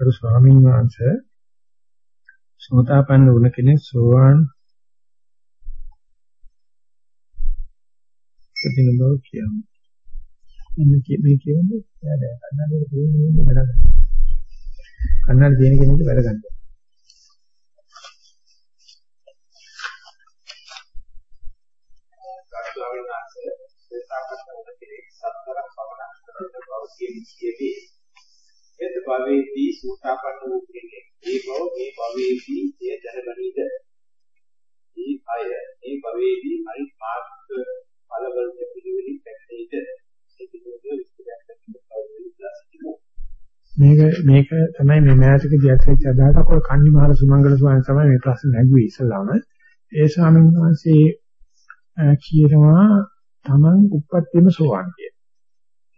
අර ස්වාමීන් වහන්සේ සෝතාපන්න වුණ කෙනෙක් සෝවාන් ප්‍රතින බව කියන්නේ. මේ මේ කියන්නේ එයා කන්නඩේ තියෙන වැඩ ගන්න. කන්නඩේ තියෙන කෙනෙක් වැඩ ගන්න. එත් භවයේදී සූතාපන්න වූ කෙනෙක්. ඒ බව මේ භවයේදී එය දැනගනීද මේ අය මේ භවයේදී හරි මාර්ග ඵලවලට පිළිවෙලින් පැහැදිලිද මේක මේක තමයි මේ මෑතකදී ඇත්තට අදහසක්. ඔය කන්නිමාර සුමංගල ස්වාමීන් තමයි මේ ප්‍රශ්න නැගුවේ ඉස්සලාම ඒ ස්වාමීන් වහන්සේ කියනවා තමන් උප්පත්තියම සෝවාන් කිය.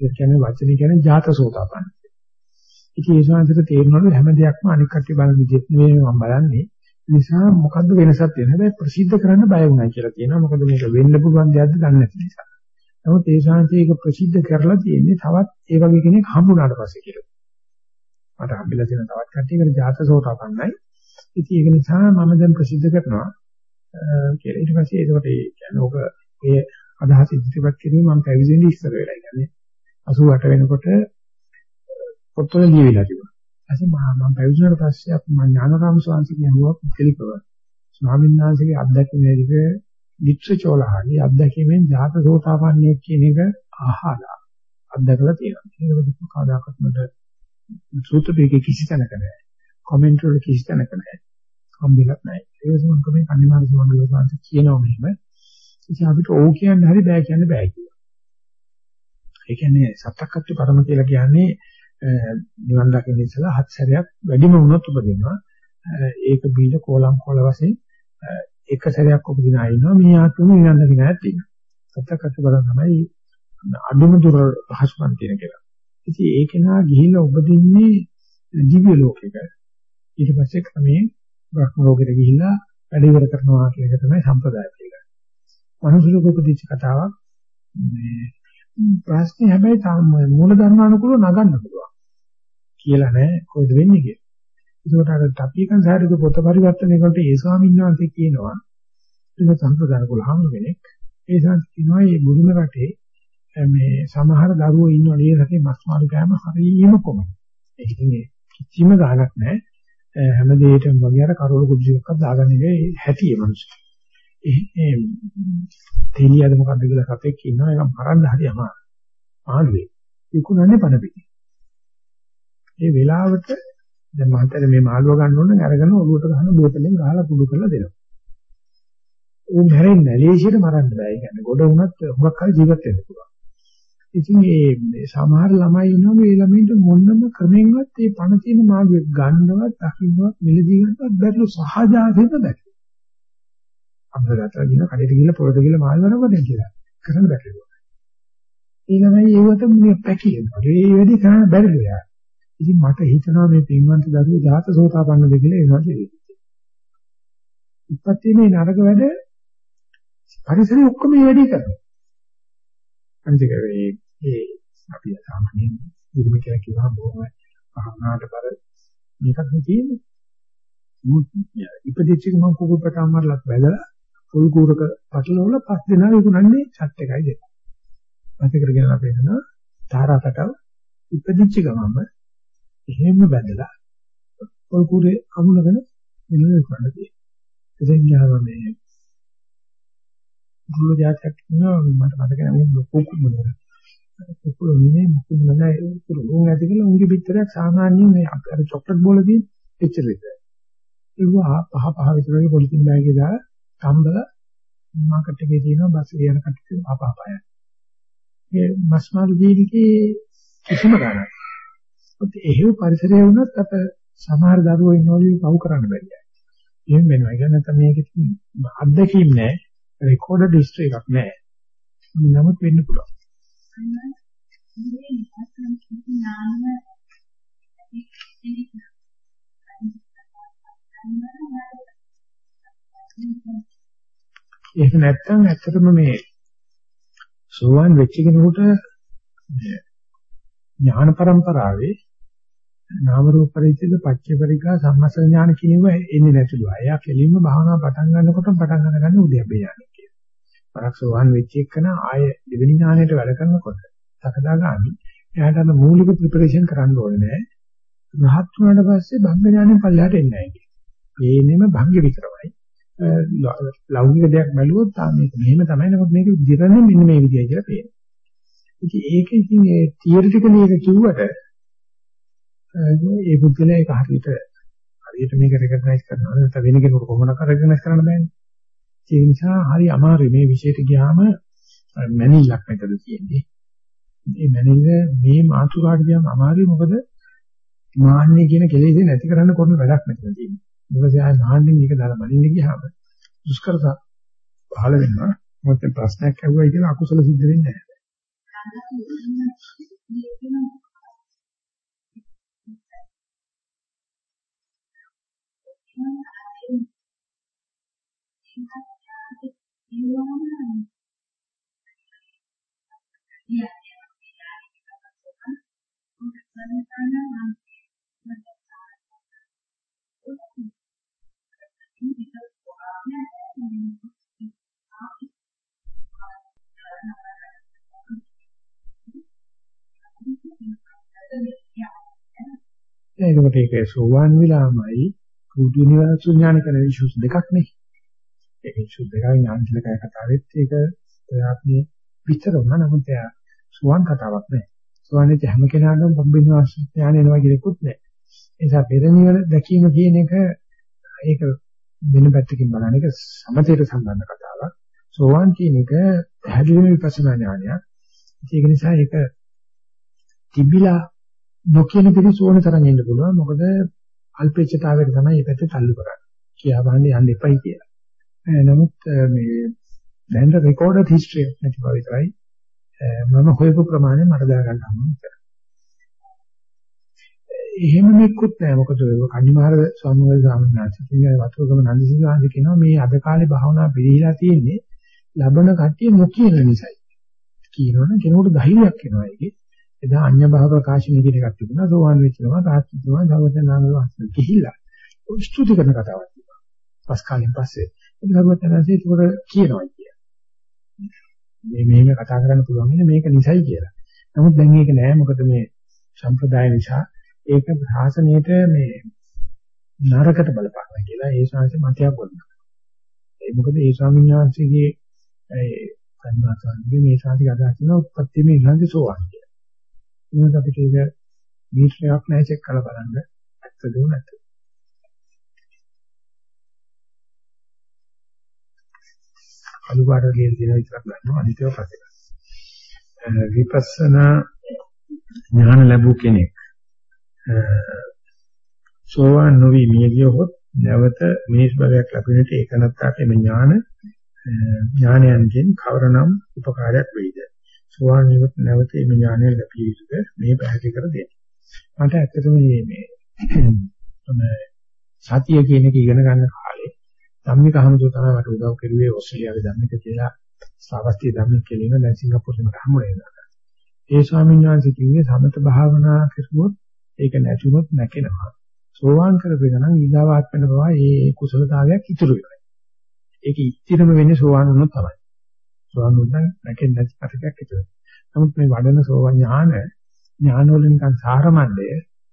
ඒ කියන්නේ වචනේ කියන්නේ ජාත සෝතාපන්න. ඉතින් ඒ ශාන්තිට තේරෙනවලු හැම දෙයක්ම අනික් කට්ටිය බලන විදිහට නෙවෙයි මම බලන්නේ. නිසා මොකද්ද වෙනසක් තියෙන හැබැයි ප්‍රසිද්ධ කරන්න බය වුණා කියලා කියනවා. මොකද මේක වෙන්න පුළුවන් දෙයක්ද දන්නේ නැති නිසා. නමුත් ඒ ශාන්තිය ඒක ප්‍රසිද්ධ කරලා තියෙන්නේ තවත් ඒ වගේ කෙනෙක් හම්බුනාට පස්සේ කියලා. මට හම්බෙලා තියෙන තවත් කට්ටියකට ජාතසෝතාපන්නයි. ඉතින් ඒක නිසා මම දැන් ප්‍රසිද්ධ කරනවා කියලා. ඊට පස්සේ ඒකට ඒ කියන්නේ ඔක ඒ අදහස ඉදිරිපත් කිරීම මම පැවිදෙන්නේ ඉස්සර වෙලා. කියන්නේ 88 වෙනකොට පොත්වල ලියවිලා තිබුණා. ඊපස්සේ මම මම පැවිදුණාට පස්සේ අපි මම ඥානරාම ස්වාමීන් වහන්සේ පුද්ගලිකව ස්වාමීන් වහන්සේගේ අත්දැකීමේක වික්ෂචෝලහාගේ අත්දැකීමෙන් ජාත සෝතාපන්නයේ කියන එක අහලා අත්දැකලා තියෙනවා. ඒක දුක කාදාකත් මට සූත්‍ර දෙකේ කිසි තැනක නැහැ. කමෙන්ට් වල කිසි තැනක නැහැ. හම්බෙලක් නැහැ. ඒ වගේම තමයි කන්නිමාර සුමංගල සාංශ කියනවා මෙහෙම. ඉතින් අපිට ඕක කියන්න හරි බෑ කියන්න බෑ කියලා. ඒ කියන්නේ සත්‍යකත්ව පරම කියලා කියන්නේ නිවන් දකින්න ඉස්සලා හත් සැරයක් වැඩිම වුණොත් උපදිනවා. ඒක බීජ කෝලම් කෝල වශයෙන් එක සැරයක් උපදින අය ඉන්නවා. මේ ආත්මෙ නිවන් දකින්න නැත් තියෙනවා. සත්‍යකත් බලන තමයි අදුම දුර පහසුකම් තියෙන කෙනා. ඉතින් ඒක නා ගිහිල්ලා උපදින්නේ දිව්‍ය ලෝකයක. ඊට පස්සේ ක්‍රමයෙන් බ්‍රහ්ම ලෝකෙට ගිහිල්ලා වැඩ ඉවර කරනවා කියන එක තමයි සම්ප්‍රදාය කියලා. මනුෂ්‍ය ලෝක උපදිච්ච කතාවක් මේ ප්‍රශ්නේ හැබැයි මූල ධර්මානුකූලව නගන්න පුළුවන්. කියලා නෑ කොහෙද වෙන්නේ කියලා. ඒකට අර ටපිකන් සාරික පොත පරිවර්තනය කරනකොට ඒ ස්වාමීන් වහන්සේ කියනවා ඒක සම්ප්‍රදාන කුලහම කෙනෙක්. ඒ සංස් කියනවා මේ බුදුම රටේ මේ සමහර දරුවෝ ඉන්නවා මේ රටේ මස් මාළු කෑම හරියම කොමයි. ඒක ඉතින් කිසිම ගාණක් නැහැ. හැම දෙයකම වගේ අර කරවල කුඩුසක්ක් දාගන්න ඉන්නේ හැටි ඒ මිනිස්සු. ඒ තේලියද මොකද්ද කියලා සතෙක් ඉන්නවා ඒක මරන්න හරි අමාරුයි. මාළුවේ. විකුණන්නේ පණ පිටි. ඒ වෙලාවට දැන් මහතර මේ මාළුව ගන්න ඕන නම් අරගෙන ඔලුවට ගහන බෝතලෙන් ගහලා පුඩු කරලා දෙනවා. උන් හැරෙන්නේ ලේසියට මරන්න බෑ. ඒ කියන්නේ ගොඩ වුණත් හුඟක් කල් ජීවත් වෙන්න පුළුවන්. ඉතින් මේ සමහර ළමයි ඉන්නවා මේ ළමයින්ට මොනම ක්‍රමෙන්වත් මේ පණ තියෙන මාළුවෙක් ගන්නවත්, දකින්නවත්, මෙලදී ගන්නවත් බැරිලු සහජාතෙම බැරි. අම්බරතර ගින කඩේට ගිහලා පොළොට ගිහලා මාල් වරවද කියලා කරන්න බැරිලු. ඒ ළමයි ඒවට මේ පැකිලෙනවා. ඒ වැඩි කරන්න බැරිලු යා. ඉතින් මට හිතෙනවා මේ පින්වන්ත දරුවෝ ජාත සෝතාපන්න දෙ කියලා එනවා කියන්නේ. ඉපත්ීමේ නරක වැඩ පරිසරයේ ඔක්කොම මේ වැඩේ කරනවා. අනිත් ඒ ඒ අපි සාමාන්‍යයෙන් ඉදිරි කියලා කියවහම බොහොම භාවනාවට බර මේකක් නෙවෙන්නේ. ඉපදිච්ච ගමන් කුකුල් පටන් මාරලත් බැලලා පොල් කූරක පටලවල පස් දෙනා විකුණන්නේ සත් එකයි දෙක. පස්සේ කරගෙන අපි එනවා තාරාකටව ඉපදිච්ච ගමන්ම එහෙම බැඳලා පොල් කූරේ අමුණගෙන එළිය විකුණන්න තියෙනවා. එතෙන් ගියාම මේ දුර જાතක් නෝ මට මතක නැහැ උන් කුකුල් මොනවද. කුකුල් මිනේ මුකුල් නැහැ උන් ඇති කියලා උන්ගේ පිටරයක් සාමාන්‍යයෙන් මේ අර චොක්ලට් බෝලදී පිටර විතර. ඒවා පහ පහ විතර වගේ පොලිතින් බෑග් එකේ දාලා තම්බල මාකට් එකේ තියෙනවා බස් යන කට්ටිය අපාපාය. මේ මස්මාල් දීලිකේ කිසිම ගානක්. ඒත් එහෙව් පරිසරය වුණත් අප සමහර දරුවෝ ඉන්නවලු පව් කරන්න බැහැ. එහෙම වෙනවා. ඒ කියන්නේ තමයි මේක අත්දැකීම් නෑ. රෙකෝඩඩ් හිස්ටරි එකක් නෑ. නමුත් වෙන්න පුළුවන්. ඒක නැත්තම් ඇත්තටම මේ සෝවාන් වෙච්ච කෙනෙකුට ඥාන પરම්පරාවේ නාම රූප පරිච්ඡේද පච්ච පරිගා සම්මස්ස ඥාන කියනවා එන්නේ නැතිලු. අය කෙලින්ම භාවනාව පටන් ගන්නකොට පටන් ගන්න උද්‍යප්පේ ඥාන කියන. පරක්ෂෝවන් වෙච්ච එකන ආය දෙවෙනි ඥානයට වැඩ කරනකොට සකදාගාමි එයාට අර මූලික ප්‍රිපරේෂන් කරන්න ඕනේ නෑ. රහත් වුණාට පස්සේ බම්බ ඥානෙ පල්ලයට එන්නේ නැහැ කියන්නේ. මේනෙම භංග විතරමයි. ලෞකික දෙයක් බැලුවොත් තා මේක මෙහෙම තමයි නමුත් මේක දිරන්නේ මෙන්න මේ විදියයි කියලා පේනවා. ඉතින් ඒක ඉතින් ඒ තියරිටිකලි එක කිව්වට ඒ පුද්ගලයා ඒක හරියට හරියට මේක රෙකග්නයිස් කරනවා නැත්නම් වෙන කෙනෙකුට කොහොමද රෙකග්නයිස් කරන්න බෑනේ. ඒ නිසා හරි අමාරුයි මේ විෂයට ගියාම මැනිල්ලක් මෙතන තියෙන්නේ. මේ මැනිල්ල මේ මාතුකාට ගියාම අමාරුයි මොකද මාන්නේ කියන කෙලෙස් නැති කරන්න කරන වැඩක් මෙතන තියෙන්නේ. මොකද ආය මහාන්දින් එක දාලා බලින්න ගියාම දුෂ්කරතා පහළ වෙනවා. මොකද ප්‍රශ්නයක් ඇහුවයි කියලා අකුසල සිද්ධ වෙන්නේ නැහැ. ඒක ඒක සෝවාන් විලාමයි පුදු නිවන ඥාන කරන ඉෂුස් දෙකක් නේ. ඒක ඉෂුස් දෙකයි ඥාන කියලා කතාවෙත් ඒක ප්‍රයාත්මේ විතර වුණා නමුත් එයා සෝවාන් කතාවක් නෑ. සෝවාන් හැම කෙනාටම පබ්බිනවාස ඥාන එනවා කියලකුත් නෑ. ඒ නිසා පෙර නිවන දැකීම කියන එක ඒක වෙන පැත්තකින් බලන එක සමතේට සම්බන්ධ කතාවක්. සෝවාන් කියන එක පැහැදිලිවම විපස්සනා ඥානයක්. ඒක නිසා ඒක තිබිලා නොකියන පිළිස ඕන තරම් ඉන්න පුළුවන්. මොකද අල්පේච්ඡතාවයට තමයි මේ පැත්තේ තල්ලු කරන්නේ. කියා බලන්න යන්න එපයි කියලා. නමුත් මේ දැන් රෙකෝඩඩ් හිස්ටරි නැති බව විතරයි මම හොයපු ප්‍රමාණය මට දාගන්න හම්බුනේ. එහෙම නෙක්කුත් නැහැ. මොකද කන්නිමාර ස්වාමීන් වහන්සේ කියන්නේ වතුරගම නන්දිසිංහාන්සේ කියනවා මේ අද කාලේ භාවනා පිළිහිලා තියෙන්නේ ලබන කට්ටිය නොකියන නිසායි. කියනවනේ කෙනෙකුට ධෛර්යයක් එනවා ඒකේ. එදා අඤ්ඤ භාව ප්‍රකාශනය කියන එකක් තිබුණා. සෝවාන් වෙච්ච ගමන් තාත් තුමා සර්වඥාන වහන්සේ කිහිල්ලා. ස්තුති කරන කතාවක් තිබුණා. පස් කාලෙන් පස්සේ. ඒක සර්වඥාන්සේ ඒක කියනවා කිය. මේ මෙහෙම කතා කරන්න පුළුවන් මේක නිසයි කියලා. නමුත් දැන් ඒක නෑ මොකද මේ සම්ප්‍රදාය නිසා ඒක සාසනයේට මේ නරකට බලපානවා කියලා ඒ ශාංශ මතයක් වුණා. ඒ මොකද ඒ ස්වාමීන් වහන්සේගේ ඒ සම්මාසන්නේ මේ ශාන්තික අදහස් කරන උත්පත්ති මේ ඊළඟ සෝවාන් කියලා. එහෙනම් අපිට ඒක මීටරයක් නැහැ චෙක් කරලා බලන්න ඇත්තද නැත්ද. අනුපාඩු කියන දේ විතරක් ගන්නවා අනිතව පස්සේ. විපස්සනා ඥාන ලැබු කෙනෙක් සෝවාන් නොවි මිය ගියොත් නැවත මිනිස් භවයක් ලැබෙන්නට ඒකනත්තාගේ ඥාන ඥානයන්ගෙන් කවරනම් උපකාරයක් වෙයිද සෝවාන් නිවත් නැවත මේ ඥානය ලැබිය යුතුද මේ පැහැදිලි කර දෙන්න මට ඇත්තටම මේ සතිය කියන එක ඉගෙන ගන්න කාලේ ධම්මික හමුදු තමයි මට උදව් කරුවේ ඕස්ට්‍රේලියාවේ ධම්මික කියලා සාවස්තිය ධම්මික කියලා දැන් සිංගප්පූරුවේ හමු වෙනවා ඒ ස්වාමීන් වහන්සේ කිව්වේ සමත භාවනා කරුවොත් ඒක නැතුනොත් නැකෙනවා. සෝවාන් කරපේ ගමන් ඊගාව ආත්මෙට පවා ඒ කුසලතාවයක් ඉතුරු වෙනවා. ඒක ඉතිරම වෙන්නේ සෝවාන් වුණොත් තමයි. සෝවාන් වුණා නැකෙන්නේ නැති පැත්තක් ඉතුරු වෙනවා. නමුත් මේ වඩන සෝවාන් ඥාන ඥාන වල නිකන් සාරමණ්ඩය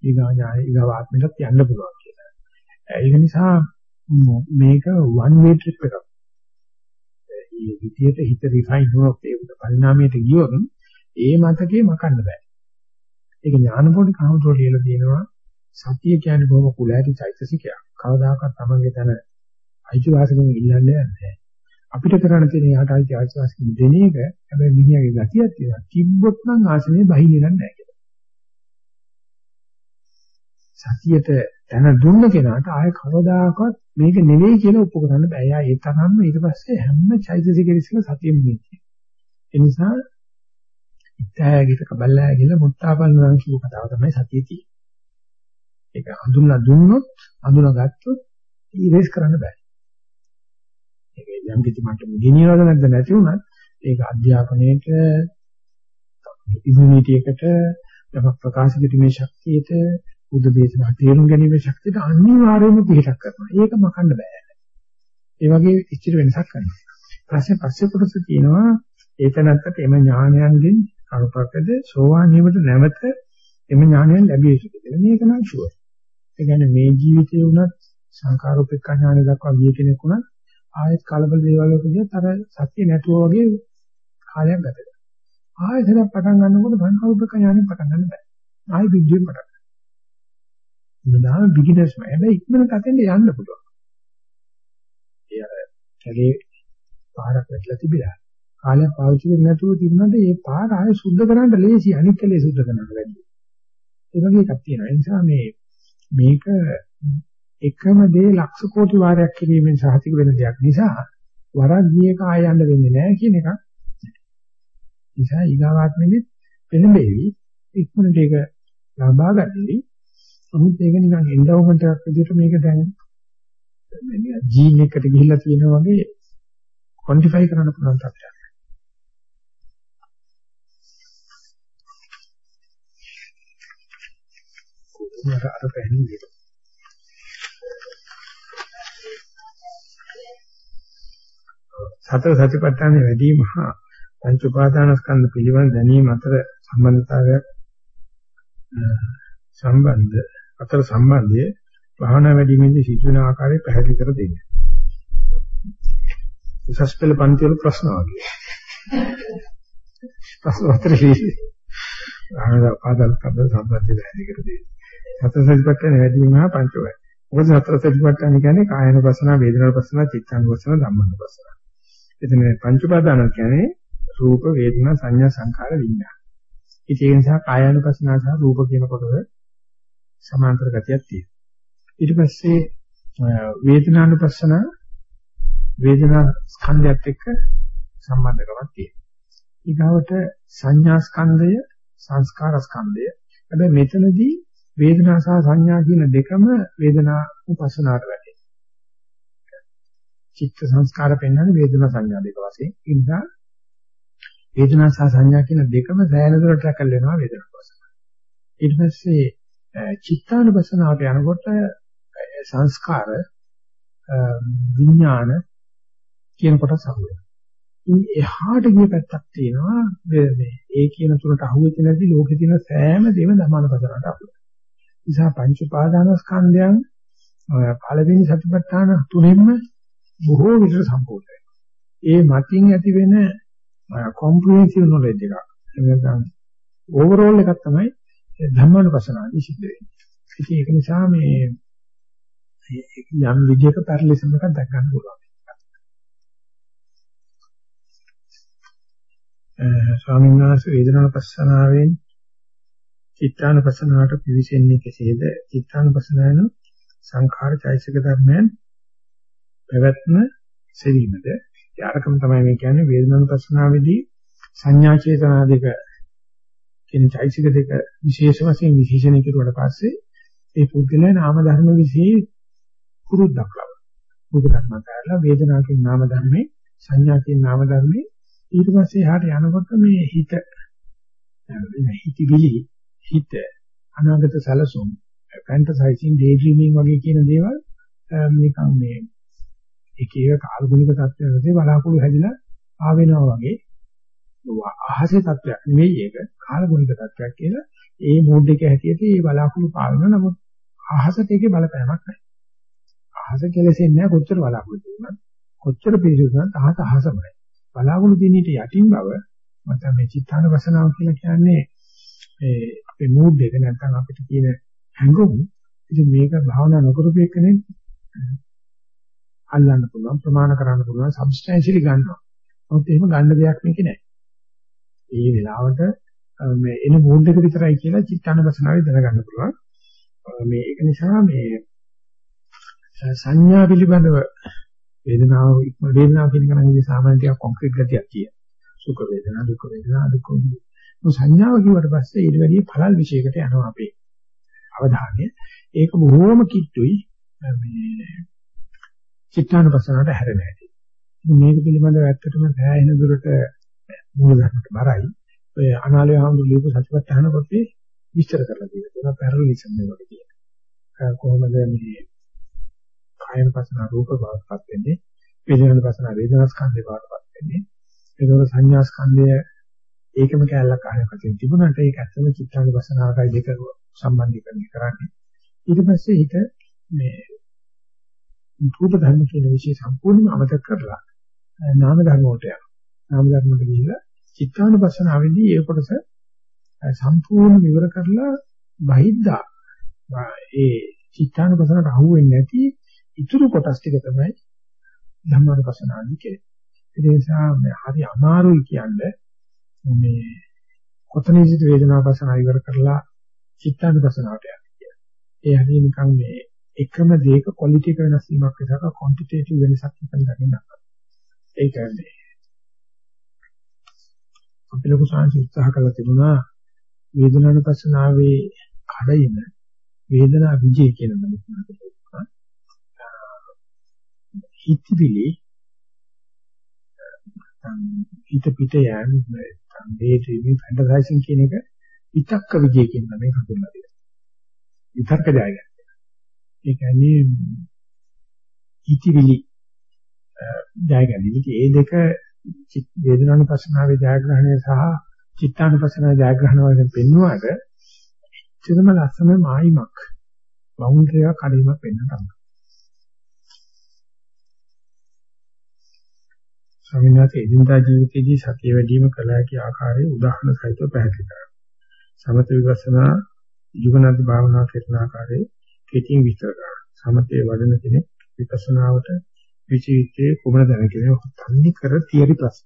ඊගා ඥාන ඊගාව ආත්මෙට යන්න පුළුවන් කියලා. ඒක නිසා මේක one way trip එකක්. මේ විදියට හිත රිෆයින් වුණොත් ඒක පරිණාමයට ගියොත් ඒ මතකේ මකන්න බෑ. ඒක ඥානපෝටි කාමතෝ කියලා තියෙනවා සතිය කියන්නේ බොහොම කුලෑටි චෛතසිකයක්. කවදාකවත් තමන්ගේ තන අයිතිවාසිකම් ඉල්ලන්නේ නැහැ. අපිට කරන්න තියෙන යාට අයිති අයිතිවාසිකම් දෙන එක හැබැයි මිනිහාගේ ගතියක් තියෙනවා. තිබ්බොත් නම් ආසනේ බහින්නේ නැහැ කියලා. සතියට දැන දුන්න කෙනාට ආය කවදාකවත් මේක නෙවෙයි කියලා ඔප්පු කරන්න බෑ. එයා ඒ තරම්ම ඊට පස්සේ හැම චෛතසිකෙ ඉස්සෙල්ලා සතියෙම ඉන්නේ. ඒ නිසා ඉතෑගිට කබල්ලා කියලා මුත්තාපල් නම් කියපු කතාව තමයි සතිය තියෙන්නේ. ඒක හඳුන්ලා දුන්නොත් හඳුනාගත්තොත් ඉරේස් කරන්න බෑ. ඒක යම් කිසි මට්ටමක ගෙනියනවද නැද්ද නැති වුණත් ඒක අධ්‍යාපනයේට ඉමුනිටි එකට යමක් ප්‍රකාශ කිරීමේ ශක්තියට බුද්ධ දේශනා තේරුම් ගැනීමේ ශක්තියට අනිවාර්යයෙන්ම පිළිටක් කරනවා. ඒක මකන්න බෑ. ඒ වගේ ඉච්චිත වෙනසක් කරනවා. ප්‍රශ්නේ පස්සේ කොටස තියෙනවා ඒතනත්තට එම ඥානයන්ගෙන් කරුපකද සෝවාන් වීමට නැවත එම ඥානයන් ලැබිය යුතුද කියලා. මේක නම් ෂුවර්. ඒ කියන්නේ මේ ජීවිතේ වුණත් සංකාරෝපේක්ෂ ඥානය දක්වා ගිය කෙනෙක් වුණත් ආයෙත් කලබල දේවල් වලට අර සත්‍ය නැතුව වගේ කාලයක් ගත කරනවා. ආයෙත් පටන් ගන්නකොට සංකාරෝපේක්ෂ ඥානය පටන් ගන්න බෑ. ආයෙ විද්‍යාවෙන් පටන් ගන්න. නදාම බිග්ිනර්ස් මම හැබැයි ඉක්මනට අතෙන්ට යන්න පුළුවන්. ඒ අර කැලේ පාරක් වැටලා තිබිලා කාලයක් පාවිච්චි කරන්නේ නැතුව තිබුණාට ඒ පාර ආයෙ සුද්ධ කරන්න ලේසි අනිත් කලේ සුද්ධ කරන්න වැඩි. ඒ වගේ එකක් තියෙනවා. ඒ නිසා මේ මේක එකම දේ ලක්ෂ කෝටි වාරයක් කිරීමෙන් සාහිතික වෙන දෙයක් නිසා වරක් ගියක ආය යන්න වෙන්නේ නැහැ කියන එකක්. නිසා ඊගාවාත්මෙදිත් පෙළඹෙවි ඉක්මනට ඒක ලබා ගන්නදී නමුත් ඒක නිකන් එන්ඩවුමන්ට් එකක් විදිහට මේක දැන් ජීන් එකට ගිහිල්ලා තියෙනවා වගේ ක්වොන්ටිෆයි කරන්න පුළුවන් තත්ත්වයක්. මට අර පැහැදිලි සතර සතිපට්ඨානයේ වැඩිම හා පංච උපාදානස්කන්ධ පිළිබඳ දැනීම අතර සම්බන්ධතාවයක් සම්බන්ධ අතර සම්බන්ධය භාවනා වැඩිමේදී සිදුවන ආකාරය පැහැදිලි කර දෙන්න. උසස් පෙළ පන්ති වල ප්‍රශ්න වගේ. ප්‍රශ්න හතරේ භාවනා උපාදානස්කන්ධ සම්බන්ධය පැහැදිලි කර දෙන්න. සතර සතිපට්ඨාන වැඩිම හා පංච උපාදාන මොකද සතර සතිපට්ඨාන කියන්නේ කායනුපස්සන, වේදනානුපස්සන, චිත්තානුපස්සන, ධම්මානුපස්සන. එතන පංච උපාදාන කියන්නේ රූප, වේදනා, සංඥා, සංකාර, විඤ්ඤාණ. ඉතින් ඒ නිසා කායानुපස්සනා සහ රූප කියන කොටස සමාන්තර ගතියක් තියෙනවා. ඊට පස්සේ වේදනානුපස්සන වේදනා ස්කන්ධයත් එක්ක සම්බන්ධකමක් තියෙනවා. ඊගාවට සංඥා ස්කන්ධය, සංස්කාර ස්කන්ධය. හැබැයි මෙතනදී වේදනා සහ සංඥා කියන දෙකම වේදනා උපස්සනාට වැටේ. චිත්ත සංස්කාර පෙන්වන්නේ වේදනා සංඥා දෙක වශයෙන්. ඒ නිසා වේදනා සහ සංඥා කියන දෙකම සෑහෙන දුරට රැකල් වෙනවා වේදනාවසන. ඊට පස්සේ චිත්තානුපස්සනාවට යනකොට සංස්කාර විඥාන කියන කොටස අහුවෙනවා. ඉතින් එහාට ගිය පැත්තක් තියෙනවා මේ ඒ කියන තුනට අහුවෙච්ච නැති ලෝකේ තියෙන සෑම දෙම ධර්මානුපස්සනාවට අහුවෙනවා. නිසා පංච උපාදානස්කන්ධයන් පළවෙනි සතිපට්ඨාන තුනෙන්ම බොහෝ විතර සම්පූර්ණ වෙනවා. ඒ මතින් ඇති වෙන කොම්ප්‍රිහෙන්සිව් නොලෙජ් එකක්. එහෙම නැත්නම් ඕවරෝල් එකක් තමයි ධම්මානුපස්සනාදී සිද්ධ වෙන්නේ. ඉතින් ඒක නිසා මේ යම් විදියක පැරලිසම් එකක් දැක් ගන්න පුළුවන්. ස්වාමීන් වහන්සේ වේදනානුපස්සනාවෙන් චිත්තානුපස්සනාවට පිවිසෙන්නේ කෙසේද? චිත්තානුපස්සනාවන සංඛාර චෛසික ධර්මයන් පැවැත්ම සෙවීමද යාරකම තමයි මේ කියන්නේ වේදනානුපස්සනාවේදී සංඥා චේතනා දෙක කියන චෛසික දෙක විශේෂ වශයෙන් විශේෂණය කෙරුවට පස්සේ ඒ පුද්ගලයා නාම ධර්ම વિશે කුරුද්දක් ලබනවා. මුක ධර්මතාවල වේදනා කියන නාම ධර්මේ සංඥා කියන නාම ධර්මේ ඊට පස්සේ එහාට යනකොට මේ හිත හිතවිලි හිත අනාගත සැලසුම් ෆැන්ටසයිසින් ඩේ ඩ්‍රීමින් වගේ කියන දේවල් නිකන් මේ එක එක කාල්පනික තත්ත්වයකදී බලාකුළු හැදිලා ආවෙනවා වගේ. අහසේ තත්ත්වයක් නෙවෙයි ඒක කාල්පනික තත්ත්වයක් කියලා. ඒ මෝඩ් එක හැටියට ඒ බලාකුළු පාවෙනවා නමුත් අහසට ඒකේ බලපෑමක් නැහැ. අහස කෙලෙසෙන්නේ නැහැ කොච්චර බලාකුළු තිබුණත් කොච්චර පිළිසුණත් අහස අහසමයි බලාකුළු දින ඊට යටින් බව මත මේ චිත්තානවසනාව කියලා කියන්නේ ඒ අපේ මූඩ් එක නැත්නම් අපිට තියෙන හැඟුම්. ඉතින් මේක භාවනා නොකරපු එකනේ අල්ලන්න පුළුවන් ප්‍රමාණ කරන්න පුළුවන් සබ්ස්ටැන්ෂියලි ගන්නවා. නමුත් එහෙම ගන්න දෙයක් මේකේ නැහැ. ඒ වෙලාවට මේ එන මූඩ් එක විතරයි කියලා චිත්තානවසනාවේ දැනගන්න පුළුවන්. මේ ඒක නිසා මේ සංඥා පිළිබඳව වේදනාව වේදනාව කියන එක නම් ඉතින් සාමාන්‍ය ටිකක් කොන්ක්‍රීට් ගතියක් තියෙනවා. සුඛ වේදනා දුක් වේදනා දුක් වේදනා. සංඥාව කිව්වට පස්සේ ඊට වැඩිය පළල් විශේෂයකට යනවා අපේ අවධානය. ඒක බොහොම කිට්ටුයි මේ චිත්තානුපස්සනට හැරෙන හැටි. මේක පිළිබඳව ඇත්තටම සෑහෙන දුරට මූලධර්මයට බරයි. ඔය අනාලය හඳු ලියපු සත්‍යපත්තහන කොටේ විස්තර කරලා තියෙනවා පැරලිසම් වගේ කියන. කොහොමද මේ කායන පසන රූප බවටපත් වෙන්නේ වේදනාන පසන වේදනා ස්කන්ධේ බවටපත් වෙන්නේ ඒකවල සංඥා ස්කන්ධය ඒකම කැලලක් අහන කතින් තිබුණාට ඒක ඇත්තම චිත්තාන පසනාවයි දෙක සම්බන්ධීකරණය කරන්නේ ඊට පස්සේ හිත මේ රූප ධර්ම කියන විශේෂ සම්පූර්ණයෙන්ම අමතක කරලා නාම ධර්ම වලට යනවා නාම ධර්ම වලට ගිහිල්ලා චිත්තාන පසනාවේදී ඒ කොටස සම්පූර්ණ විවර කරලා බහිද්දා ඒ චිත්තානුපසනට අහු වෙන්නේ නැති ඉතුරු කොටස් ටික තමයි ධම්මානුපසනාදී කියන්නේ. ඒ නිසා හරි අමාරුයි කියන්නේ මේ කොතනදීද වේදනාපසන ඉවර කරලා චිත්තානුපසනාවට යන්නේ. ඒ හරිය නිකන් මේ එකම දෙයක ක්වොලිටි එක වෙනස් වීමක් විතර ක්වොන්ටිටේටිව් වෙනසක් විතර දකින්න. ඒ කියන්නේ අපි ලොකු සංසි උත්සාහ කළා තිබුණා වේදනානුපසනාවේ කඩයිම වේදනා විජය කියන නම තියෙනවා. හිතවිලි හිත පිට යන සංවේදී ෆැන්ටසයිසින් කියන එක විතක්ක විජය කියන නමෙන් හඳුන්වලා තියෙනවා. විතර්ක ජයගන්න. ඒ කියන්නේ හිතවිලි ජයගන්න. ඉතින් ඒ දෙක වේදනානුපස්සනාවේ ජයග්‍රහණය සහ චිත්තානුපස්සනාවේ ජයග්‍රහණ වලින් පෙන්වුවාට එච්චරම ලස්සන මායිමක් බවුන්ඩරි එකක් කඩීමක් වෙන්න තමයි. ස්වාමීන් වහන්සේ එදිනදා ජීවිතයේදී සතිය වැඩිම කළ හැකි ආකාරයේ උදාහරණ සහිතව පැහැදිලි කරා. සමත විපස්සනා යුගනත් භාවනා කරන ආකාරයේ කෙටියෙන් විස්තර කරා. සමතේ වඩන කෙනෙක් විපස්සනාවට විචිතයේ කුමන දැන කියන තන්නේ කර තියරි ප්‍රශ්න.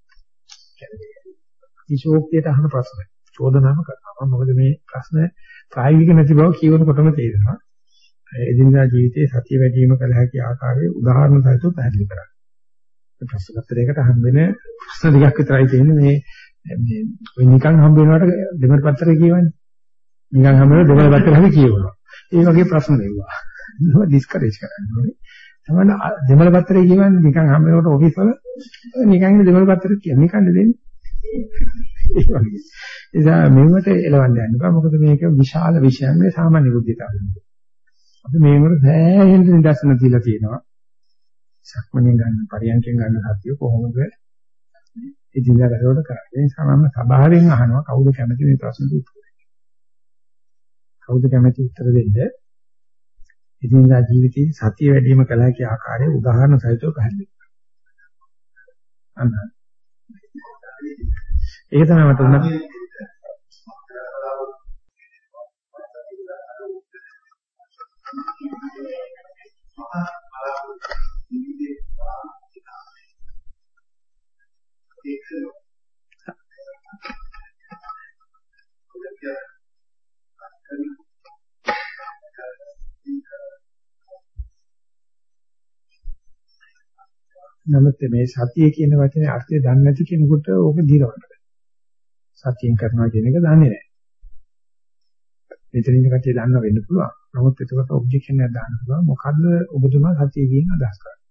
විශෝක්තියට අහන ප්‍රශ්න. චෝදනාම කරනවා. මොකද මේ ප්‍රශ්න ප්‍රායෝගික නැති බව කියවනකොටම තේරෙනවා. එදිනදා ජීවිතයේ සතිය වැඩි වීම කළ හැකි ආකාරයේ උදාහරණ සහිතව පැහැදිලි කරා. ප්‍රශ්න පත්‍රයකට හම්බෙන ප්‍රශ්න ටිකක් විතරයි තියෙන්නේ මේ මේ ඔය නිකන් හම්බ වෙනවට දෙමළ පත්‍රය කියවන්නේ. නිකන් හම්බ වෙන දෙමළ පත්‍රය හරි කියවනවා. ඒ වගේ ප්‍රශ්න නෙවුවා. ඒක ඩිස්කරේජ් කරන්නේ. තමයි දෙමළ පත්‍රය කියවන්නේ නිකන් හම්බ වෙනකොට ඔෆිස් වල නිකන් ඉන්න දෙමළ පත්‍රය කියන්නේ නිකන් දෙන්නේ. ඒ වගේ. එදා මෙවට එලවන්න යන්න බෑ. මොකද මේක විශාල විෂයක් නේ සාමාන්‍ය බුද්ධිතාවය. අපි මේකට සෑහෙන නිදර්ශන දීලා තියෙනවා. සක්මණෙන් ගන්න පරියන්කෙන් ගන්න සතිය කොහොමද ඉදින්දා වැඩවල කරන්නේ. ඒ නිසා මම සභාවෙන් අහනවා කවුද කැමති මේ ප්‍රශ්නට උත්තර දෙන්න. කවුද කැමති උත්තර දෙන්න? ඉදින්දා ජීවිතයේ සතිය වැඩි වීම කළ හැකි ආකාරයේ උදාහරණ සහිතව පැහැදිලි කරනවා. ඒක තමයි මට උනත් නමුත් මේ සතිය කියන වචනේ අර්ථය දන්නේ නැති කෙනෙකුට ඕක දිරවන්න බෑ. සතියෙන් කරනවා කියන එක දන්නේ නැහැ. මෙතන ඉන්න කට්ටිය දන්න වෙන්න පුළුවන්. නමුත් එතකොට ඔබ්ජෙක්ෂන් එකක් දාන්න පුළුවන්. මොකද්ද ඔබතුමා සතිය කියන අදහස් කරන්නේ?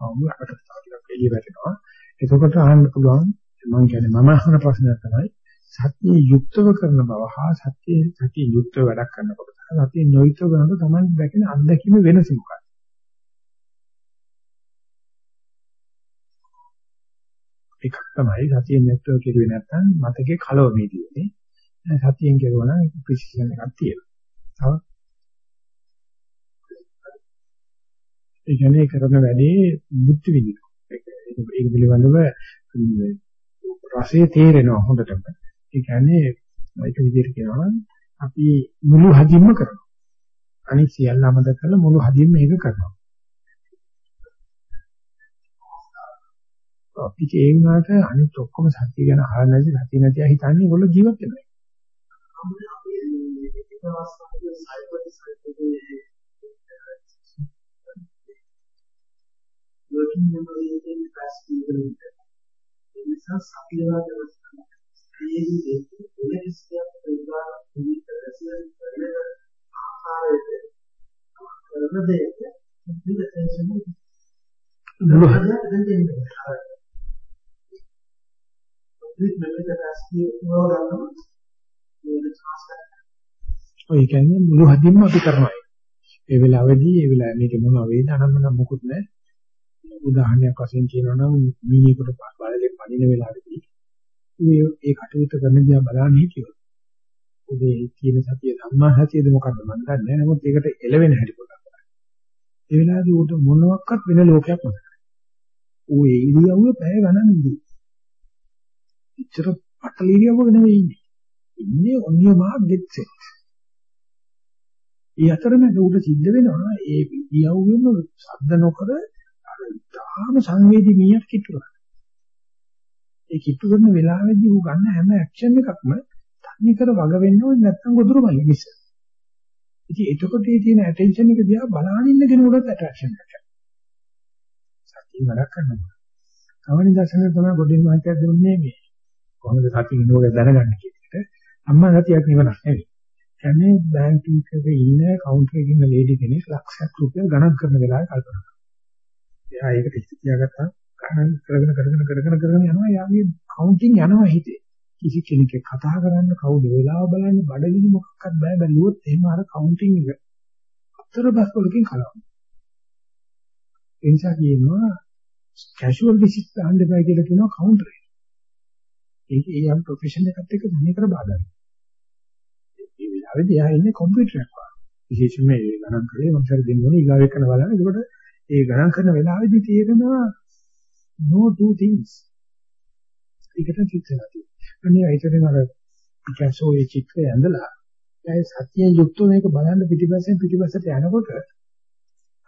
අවු අපට තාක්ෂණික එළිය වැටෙනවා. එතකොට අහන්න පුළුවන් මම කියන්නේ මම අහන ප්‍රශ්නය තමයි සත්‍ය යුක්තව කරන බව හා සත්‍ය සත්‍ය යුක්තව වැඩක් කරනකොට සත්‍ය නොයුක්තව කරනකොට තමයි දැකෙන අත්දැකීම වෙනස මොකක්ද? එකක් තමයි සතියෙන් නැත්නම් කෙරුවේ නැත්නම් මතකේ කලවමේ තියෙන්නේ. සතියෙන් කෙරුවා නම් ප්‍රිසිෂන් එකක් තියෙනවා. ඒ කියන්නේ කරන වැඩේ බුද්ධ විදිනවා. ඒක පිළිබඳව රසයේ තේරෙනවා හොඳටම. ඒ කියන්නේ ඒක විදිහට කියනවා අපි මුළු හදින්ම කරනවා. අනිත් සියල්ල අමතක කරලා මුළු හදින්ම මේක කරනවා. අපි ඒ වුණාට අනිත් ඔක්කොම සත්‍ය ගැන අහලා නැති සත්‍ය නැති අය හිතන්නේ ඒගොල්ලෝ ජීවත් වෙනවා. working memory එකෙන් ෆැස් කියනකොට ඒ නිසා සතියවත් ක්‍රියේදී දෙකේ ඔය කියන්නේ මුළු හදින්ම අපි කරනවා. ඒ වෙලාවේදී ඒ වෙලාවේ මේක මොන වේද අනම්මන මොකුත් නැහැ. උදාහරණයක් වශයෙන් කියනවා නම් මීයකට බලලේ පණින වෙලාවේදී මේ ඒ කටයුතු කරන දිහා බලන්න හිටියොත් උදේ තියෙන සතිය ධම්මා සතියද මොකද්ද මම දන්නේ නැහැ. නමුත් ඒකට එළවෙන හැටි පොඩ්ඩක් බලන්න. ඒ වෙලාවේදී උට මොනවත් වෙන ලෝකයක් මතක නැහැ. ඌ ඒ ඉරියව්ව පැය ගණන් ඉඳි. ඉතර පටලිරියවක නෙවෙයි ඉන්නේ. ඉන්නේ ඔන්නියමා get set. ඒ අතරමැද උඩ සිද්ධ වෙනවා ඒ ඉරියව්වෙම ශබ්ද නොකර අර තාම සංවේදී මියක් කිට්ටු කරනවා. ඒ කිට්ටු කරන වෙලාවෙදී ඌ ගන්න හැම ඇක්ෂන් එකක්ම තන්නේ කර වග වෙන්න ඕනේ නැත්නම් ගොදුරුමයි මිස. ඉතින් එතකොට මේ තියෙන ඇටෙන්ෂන් එක දිහා බලන ඉන්න කෙනෙකුට ඇට්‍රැක්ෂන් එකක්. සතිය වැඩ කරනවා. කවනි දර්ශනය තමයි ගොඩින් මහත්තයා දුන්නේ මේ. කොහොමද සතිය නෝක දැනගන්නේ කියන එක. අම්මා සතියක් නිවනක් නෙවෙයි. කියන්නේ බැංක් එකක ඉන්න කවුන්ටර් එකේ ඉන්න ලේඩි කෙනෙක් ලක්ෂයක් රුපියල් ගණන් කරන වෙලාවේ කල්පනා කරනවා. එයා ඒකට ඉස්ති තියාගත්තා ගණන් කරගෙන කරගෙන කරගෙන කරගෙන යනවා. එයාගේ කවුන්ටිං යනවා හිතේ. කිසි කෙනෙක් කතා කරන්න කවුද වෙලාව බලන්න බඩගිනි මොකක්වත් බෑ බැලුවොත් එහෙම අර කවුන්ටිං එක අතර බස් වලකින් කලවනවා. ඒ නිසා කියනවා කැෂුවල් විසිට් ගන්න බෑ කියලා කියනවා කවුන්ටර් එක. ඒක ඒ යම් ප්‍රොෆෙෂන් එකත් එක්ක මොනේ කර බාධායි. මේ වෙලාවේදී එයා ඉන්නේ කම්පියුටර් එකක් වගේ. විශේෂයෙන්ම මේ ගණන් කරේ මම සර දෙන්න ඕනේ ඊගාව එක්කන බලන්න. ඒකට ඒ ගණන් කරන වෙලාවේදී තේරෙනවා no two things. ඒකට චිත්තලා තියෙනවා. අනේ ඒතරේ අර පිකාසෝ ඒ චිත්‍රය ඇඳලා ඒ සත්‍යයෙන් යුක්තව මේක බලන්න පිටිපස්සෙන් පිටිපස්සට යනකොට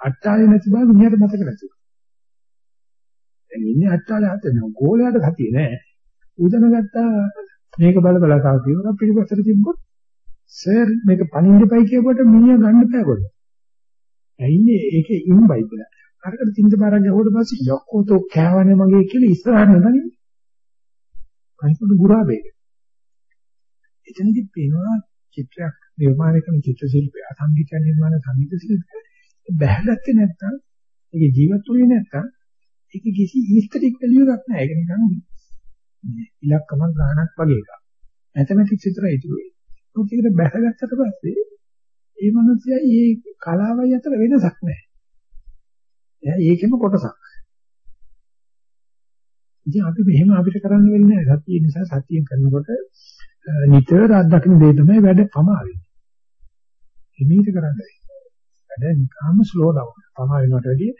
අට්ටාලේ නැති බව මිනිහට මතක නැති. දැන් ඉන්නේ අට්ටාලේ හතන ගෝලයට සතිය නෑ. උදන ගත්තා මේක බල බල තාව කියනවා පිටිපස්සට තිබ්බොත් සර් මේක පණින්න දෙපයි කියකොට මිනිහා ගන්න බෑ කොට. ඇයිනේ ඒකේ ඉන් බයිබල. අරකට තින්ද බාරක් ගහුවට පස්සේ යක්කෝතෝ කෑවනේ මගේ කියලා ඉස්සරහට නගන්නේ. කයිකට ගුරාබේක. එතනදි පේනවා චිත්‍රයක් නිර්මාණය කරන චිත්‍ර ශිල්පය සංගීත නිර්මාණ සංගීත ශිල්පය බැහැගත්තේ නැත්නම් ඒකේ ජීවත් වෙන්නේ නැත්නම් ඒක කිසි ඊස්තටික් වැලියු එකක් නැහැ. ඒක නිකන් ඉලක්කමක් ගානක් වගේ එකක්. මැතමැටික්ස් විතරයි ඉතුරු වෙන්නේ. මොකද ඒකට බැහැගත්තට පස්සේ ඒ මනුස්සයයි ඒ කලාවයි අතර වෙනසක් නැහැ. එයා ඒකෙම කොටසක්. ඉතින් අපි මෙහෙම අපිට කරන්න වෙන්නේ නැහැ. සතිය නිසා සතියෙන් කරනකොට නිතර අත්දකින්න දේ තමයි වැඩ පමා වෙන්නේ. හිමීට කරන්න බැහැ. වැඩ නිකම්ම ස්ලෝ ඩවුන්. පමා වෙනවට වැඩිය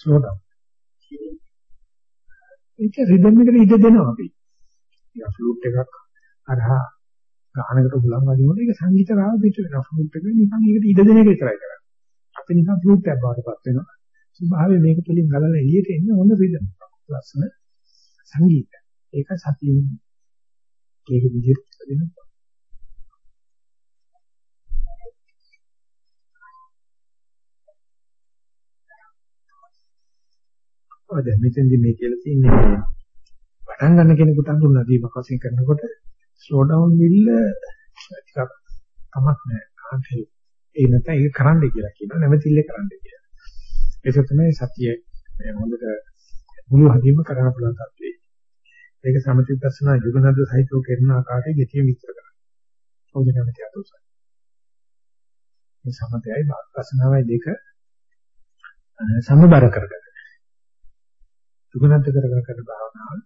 ස්ලෝ ඩවුන්. ඒක රිද්ම් එකට ඉඩ දෙනවා අපි. ඒක ෆ්ලූට් එකක් අරහා ගානකට බුලන් වදිනකොට ඒක සංගීත රාව පිට වෙනවා. ෆ්ලූට් එක නිකන් ඒකට ඉඩ දෙන එක විතරයි කරන්නේ. අපි නිකන් ෆ්ලූට් එකක් බාටපත් වෙනවා. ස්වභාවය මේක තුලින් ගලලා එළියට එන්නේ හොඳ රිද්ම්. ලස්සන සංගීත. ඒක සතියේ ඒක විදිහට දෙනවා. ඔය දැන් මෙතෙන්දි මේ කියලා තියෙන්නේ පටන් ගන්න කෙනෙකුට අඳුරලා දීමක් වශයෙන් කරනකොට ස්ලෝ ඩවුන් විල්ල ටිකක් තමක් නෑ කාන්ටේ ඒ නැත්නම් ඒක කරන්න කියලා කියනවා නැවතිල්ල කරන්න කියලා. ඒක තමයි සතිය මේ හොඳට මුළු හදින්ම කරන්න පුළුවන් තත්ත්වය. ඒක සමථ විපස්සනා යුගනද්ද සහිතව කරන ආකාරයේ ගෙතිය විස්තර කරනවා. ඔව් දැනගන්න අතෝසයි. මේ සමතයයි විපස්සනාවයි දෙක සමබර කරගන්න. යුගනද්ද කරගෙන කරන භාවනාව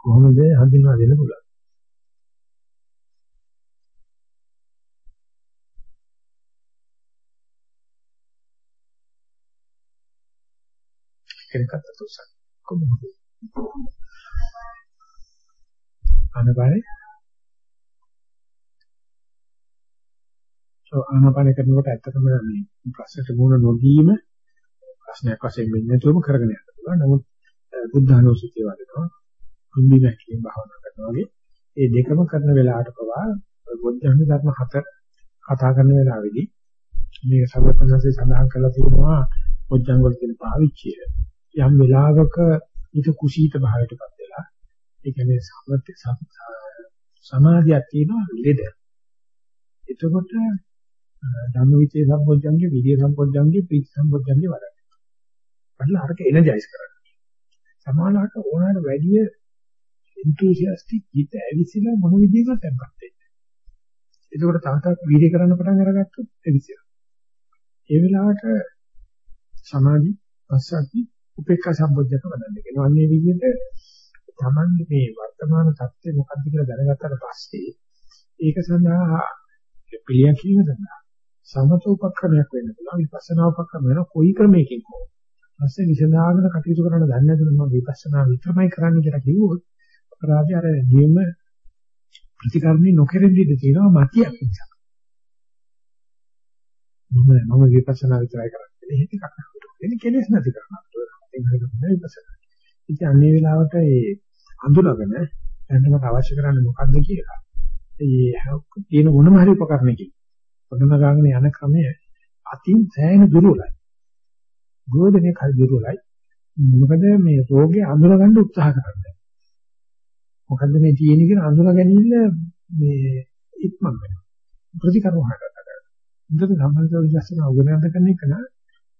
කොහොමද හඳුන්වා දෙන්න පුළුවන්? කෙනෙක්ට අතොස්සක් කොහොමද? ආනපානේ සෝ ආනපානේ කරනකොට ඇත්තටම මේ ප්‍රශ්නට මුහුණ නොදීම ප්‍රශ්නයක් වශයෙන් වෙන්නේ නැතුවම කරගෙන යන්න පුළුවන්. නමුත් බුද්ධ ආනෝසිතේ වදිනවා. කුම්බි වැක්කේ භාවනා කරනවා වගේ ඒ දෙකම කරන වෙලාවට පවා බුද්ධ ධර්ම හතර කතා කරන වෙලාවේදී මේ සර්වඥාන්සේ සඳහන් කරලා තියෙනවා බොජ්ජංග වල තියෙන පාවිච්චිය යම් වෙලාවක ඊට කුසීත භාවයටපත් වෙලා ඒ කියන්නේ සමත් සමාධියක් තියෙනවා ලෙඩ. එතකොට ධම්මවිචේ සම්පෝඥංගේ විදිය සම්පෝඥංගේ ප්‍රීති සම්පෝඥංගේ වඩන. වඩලා අරක එනර්ජයිස් කරගන්න. සමානකට ඕනකට වැඩි enthusiastic හිත ඇවිසිලා මොන විදිහකට tempත් වෙන්නේ. ඒකෝට තව තවත් වීර්ය කරන්න පටන් අරගත්තොත් ඇවිසිලා. ඒ වෙලාවට සමාධි, පස්සද්ධි, උපේක්ඛා සම්බොධ්‍යක වදන්නේ. කියනවා අන්නේ විදිහට තමන්ගේ මේ වර්තමාන தත්ත්වය මොකක්ද කියලා දැනගත්තට පස්සේ ඒක සඳහා පිළියම් කිරීම සඳහා සමත උපක්‍රමයක් වෙන්න පුළුවන් විපස්සනා උපක්‍රම වෙන කොයි ක්‍රමයකින් හෝ ඊපස්සේ විසඳාගෙන කටයුතු කරන්න දන්නේ නැතුව මම විපස්සනා විතරමයි කරන්න කියලා කිව්වොත් අපරාධය අර නියම ප්‍රතිකර්මී නොකරෙන්න ඉඩ තියෙනවා මතියක් නිසා. මම මම විපස්සනා විතරයි කරන්නේ. ඒක එකක් නෙවෙයි. එන්නේ කෙලෙස් නැති කරනවා. ඒක හරියට විපස්සනා. ඉතින් අන්නේ වෙලාවට ඒ අඳුනගෙන දැන් මට අවශ්‍ය කරන්නේ මොකක්ද කියලා. ඒ තියෙන මොනම හරි උපකරණයකින් පොඩම ගාගෙන යන ක්‍රමය අතින් සෑහෙන දුර්වලයි. ගෝධනේ කල් දුර්වලයි. මොකද මේ රෝගේ අඳුනගන්න උත්සාහ කරන්නේ. මොකද්ද මේ තියෙන්නේ කියලා අඳුන ගැනීම මේ ඉක්මන් වෙනවා. ප්‍රතිකර්ම හදකට. ඉන්දක සම්බන්ධව විශ්වාසන උගනන්ද කරන එක නා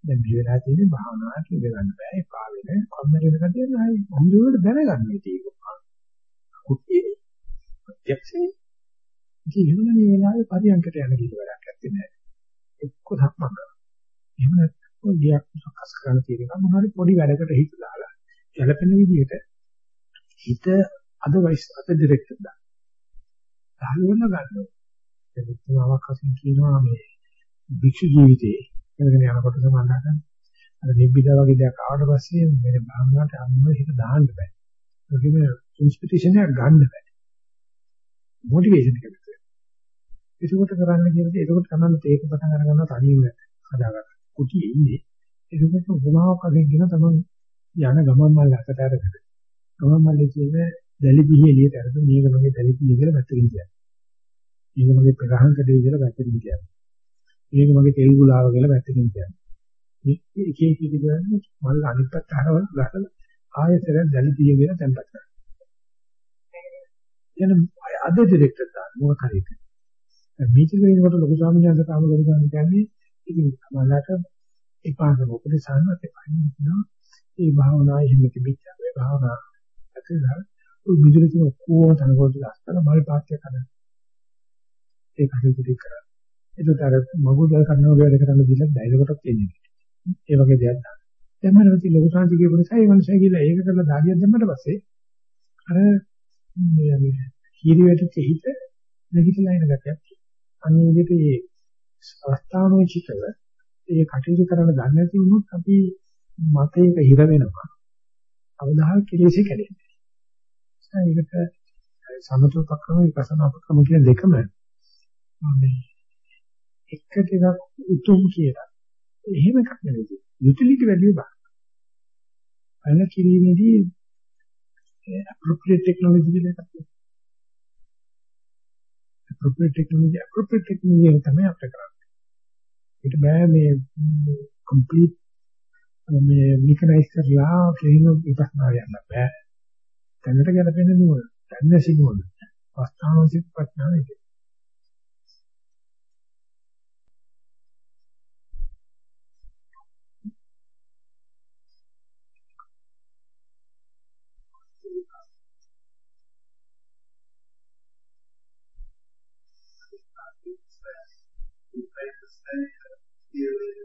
දැන් මේ වෙලාව තියෙන්නේ භාවනාවට ඉඳ ගන්න බෑ. ඒ පාවෙන කොම්මර වෙන කතිය නෑ. හොඳට දැනගන්න මේක. කුට්ටියේ. ප්‍රත්‍යක්ෂේ. ඉතින් එහෙම මේ වෙලාවේ පරියන්කට යන කිසි වැඩක් නැත්තේ නෑ. එක්ක සම්මත. එහෙම නැත්නම් ගියක් සකස් කරන්න තියෙන එක මොනවාරි පොඩි වැඩකට හිත දාලා ගැළපෙන විදිහට හිත අද වයිස් අද ඩිරෙක්ටර් දා. සාහලවන්න ගන්නවා. ඒක තුමාවක් වශයෙන් කියනවා මේ භික්ෂු ජීවිතේ කරගෙන යනකොට සමානකට අර නිබ්බිදා වගේ දෙයක් ආවට පස්සේ මේ භාවනාවට අම්ම හිත දාන්න බෑ. ඒකෙම ඉන්ස්පිරේෂන් එකක් ගන්න බෑ. මොටිවේෂන් එකක් තියෙනවා. ඒකකට කරන්න කියන්නේ ඒකකට තමයි තේක පටන් අරගන්න තනියම හදාගන්න. කුටියේ ඉන්නේ. ඒකකට උපමාවක් වශයෙන් කියන තමයි යන ගමන් මල් අතට අරගෙන. ගමන් මල්ලේ කියන්නේ දැලි පිහි එළියට අරගෙන මේක මගේ දැලි පිහි කියලා පැත්තකින් කියන්නේ. මේක මගේ ප්‍රහාණ කඩේ කියලා පැත්තකින් කියන්නේ. මේක මගේ තෙල් ගුලාව කියලා පැත්තකින් කියන්නේ. මේ එක එක එක කියන්නේ මල් අනිත් පැත්ත හරවල ගහලා ආයෙත් දැලි පිහි කියලා තැම්පත් කරනවා. එන අද ඩිරෙක්ටර් දාන්න මොකක් හරි එක. මේක වෙනකොට ලොකු ස්වාමීන් වහන්සේ කාම ලොකු ස්වාමීන් කියන්නේ ඉතින් මලකට එපාන මොකද සාන්නත් එපාන ඒ භාවනාවේ හිම තිබිච්ච ඒ භාවනාව ඇතුළත ওই විදුලි තියෙන ඔක්කොම තනකොළ ටික අස්තන මල් පාත්‍ය කරන. ඒක හරියට කරා. ඒකට අර මගුල් ගල් කරනවා වගේ වැඩ කරන්න දීලා ඩයිලොගටක් තියෙනවා. ඒ වගේ දෙයක් දාන්න. දැන් මම ඉතින් ලොකු සාන්ති කියපු නිසා ඒ මනුස්සයා කියලා ඒක කරලා දාගියක් දැම්මට පස්සේ අර මේ මේ කීරියට හිත නැගිටලා ඉන ගැටයක්. අනිත් විදිහට මේ අවස්ථානෝචිතව ඒ කටයුතු කරන්න දන්නේ නැති වුණොත් අපි මතයක හිර වෙනවා. අවදාහ කෙලෙසි කැඩෙන්නේ. ඒකට සමතෝපක්‍රම විපස්සනාපක්‍රම කියන දෙකම මේ එක ටිකක් උතුම් කියලා. එහෙම එකක් නෙවෙයි. යුටිලිටි වැලියු බා. අන කිරීමේදී appropriate technology කියලා එකක් තියෙනවා. appropriate technology appropriate technology තමයි අපිට කරන්නේ. ඊට බෑ මේ complete මේ මිකනයිස් කරලා ක්ලීන් විපස්සනා යන්න බෑ. දැනට ගැලපෙන නුවණ, දැනසි නුවණ, අවස්ථානෝචිත ප්‍රඥාව ඒක. and feeling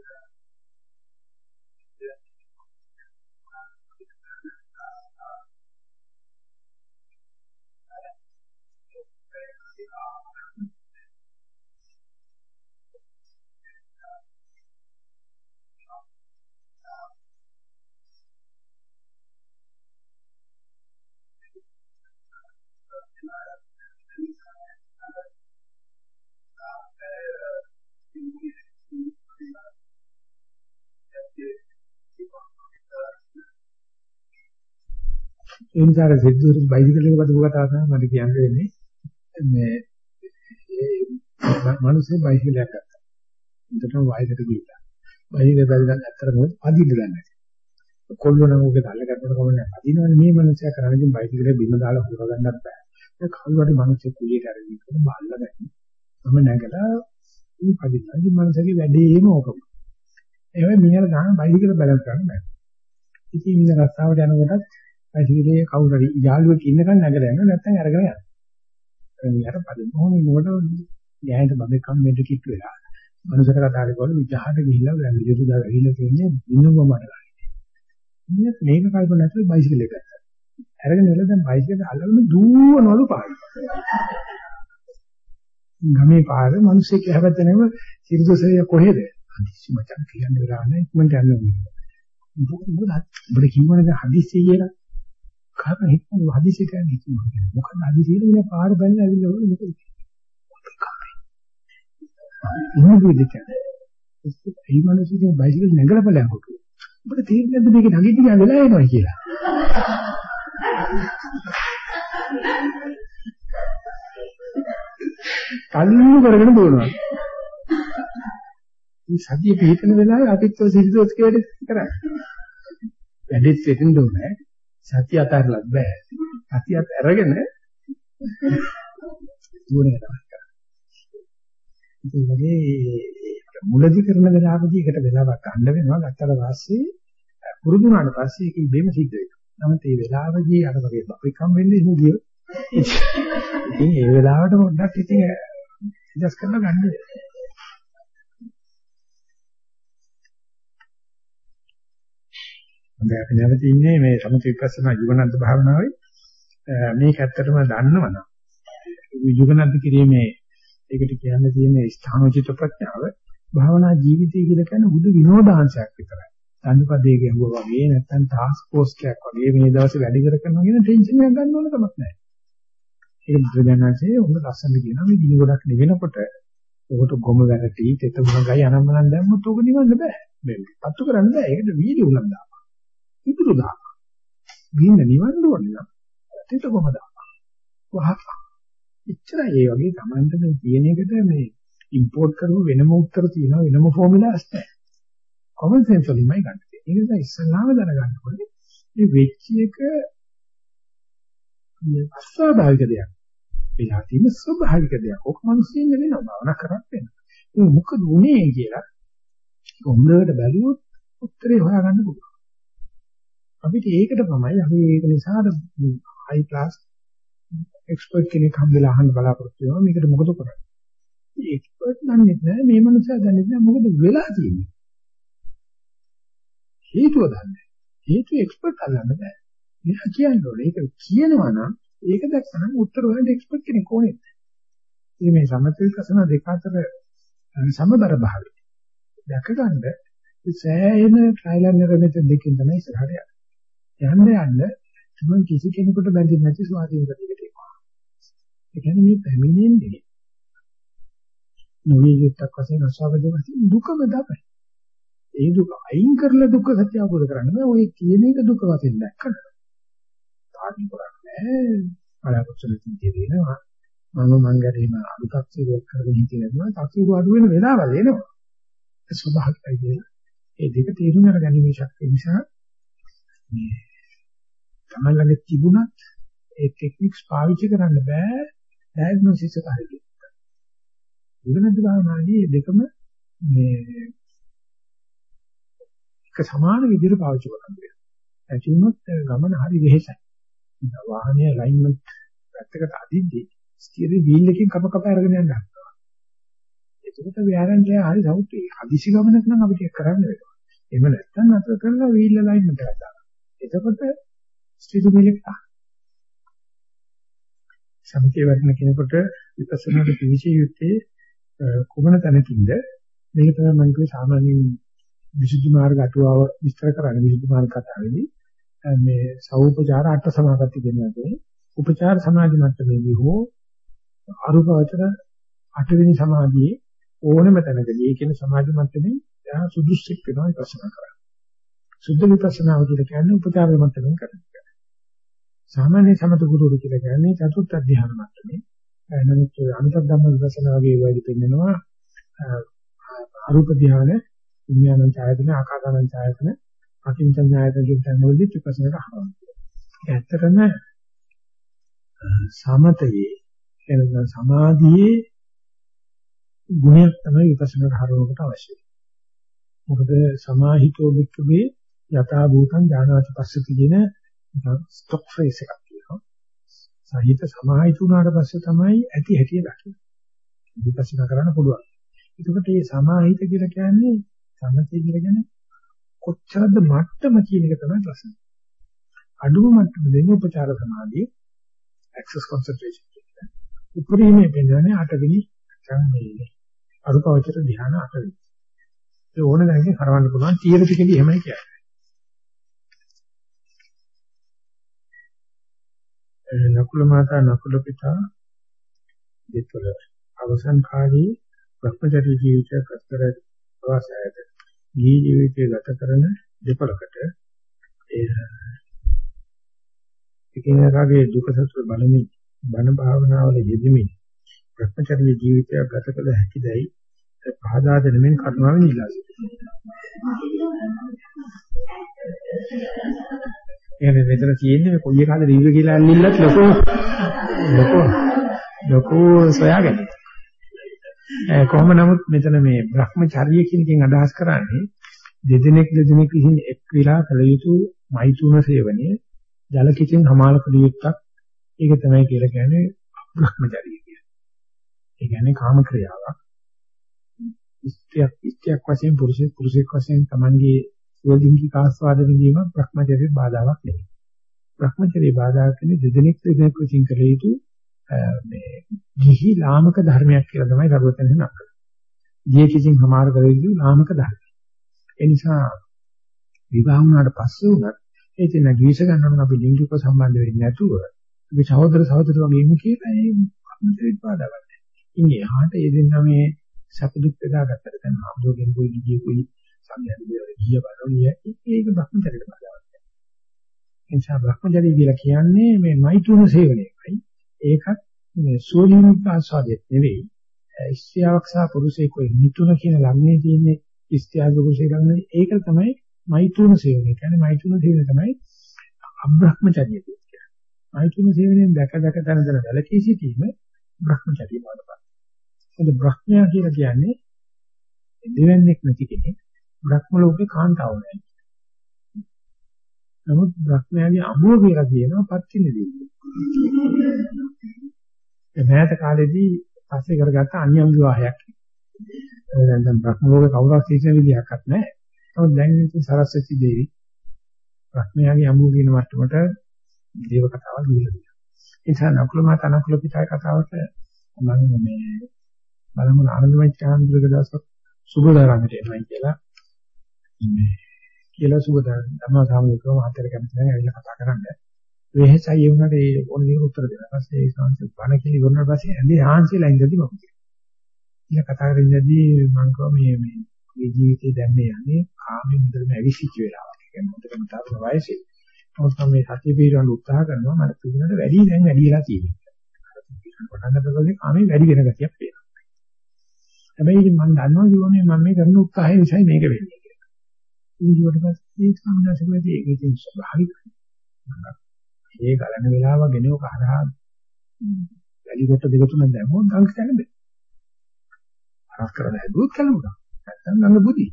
ඒ නිසා අර සිද්ධුරු බයිසිකල් එක බදු කතා තමයි මට කියන්න වෙන්නේ මේ මිනිස්සේ බයිසිකලයක් ගත්තා. උන්ටම වයසට ගිහිල්ලා. බයිසිකල් බැලුවා ඇත්තටම අදින්න දන්නේ නැහැ. කොල්ලෝ නම් උගේ තල්ල ගන්නකොට කොහොමද අදිනවනේ මේ මිනිස්සයා කරන්නේ බයිසිකලේ බිම දාලා හොර ගන්නත් බෑ. ඒ කවුරුහරි මිනිස්සු කුලියට අරගෙන ඉන්න බල්ලා ගන්න. මම නැගලා මේ පදින්න. ඉතින් මිනිස්සගේ වැඩේම ඕකම. ඒ වෙයි මිනිහලා ගන්න බයිසිකල බැලන්ස් කරන්න බෑ. ඉතින් ඉන්න රස්සාවට යනකොටත් බයිසිකලේ කවුරු හරි යාළුවෙක් ඉන්නකන් නැගලා යනවා නැත්නම් අරගෙන යනවා. ඊට පස්සේ මොහොනේ නෝඩ ගෑනට බබෙක්ම මෙඩ කිට් වෙලා. මනුස්සර කතා කරනකොට විජහාට ගිහිල්ලා දැන් විදුලි දාලා ගිහිල්ලා තියෙන්නේ දිනුම මඩලා. මේක මේක කල්පනා නැතුව බයිසිකලේ ගත්තා. අරගෙන ඉල දැන් බයිසිකල් අල්ලගෙන දුවනවලු පාරේ. ගමේ පාරේ මිනිස්සෙක් හැබැත්තනම සිරිදොසේ කොහෙද? හදිස්සි මචං කියන්න වෙලා නැහැ ඉක්මනට යන්න ඕනේ. මොකද ඔබට කිව්වනේ හදිස්සි කියලා. කාම හිතන හදිස්සි කියන්නේ කිව්වා. මොකද හදිස්සි කියලා පාර බැලලා ඇවිල්ලා ඕනේ මොකද? මොනවද කියන්නේ? ඒ මිනිස්සුගේ බයිසිකල් නැගලා බලයන් කොට. ඔබට තේරෙන්නේ නැද්ද මේක නැගිට ගියා වෙලා එනවා කියලා? තල්ලු කරගෙන දුවනවා. මේ සතිය පිටන වෙලාවේ අපිත් ඔය සිරිදොස් කේඩ කරන්නේ. වැඩිත් වෙන්න ඕනේ. සතිය අතහැරලත් බෑ. සතියත් අරගෙන දුවන එක තමයි කරන්නේ. ඒ වගේ මුලදි කරන වෙලාවදී එකට වෙලාවක් ගන්න වෙනවා. ගත්තට පස්සේ පුරුදු වුණාට පස්සේ ඒක ඉබේම සිද්ධ වෙනවා. නමුත් මේ වෙලාවදී අර වගේ අපිකම් වෙන්නේ නෙගිය. ඉතින් ඒ වෙලාවට පොඩ්ඩක් ඉතින් ඉඩස් කරලා ගන්න. හොඳයි අපි නැවත ඉන්නේ මේ සමථ විපස්සනා යුගනන්ත භාවනාවේ මේක ඇත්තටම දන්නවනම් යුගනන්ත කිරීමේ ඒකට කියන්න තියෙන ස්ථානෝචිත ප්‍රඥාව භාවනා ජීවිතය කියලා කියන්නේ බුදු විනෝදාංශයක් විතරයි. සංපදයේ ගැඹුවා වගේ නැත්නම් ටාස්ක් ෆෝස් එකක් වගේ මේ දවසේ වැඩි කර කරනවා කියන ටෙන්ෂන් එකක් ගන්න ඕන කමක් නැහැ. ඒක බුදුජානකසේ උඹ ලස්සන කියනවා මේ දින ගොඩක් නෙවෙනකොට ඔකට ගොම වැරටි තෙත ගුණගයි අනම්මනම් දැම්මොත් ඕක නිවන්න බෑ. මේ පත්තු කරන්න බෑ. ඒකට වීඩි උලන් දාපන්. ඉතුරු දාපන්. වින්න නිවන්න ඕනේ නම් තෙත ගොම දාපන්. වහපන්. එච්චරයි ඒ වගේ Tamanට මේ තියෙන එකට මේ ඉම්පෝට් කරපු වෙනම උත්තර තියෙනවා වෙනම ෆෝමියුලාස් නැහැ. common sense වලින්මයි ගන්න තියෙන්නේ. ඒ නිසා ඉස්සල්ලාම දැනගන්න ඕනේ මේ වෙච්ච එක අස්වාභාවික දෙයක්. වෙලා තියෙන ස්වභාවික දෙයක්. ඔක මිනිස්සුන් වෙනවා භවනා කරත් වෙනවා. ඒ මොකද උනේ කියලා හොඳට බැලුවොත් උත්තරේ හොයාගන්න පුළුවන්. අපිට ඒකට තමයි අපි ඒක නිසා හයි ක්ලාස් එක්ස්පර්ට් කෙනෙක් හම්බෙලා අහන්න බලාපොරොත්තු වෙනවා මේකට මොකද කරන්නේ? එක්ස්පර්ට් දන්නේ නැහැ මේ මනුස්සයා දන්නේ නැහැ මොකද වෙලා තියෙන්නේ. හේතුව දන්නේ. හේතුව එක්ස්පර්ට් අල්ලන්න බෑ. මෙයා කියන්න ඕනේ. ඒක කියනවා නම් ඒක දැක්කම උත්තර හොයන්න එක්ස්පර්ට් කෙනෙක් ඕනේ. ඉතින් මේ සමථවිකසන දෙක අතර සමබර භාවය. දැක ගන්න සෑහෙන ට්‍රයිල් ඇන්ඩ් එරර් මෙතන දෙකෙන් තමයි ඉස්සරහට යන්නේ. යන්න යන්න තමයි කිසි කෙනෙකුට බැඳෙන්නේ නැති ස්වාධීන ගතියකට එනවා. ඒ කියන්නේ මේ පැමිණෙන්නේ නොවිය යුක්තක් වශයෙන් අස්වාදයේ වශයෙන් දුකම තමයි. ඒ දුක අයින් කරලා දුක සත්‍ය අවබෝධ කරගන්න බෑ. ඔය කියන එක දුක වශයෙන් දැක්කම. තාඩි කරන්නේ බලාපොරොත්තු තියෙනවා. මම මං ගැරීම අනුතක්සිරුවක් කරගෙන හිටියනවා. තක්සිරු අඩු වෙන වෙලාවල් එනවා. ඒ ස්වභාවිකයි කියලා. ඒ දෙක තේරුම් අරගැනීමේ ශක්තිය නිසා මේ තමයි ළඟ තිබුණත් ඒ ටෙක්නික්ස් පාවිච්චි කරන්න බෑ ඩයග්නොසිස් එක හරියට. ඉගෙනද ගන්නවාදී දෙකම මේ එක සමාන විදිහට පාවිච්චි කරන්න වෙනවා. ඇති වුණොත් ගමන හරි වෙහෙසයි. වාහනයේ අලයින්මන්ට් පැත්තකට අදිද්දී ස්ටියරින් වීල් එකකින් කප කප අරගෙන යන්න හදනවා. ඒකට ව්‍යාරන්ට් එක හරි සවුත් හදිසි ගමනක් නම් අපිට ඒක කරන්න වෙනවා. එහෙම නැත්නම් අතර කරලා වීල් අලයින්මන්ට් එකක් දානවා. එතකොට ස්ටියරින් වීල් එක තා. සමථයේ වර්ධන කෙනෙකුට විපස්සනාට පිවිසිය යුත්තේ කුමන තැනකින්ද මේක තමයි මම කිව්වේ සාමාන්‍යයෙන් විසුද්ධි මාර්ග අටුවාව විස්තර කරන්නේ විසුද්ධි මාර්ග කතාවේදී මේ සෞපචාර අට සමාපatti කියනවාදී උපචාර සමාධි මට්ටමේදී හෝ අරුපවචර අටවෙනි සමාධියේ ඕනම තැනකදී ඒ කියන සමාධි මට්ටමේ යා සුදුස්සෙක් වෙනවා විපස්සනා කරන්න. සුද්ධ විපස්සනා කියලා කියන්නේ උපචාර මට්ටමින් කරන්නේ. සාමාන්‍ය සමත ගුරුවරු කියලා කියන්නේ චතුර්ථ ධ්‍යාන මට්ටමේ. නමුත් අනිත් ධම්ම විපස්සනා වගේ වෙයිද පෙන්නනවා අරූප ධ්‍යාන විඥානං ඡායතන ආකාසානං ඡායතන අකින්චං ඡායතන කියන තැන්වලදී ත්‍රිපසනට අහනවා. ඇත්තටම සමතයේ එනනම් සමාධියේ ගුණයක් තමයි විපස්සනාට හරවකට අවශ්‍යයි. මොකද සමාහිතෝ වික්කවේ යථා භූතං ඥානාති පස්සති කියන ස්ටොක් ෆ්‍රේස් එකක් කියනවා. සහිත සමාහිත වුණාට පස්සේ තමයි ඇති හැටි දකින්නේ. විපස්සනා කරන්න පුළුවන්. එතකොට මේ සමාහිත කියලා කියන්නේ සමතේ කියලා කියන්නේ කොච්චරද මට්ටම කියන එක තමයි ප්‍රශ්නේ. අඩුම මට්ටම දෙන්නේ උපචාර සමාධියේ access concentration කියන්නේ. උපරිමයේ වෙනන්නේ අටවෙනි සංවේදී. අරුපවචර ධ්‍යාන අටවෙනි. ඒ ඕන දැනගෙන කරවන්න පුළුවන් තීරතිකදී එහෙමයි කියන්නේ. නකුල මාතා නකුල පිතා දෙතොල අවසන් කාලයේ භ්‍රමචර්ය ජීවිතය කතර අවසයද ගිහි ජීවිතය ගත කරන දෙපළකට ඒ එකිනෙකාගේ දුක සතුට බලමින් බණ භාවනාවල යෙදෙමින් භ්‍රමචර්ය ජීවිතය ගත කළ හැකිදයි පහදා දෙනමින් කරුණාවෙන් ඉල්ලා එහෙනම් මෙතන තියෙන්නේ කොයි එකද රිව්ව කියලා අල්ලිල්ලත් ලොකෝ ලොකෝ ලොකෝ සොයාගන්න. කොහොම නමුත් මෙතන මේ Brahmacharya කියන එකෙන් අදහස් කරන්නේ දෙදෙනෙක් දෙදෙනෙක් විසින් එක් වෙලා කළ යුතු මෛතුන සේවනය ජල කිචෙන් හමාල කළ යුත්තක් ඒක තමයි කියලා කියන්නේ Brahmacharya කියන්නේ. ඒ කියන්නේ කාම ක්‍රියාවක්. ඉස්ත්‍යක් ඉස්ත්‍යක් වශයෙන් පුරුෂයෙක් පුරුෂයෙක් වශයෙන් Tamanගේ වලිංගික ආස්වාද විඳීම භ්‍රමචර්යයේ බාධාවක් නෙවෙයි. භ්‍රමචර්යයේ බාධාවක් කියන්නේ දෙදෙනෙක් දෙදෙනෙක් විසින් කළ යුතු මේ ගිහි ලාමක ධර්මයක් කියලා තමයි සරුවතෙන් නක්. ගිහි කිසිම හමාර කර යුතු ලාමක ධර්ම. ඒ නිසා විවාහ වුණාට පස්සේ උනත් ඒ තැන ගිවිස ගන්නවනම් අපි ලිංගික සම්බන්ධ වෙන්නේ නැතුව අපි සහෝදර සහෝදර වගේම කියලා ඒ භ්‍රමචර්යයට බාධාවක් නැහැ. ඉන්නේ හාට ඒ දෙන්නා මේ සතුටුත් එදාගත්තට දැන් ආම්දෝගෙන් කොයි ගියේ කොයි සංඥා විදියට ගිය බලෝනිය ඒක භ්‍රමචර්යයට බාධාවක්. ඒ නිසා භ්‍රමචර්යය කියලා කියන්නේ මේ මෛතුන සේවනයයි. ඒකත් මේ සෝලිනික ආස්වාදයක් නෙවෙයි. ඉස්ත්‍යාවක් සහ පුරුෂයෙක් වෙ මිතුන කියන ළඟනේ තියෙන්නේ ඉස්ත්‍යාව පුරුෂයෙක් ළඟනේ ඒක තමයි මෛතුන සේවනය. කියන්නේ මෛතුන සේවනය තමයි අබ්‍රහ්මචර්යය කියන්නේ. මෛතුන සේවනයෙන් දැක දැක තන තන වැලකී සිටීම භ්‍රමචර්යය වඩපත්. මොකද බ්‍රහ්මයා කියලා කියන්නේ දෙවන්නේක් නැති කෙනෙක්. බ්‍රහ්ම ලෝකේ කාන්තාව නැහැ. නමුත් බ්‍රහ්මයාගේ අමුව කියලා කියනවා පත්තින දෙවියෝ. ඒ මෑත කාලේදී පස්සේ කරගත්ත අනියම් විවාහයක්. දැන් දැන් බ්‍රහ්ම ලෝකේ කවුරුත් සිටින විදිහක්වත් නැහැ. නමුත් දැන් ඉතින් සරස්වති දේවි බ්‍රහ්මයාගේ අමුව කියන මට්ටමට දේව කතාවක් දීලා තියෙනවා. ඒ නිසා නකුල මාත අනකුල පිටායි කතාවට මම මේ බලමු ආනන්දමයි චාන්ද්‍රක දවසක් සුබදාරංගට එනවා කියලා මේ කියලා සුබදා ධම්ම සාමුද්‍රව මහත්තයා කැමති නැහැ ඇවිල්ලා කතා කරන්න. වෙහෙසයි ඒ වුණාට ඒ ඕන දේ උත්තර දෙනවා. ඊපස්සේ ඒ සංසත් බණ කියලා ඉවරනට පස්සේ ඇඳේ ආන්සිලා ඉඳදී මම කියනවා. ඉතින් කතා කරගෙන ඉඳදී මම කිව්වා මේ මේ මේ ජීවිතේ දැන් මේ යන්නේ කාමෙන් මුදලම ඇවිසිච්ච වෙලාවක්. ඒ කියන්නේ මුදලම තරුණ වයසේ. නමුත් මම මේ සතිය පිළිබඳව උත්සාහ කරනවා මට පිළිබඳ වැඩි දැන් වැඩි වෙලා තියෙනවා. පටන් ගන්නකොට කාමෙන් වැඩි වෙන ගතියක් පේනවා. හැබැයි ඉතින් මම දන්නවා ජීවනයේ මම මේ කරන උත්සාහය නිසා මේක වෙන්නේ. ඊට පස්සේ සම්මාසකදී ඒක ඉතින් ස්වභාවිකයි. ඒ ගලන වෙලාව ගෙන ඔක හරහා වැලි කොට දෙක තුනක් දැම්මොත් ගල් කැලෙ බෑ. හරස් කරලා හැදුවොත් කැලුණා. නැත්තම් ගඟ බුදි.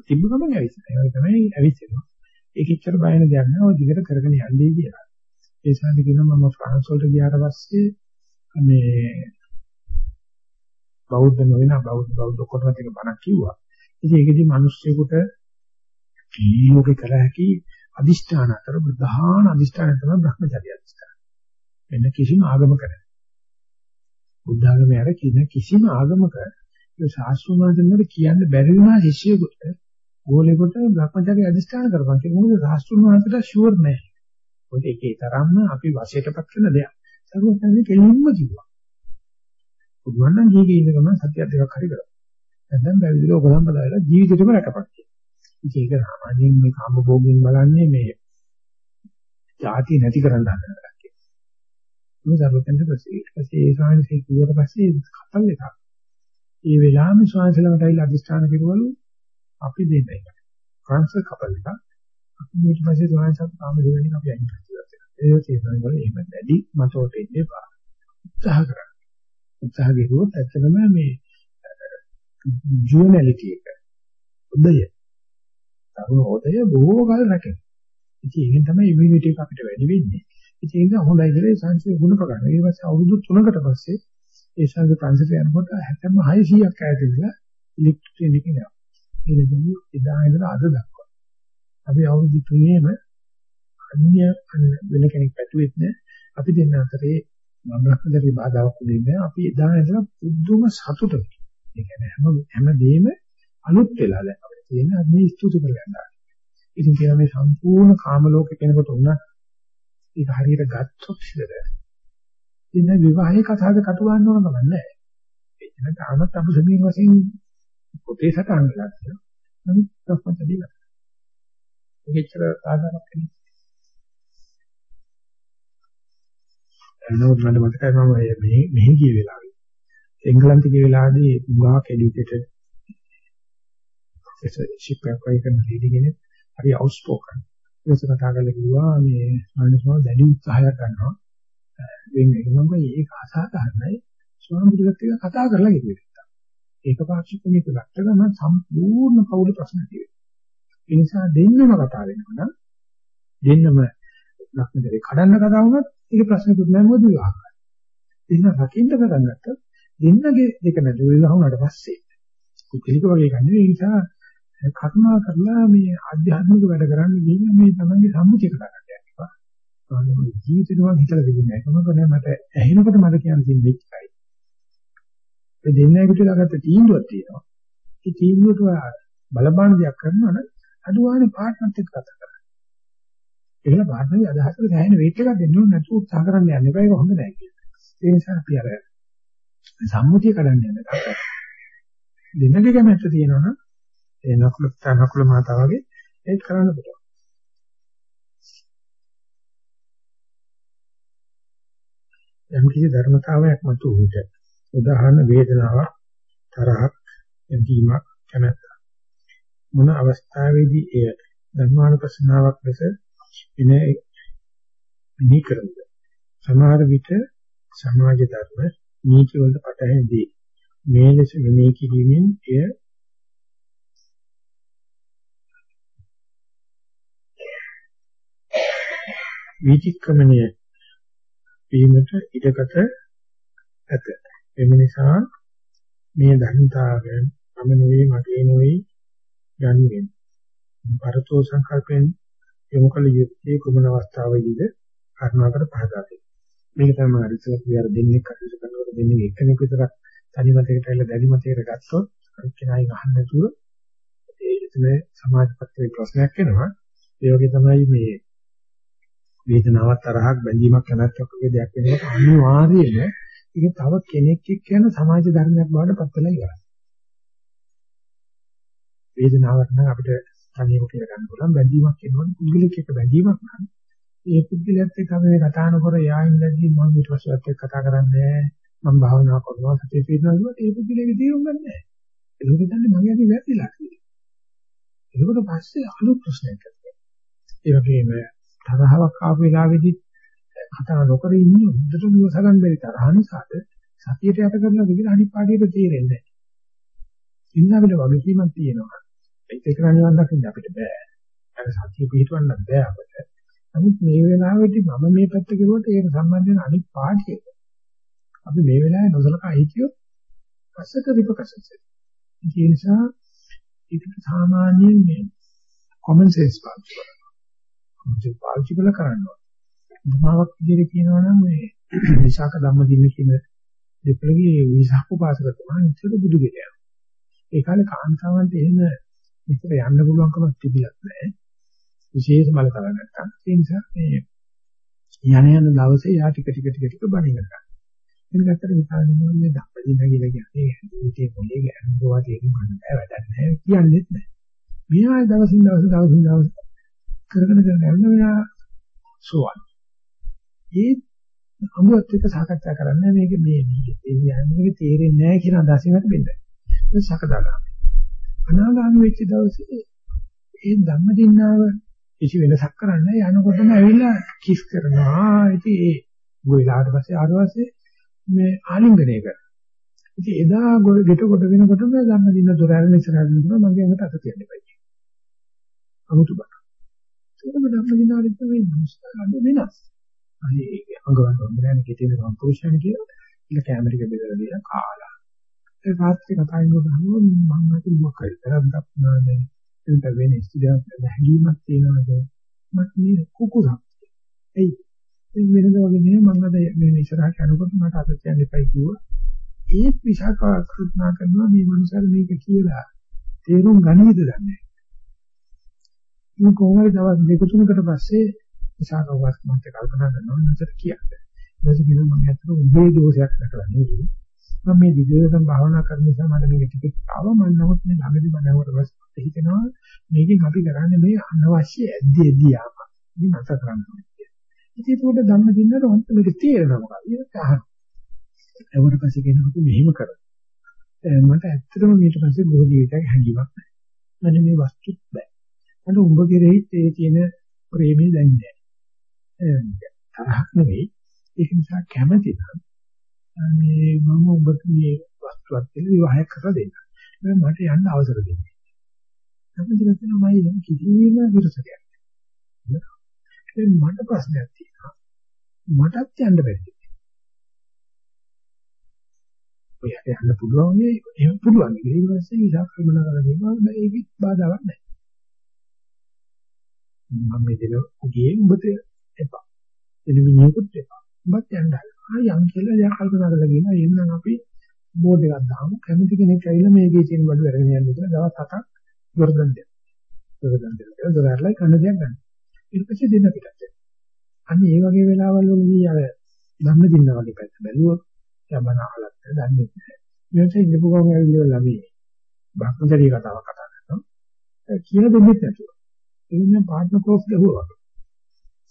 තිබ්බ ගමන් ඇවිස්සෙනවා. ඒක තමයි ඇවිස්සෙනවා. ඒක එච්චර බය වෙන දෙයක් නෑ. ඔය දිගට කරගෙන යන්නේ කියලා. ඒ සාන්ති කියනවා මම ෆ්‍රාන්ස් වලට ගියාට පස්සේ මේ බෞද්ධ නොවන බෞද්ධ බෞද්ධ කොටවත් එක බණක් කිව්වා. ඉතින් ඒකදී මිනිස්සුෙකුට ජීවිතේ කළ හැකි අදිෂ්ඨාන අතර ප්‍රධාන අදිෂ්ඨානය තමයි Brahmacharya අදිෂ්ඨාන. වෙන කිසිම ආගමක නැහැ. බුද්ධ ආගමේ අර කියන කිසිම ආගමක ඒ ශාස්ත්‍රඥයන්ට කියන්න බැරි වුණා ශිෂ්‍යයෙකුට ගෝලෙකුට Brahmacharya අදිෂ්ඨාන කරපන් කියලා මොකද ශාස්ත්‍රඥයන්ට ෂුවර් නැහැ. මොකද ඒකේ තරම්ම අපි වශයටපත් කරන දෙයක්. සරුවත්න්නේ කෙලින්ම කිව්වා. බුදුන් නම් ජීවිතේ ඉඳ ගමන් සත්‍ය දෙකක් හරි කරා. නැත්නම් පැවිදිලා ඔබ සම්පදායලා ජීවිතේටම රැකපත් කියලා. ඉතින් ඒක සාමාන්‍යයෙන් මේ කාම භෝගයෙන් බලන්නේ මේ ಜಾති නැති කරන්න හදන එකක් කියලා. මේ සර්වතන්ට පස්සේ ඊට පස්සේ ඒ ස්වාමීන් කිව්වට පස්සේ කතල් එකක්. ඒ වෙලාවෙම ස්වාමීන් වහන්සේලාට ඇවිල්ලා අදිස්ථාන කෙරුවලු අපි දෙන්නයි. ෆ්‍රාන්ස් කපල් එකක්. අපි ඊට පස්සේ ස්වාමීන් වහන්සේට කාම දෙවෙනි අපි අයින් කරලා තියෙනවා. ඒ තේරුම් ගන්න එහෙම වැඩි මතෝට එන්නේ බා. උත්සාහ කරන්න. උත්සාහ කෙරුවොත් ඇත්තටම මේ ජුවනැලිටි එක. උදය. තරුණ උදය බොහෝ කල රැකෙන. ඉතින් ඒකෙන් තමයි ඉමුනිටි එක අපිට වැඩි වෙන්නේ. ඉතින් ඒක හොඳයි කියලා සංසය ගුණ ප්‍රකාශ. ඊට පස්සේ අවුරුදු 3කට පස්සේ ඒ සංසය පන්සලට යනකොට හැතැම්ම 600ක් ඈත ඉඳලා ඉලෙක්ට්‍රික් එක යනවා. ඒ දෙන්නේ එදා ඉඳලා අද දක්වා. අපි අවුරුදු 3ේම අන්‍ය වෙන කෙනෙක් පැතුවෙත් නෑ. අපි දෙන්න අතරේ බ්‍රහ්මචර්ය බාධාවක් දෙන්නේ අපි එදා ඉඳලා පුදුම සතුටක්. ඒ කියන්නේ හැම හැමදේම අලුත් වෙලා දැන් අපිට තියෙන අද ස්තුති කරගන්නවා. ඉතින් කියන මේ සම්පූර්ණ කාම ලෝක කෙනෙකුට උනත් ඒක හරියට ගත්තොත් ඉතල ඉන්න විවාහයේ කතාවද කටු ගන්න ඕන කම නැහැ. එතන තාමත් අපු සමීන වශයෙන් පොතේ සටහන් වෙලා තියෙනවා. නමුත් ප්‍රශ්න දෙයක්. ඔකෙච්චර ආදානක් නෙමෙයි. එනකොට මට මතකයි මම මේ මෙහි ගිය වෙලාවේ එංගලන්තේ ගිය වෙලාවේදී ගුහා කෙලියුටේට ප්‍රොෆෙසර් ෂිප්පර් කයි කරන ලීඩි කෙනෙක් හරි අවුට්ස්පෝකන් ඊට කතා කරලා කිව්වා මේ ස්වාමීන් දැඩි උත්සාහයක් ගන්නවා. වෙන එකම මේක අසාධාරණයි. ස්වාමීන් වහන්සේ කතා කරලා කිව්වා. ඒක පාක්ෂික මේක ගත්ත ගමන් සම්පූර්ණ පෞල ප්‍රශ්න තියෙනවා ඒ නිසා දෙන්නම කතා වෙනවා නම් දෙන්නම ලක්ෂණේ කඩන්න කතා වුණත් ඒක ප්‍රශ්නකුත් නෑ මොකද විවාහ කරන්නේ. දෙන්න රකින්න පටන් ගත්තොත් දෙන්නගේ දෙක නැතුව විවාහ වුණාට පස්සේ කුකලික වගේ ගන්න ඒ නිසා කර්මා කරලා මේ ආධ්‍යාත්මික වැඩ කරන්න ගිහින් මේ තමන්ගේ සම්මුතිය කතා කරන්න යනවා. ආනෝ ජීවිතේවත් හිතලා දෙන්නේ නැහැ. කොහොමද මට ඇහෙනකොට මට කියන්න තියෙන වෙච්ච එකයි. ඒ දෙන්න එකට ලාගත්ත තීන්දුවක් තියෙනවා. ඒ තීන්දුවට බලපාන දෙයක් කරනවා නම් අඩුවානේ පාර්ට්නර්ත් එක්ක කතා කරන්න. ඒකල පාර්ට්නර්ගේ අදහසට දැනෙන වේට් එකක් දෙන්න ඕනේ නැතුව උත්සාහ කරන්න යන්න එපා. ඒක හොඳ නැහැ කියලා. ඒ නිසා අපි අර සම්මුතිය කඩන්න යන්න දෙන්නගේ කැමැත්ත තියෙනවා නම් ඒ නකුල නකුල මාතා වගේ ඒක කරන්න පුළුවන්. යම් කිසි ධර්මතාවයක් මතු උන්ට උදාහරණ වේදනාවක් තරහක් එදීමක් කැමැත්ත මොන අවස්ථාවේදී එය ධර්මානුපස්සනාවක් ලෙස එන මෙහි කරමුද සමහර විට සමාජ ධර්ම නීති වලට පටහැදී මේ ලෙස මෙහි කිරීමෙන් එය විචක්‍රමණය වීමට ඉඩකට ඇත. එම නිසා මේ ධර්මතාවයන් මම නෙවෙයි මගේ නෙවෙයි යන්නේ. පරතෝ සංකල්පෙන් යොමු කළ යුත්තේ කුමන අවස්ථාවේදීද කරුණාකර පහදා දෙන්න. මේක තමයි අර ඉස්සර අපි අර දෙන්නේ කටයුතු කරනකොට දෙන්නේ එක්කෙනෙක් විතරක් තනි මතයකට ඇවිල්ලා දැඩි මතයකට ගත්තොත් කෙනායි ගහන්න නැතුව ඒ එතන සමාජ පත්‍රයේ ප්‍රශ්නයක් එනවා. ඒ වගේ තමයි මේ වේදනාවක් තරහක් බැඳීමක් කැමැත්තක් වගේ දෙයක් වෙනකොට අනිවාර්යයෙන්ම ඒක තව කෙනෙක් එක්ක යන සමාජ ධර්මයක් බවට පත් වෙලා ඉවරයි. වේදනාවක් නම් අපිට තනියම කියලා ගන්න පුළුවන් බැඳීමක් වෙනකොට පුද්ගලික එක බැඳීමක් නම් ඒ පුද්ගලයාත් එක්ක අපි කතා නොකර යායින්දදී මම ඊට පස්සේ එක්ක කතා කරන්නේ මම භාවනා කරනවා සතිය පිටනවා කිව්වොත් ඒ පුද්ගලයාගේ තේරුම් ගන්න නැහැ. ඒක හිතන්නේ මගේ අතේ වැරදිලා කියලා. ඒකට පස්සේ අලුත් ප්‍රශ්නයක් ඇති. ඒ වගේම තරහවක් ආපු වෙලාවේදී කතා නොකර ඉන්නේ හොඳට විවස ගන්න බැරි තරහ නිසාද සතියට යට කරලා විදිහට අනිත් පාඩියට තේරෙන්නේ නැහැ. ඉන්න අපිට වගකීමක් තියෙනවා. ඒක කරන්නේ දකින්න අපිට බෑ. අර සතිය පිටවන්න බෑ අපිට. නමුත් මේ වෙලාවේදී මම මේ පැත්ත ගිහුවොත් ඒක සම්බන්ධ වෙන අනිත් පාඩියට අපි මේ වෙලාවේ නොසලකා හිටියොත් පස්සට රිපකසන්ස් ඒ නිසා ඒකට සාමාන්‍යයෙන් මේ common sense පාවිච්චි කරනවා. මොකද පාවිච්චි කළ කරනවා. උපමාවක් විදිහට කියනවා නම් මේ විසාක ධම්මදින්න කියන දෙපළගේ විසාක උපාසක තමයි ඉතින් බුදු ගෙදර. ඒ කාලේ කාන්තාවන්ට එහෙම ඉතල යන්න පුළුවන්කමක් තිබිලත් නැහැ. විශේෂ බල කරා නැත්තම් ඒ නිසා මේ යන යන දවසේ යා ටික ටික ටික ටික බණින්න ගන්නවා. එන්න ගත්තට විපාදිනවා මේ ධම්මදින්න කියලා කියන්නේ ඒකේ පොලේ ගැඹුරවා තේරුම් ගන්න බෑ වැඩක් නැහැ කියන්නේත් නැහැ. මේ ආය දවසින් දවස දවසින් දවස කරගෙන කරගෙන යන මෙයා සෝවන්. ඒ අමුවත් එක්ක සාකච්ඡා කරන්න මේක මේ මේක තේරෙන්නේ නැහැ කියන අදහසකට බෙන්දයි. ඒක සකදාගාමී. අනාගාමී වෙච්ච දවසේ ඒ ධම්මදින්නාව කිසි වෙනසක් කරන්නේ යනකොටම ඇවිල්ලා කිස් කරනවා. ඉතින් ඒ ගොයිලාට පස්සේ ආවස්සේ මේ ආලිංගනය කරනවා. ඉතින් එදා ගෙට කොට වෙනකොටම ධම්මදින්න දොර ඇරෙන ඉස්සරහින් මගේ අඟට අත තියන්න එපා. අමුතු බා. ඒකම ධම්මදිනාරිත් මේ මනුස්සයන්ට වෙනස්. අනේ අංගවල වන්දනයන් කිතේ සම්පූර්ණ කියලා ඉල කැමරික බෙදලා දීලා කාලා. ඒ රාත්‍රී කතා කරනකොට මම මම මොකක්ද කරන්නේ නැන්නේ. ඒක වෙන්නේ ඉස්තියක් හැංගීමක් තියෙනවද? මට මේ කුකුසක්. එයි ඒ වෙනද වගේ නෙමෙයි මම අද මේ ඉස්සරහට යනකොට මට අද කියන්න එපයි කිව්වා. ඒත් විශාකා කල්පනා කරනවා මේ මනුස්සයා මේක කියලා තේරුම් ගනීද දන්නේ. මේ කොහොමද දවස් දෙක තුනකට පස්සේ විශාකා වත් මට කල්පනා කරනවා මට කියන්නේ. ඊට පස්සේ මම ඇත්තට උඹේ දෝෂයක් දැකලා නෙවෙයි. මම මේ දිගටම භාවනා කරන නිසා මට මේක ටිකක් ආවා මම නමුත් මේ ළඟදී මනවට පස්සේ හිතෙනවා මේකෙන් අපි කරන්නේ මේ අනවශ්‍ය ඇද්දි ඇද්දි ආප. මේ නැත කරන්නේ. ඉතින් ඒකට ධම්ම දින්නට හොන්ත මේක තේරෙනවා මොකක්ද? ඒක අහන. ඒවට පස්සේ කෙනෙකුට මෙහෙම කරා. මට ඇත්තටම ඊට පස්සේ ගෘහ ජීවිතයක් හැංගීමක් නැහැ. මම මේ වස්තුත් බෑ. මට උඹ කෙරෙහි ඒ තියෙන ප්‍රේමය දැන් නැහැ. තරහක් නෙවෙයි. ඒක නිසා කැමති නම් මේ මම ඔබට මේ වස්තුවක් දෙන්න විවාහයක් කරලා දෙන්න. මට යන්න අවසර දෙන්න. කැමති නැත්නම් මම කිසිම විරසකයක් නැහැ. මට ප්‍රශ්නයක් තියෙනවා. මටත් යන්න බැරිද? ඔයාට යන්න පුළුවන් නේ එහෙම පුළුවන්. ඊට පස්සේ ඉලක්ක කරන කරලා දෙනවා මේකෙත් බාධාවක් නැහැ. මම මේ දෙන උගේ උඹට එපා. එනි මිනිහෙකුත් එපා. උඹත් යන්න ආ යන් කියලා එයා කල්පනා කරලා කියනවා එන්නම් අපි බෝඩ් එකක් දාමු කැමති කෙනෙක් ඇවිල්ලා මේකේ තියෙන බඩු අරගෙන යන්න කියලා දවස් හතක් දොරදන් දෙන්න. දොරදන් දෙන්න. දොරarlයි කන්න දෙයක් ගන්න. ඊට පස්සේ දෙන්න පිටත් අන්න ඒ වගේ වෙලාවල් වලදී අර ධම්ම දින්න වගේ පැත්ත බැලුවොත් යබන අහලත් දන්නේ නැහැ. ඊට ඉඳපු ගමන් ඇවිල්ලා මේ බ්‍රහ්මචර්ය කතාවක් කතා කරනවා. කියලා දෙන්නෙත් නැතුව. එන්න පාර්ට්නර් කෝස් ගහුවා වගේ.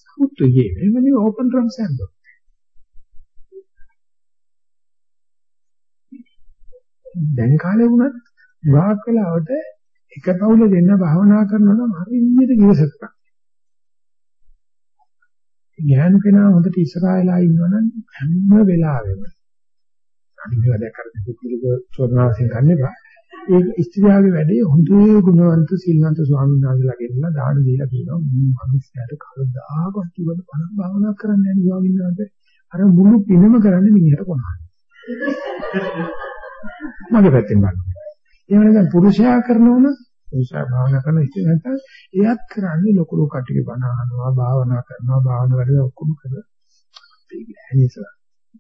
සමුතු යේ එවනේ ඕපන් ඩ්‍රම් සෑම්පල්. දැන් කාලේ වුණත් ගාක් වෙලාවට එක පවුල දෙන්න භාවනා කරනවා නම් හරියට ඉවසක්. ඥාන කෙනා හොඳට ඉස්සරහලා ඉන්නවනම් හැම වෙලාවෙම අනිත් වැඩ කරද්දී පුදුලික චෝදනාවකින් ගන්න එපා. ඒක ස්ත්‍රියාගේ වැඩේ හොඳේ ගුණවන්ත සිල්වන්ත ස්වාමීන් වහන්සේලා ගෙන්නලා දාන දීලා කියනවා මිනිස්සුන්ට කවදාකවත් කිව්වද පණ භාවනා කරන්න යන්නේ ස්වාමීන් වහන්සේ අර මුළු පිනම කරන්නේ මිනිහට කොනහයි. මගේ පැත්තෙන් බලන්න. එහෙම නැත්නම් පුරුෂයා කරනවනම් නිසා භාවනා කරන ඉතින් නැත්නම් එයත් කරන්නේ ලොකු ලොකු කටික බණ අහනවා භාවනා කරනවා භාවනා වැඩ ඔක්කොම කරලා ඒක ඇනිස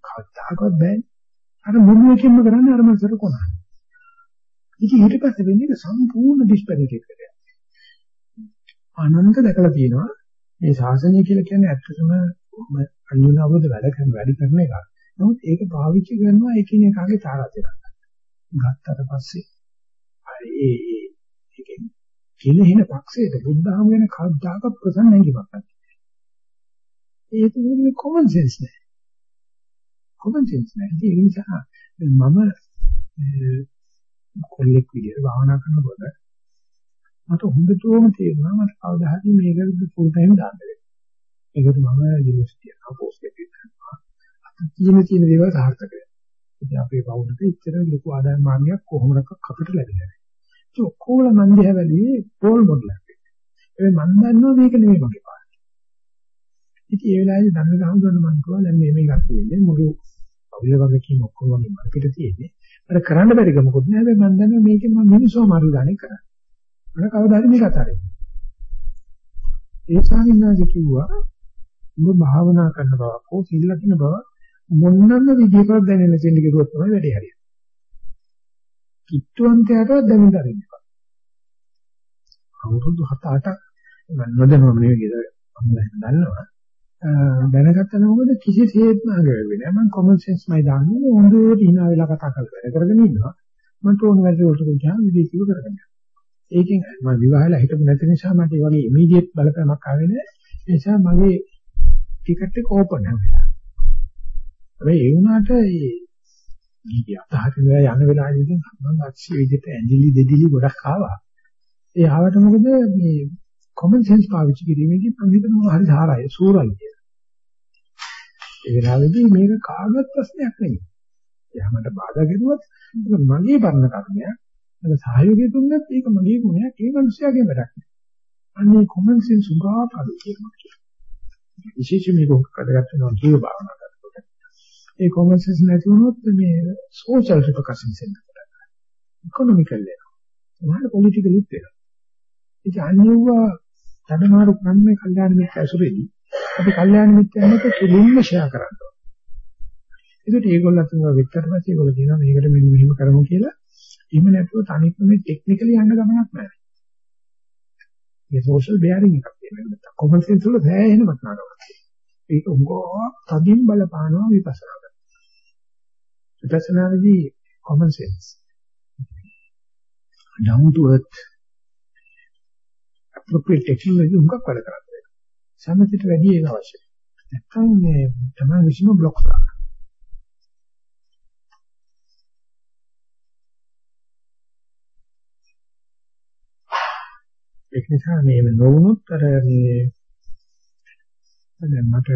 කවදාකවත් බෑනේ අර මුළු එකෙන්ම කරන්නේ අර මනසට කොනයි ඉතින් ඊට පස්සේ වෙන්නේ සම්පූර්ණ ඩිස්පැරිටි එකකට අනන්ත දැකලා තියෙනවා. මේ ශාසනය කියලා කියන්නේ ඇත්තටම අන්‍යෝන්‍යවද වැඩ කරන වැඩි කරන එකක්. නමුත් ඒක පාවිච්චි කරනවා එකිනෙකාගේ තාරාතිරක්. ගත්තට පස්සේ ඒ ඒ ඒකෙන් කෙලෙහින පක්ෂයට බුද්ධහම වෙන කද්දාක ප්‍රසන්න නැගීමක් නැහැ. ඒක නෙමෙයි common sense නෑ. common sense නෑ. ඒ නිසා මම කොල්ලෙක් විදිහට භාවනා කරනකොට මට හොඳටම තේරුණා මට කවදා හරි මේකට ෆුල් ටයිම් දාන්න වෙනවා. ඒකට මම යුනිවර්සිටි එකක පෝස්ට් එකක් කරනවා. අත තියෙන තියෙන දේවල් සාර්ථක වෙනවා. ඉතින් අපේ පවුලට ඉච්චර ලොකු ආදායම් මාර්ගයක් කොහොමද අපිට ලැබෙන්නේ? ඒ ඔක්කොම මන් දිහා බැලුවේ රෝල් මොඩල් එකක්. ඒ මන් දන්නවා මේක නෙමෙයි මගේ පාඩම. ඉතින් ඒ වෙලාවේදී ධර්ම දහම් මම කිව්වා දැන් මේ මේකක් තියෙන්නේ මොකද අවුල වගේ කීම ඔක්කොම මගේ මනකට තියෙන්නේ. අර කරන්න බැරි කමකුත් නෑ හැබැයි මන් දන්නවා මේකෙන් මම මිනිස්සු මාරු ගානේ කරන්නේ. මම කවදා හරි මේක අතාරින්න. ඒ ස්වාමීන් කිව්වා ඔබ භාවනා කරන බවක් හෝ සිල් ලකින බව මොන්නම විදිහකට දැනෙන දෙන්න කිව්වොත් තමයි වැඩේ හරියන්නේ. කිට්ටුවන්තයටවත් දැනෙන්න අරින්න. අවුරුදු 7-8ක් මම නොදැනුව මේ විදිහට මම දන්නවා. දැනගත්තා මොකද කිසිසේත්ම අගවෙන්නේ නැහැ. මම common sense මයි දාන්නේ හොඳට hina වෙලා කතා කරලා වැඩ කරගෙන ඉන්නවා. මට ඕන වැඩ වලට ගියාම විදේශීව කරගන්න. ඒකෙන් මම විවාහලා හිටපු නැති නිසා මට ඒ වගේ ඉමීඩියට් බලපෑමක් ආවේ නැහැ. ඒ නිසා මගේ ටිකට් එක ඕපන් වෙනවා. හැබැයි ඒ වුණාට ඒ ඊට අතහරින යන වෙලාවේදී මම අක්ෂි විදිහට ඇඟිලි දෙදිලි ගොඩක් ආවා. ඒ ආවට මොකද මේ common sense පාවිච්චි කිරීමේදී මම හිතනවා හරි සාරයි සූරයි කියලා. ඒ වෙලාවේදී මේක කාගවත් ප්‍රශ්නයක් නෙවෙයි. එයා මට බාධා කෙරුවත් මගේ පරණ කර්මයක්. ඒක සහයෝගය දුන්නත් ඒක මගේ ගුණයක්. ඒ මිනිස්යාගේ වැඩක් නෙවෙයි. අනේ common sense උගා කඩු කියනවා. විශේෂයෙන් මේක කඩගත් වෙනවා ජීව භාවනා කරනකොට. ඒ common sense නැති වුණොත් මේ social repercussions එනවා. economical වෙනවා. සමහර political උත් වෙනවා. ඒ අනිවා තඩමාරු කරන්නේ කල්යාණ මිත්‍ර ඇසුරේදී අපි කල්යාණ මිත්‍රයන්ට කෙලින්ම ෂෙයා කරනවා. ඒකට ඒගොල්ලෝ අතන විතර පස්සේ ඒගොල්ලෝ කියනවා මේකට මෙන්න මෙහෙම කරමු කියලා. එහෙම නැතුව තනිකම ටෙක්නිකලි යන්න ගමනක් නැහැ. මේ සෝෂල් බෙයාරින් එකක් තියෙනවා. කොමන් සෙන්ස් වල සෑහෙන වටිනාකමක්. ඒක උංගෝ තදින් බලපානවා විපස්සනාට. විපස්සනාවේදී common sense down to earth appropriate technology උංගක් වැඩ කරන්නේ. සමථයට වැඩි ඒක අවශ්‍යයි. නැත්නම් මේ තමයි විශ්ම બ્લોක් කරනවා. ඒක නිසා මේව නොවුනොත් අර මේ දැන් මට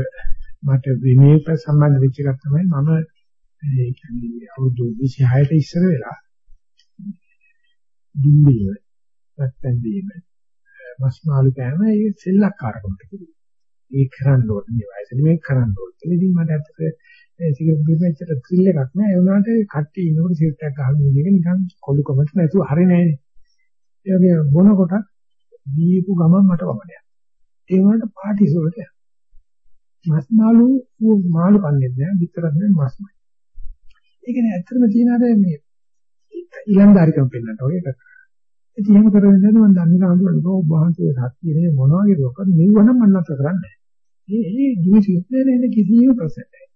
මට විනයක සම්බන්ධ වෙච්ච එකක් තමයි මම ඒ කියන්නේ අවුරුදු 26ට ඉස්සර වෙලා දුම්බිය නැත්නම් දීම මස් මාළු කෑම ඒ සෙල්ලක්කාරකමට කිව්වා. ඒක කරන්න ඕනේ මේ වයසේදී මේක කරන්න ඕනේ. ඉතින් මට ඇත්තට ඒ සිගරට් බීමෙච්චට ත්‍රිල් එකක් නෑ. ඒ වුණාට කට්ටිය ඉන්නකොට සිගරට් එකක් ගහගෙන ඉන්න එක නිකන් කොළු කොමත් නැතුව හරිනේ නෑනේ. ඒ වගේ බොන කොට දීපු ගමන් මට වමනයක්. ඒ වුණාට පාටිස් වලට මස් මාළු මාළු කන්නේ නෑ. විතරක් නෙවෙයි මස්මයි. ඒක නේ ඇත්තටම තියෙන අර මේ ඊළඟාරිකම් පෙන්නට ඔය එකක්. ඉතින් එහෙම කරගෙන ඉඳන් මම දන්නේ නැහැ ඔබ වහන්සේ සත්‍යනේ මොනවා වගේ රොකද මෙවනම් මම නැතර කරන්නේ. ඒ ඒ ජීවිතේ නෑ නෑ කිසිම ප්‍රශ්නයක් නෑ.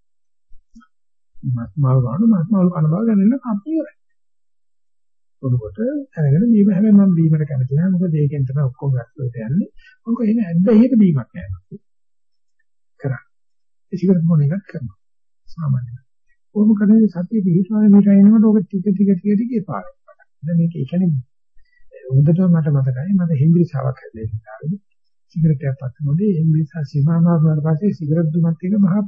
මස් මාල් ගන්න මස් මාල් කන බව ගන්න කප්පි ඉවරයි. පොඩකොට අරගෙන බීම හැබැයි මම බීමට කැමති නෑ මොකද ඒකෙන් තමයි ඔක්කොම ගැස්වලට යන්නේ. මොකද එහෙම ඇද්දහියට බීමක් නෑ. කරා. ඒ සිගරට් මොන එකක් කරනවා. සාමාන්‍යයෙන්. කොහොම කරන්නේ සත්‍ය පිළිසාරේ මේක එනකොට ඔක ටික ටික ටික ටික එපාරයි. දැන් මේක ඒ කියන්නේ හොඳටම මට මතකයි මට හින්දිරිසාවක් හැදෙන්න ඉතාලු සිගරට් එකක් පත්නොත් ඒ නිසා සීමාමාව වුණාට පස්සේ සිගරට් දුමත් එක මහා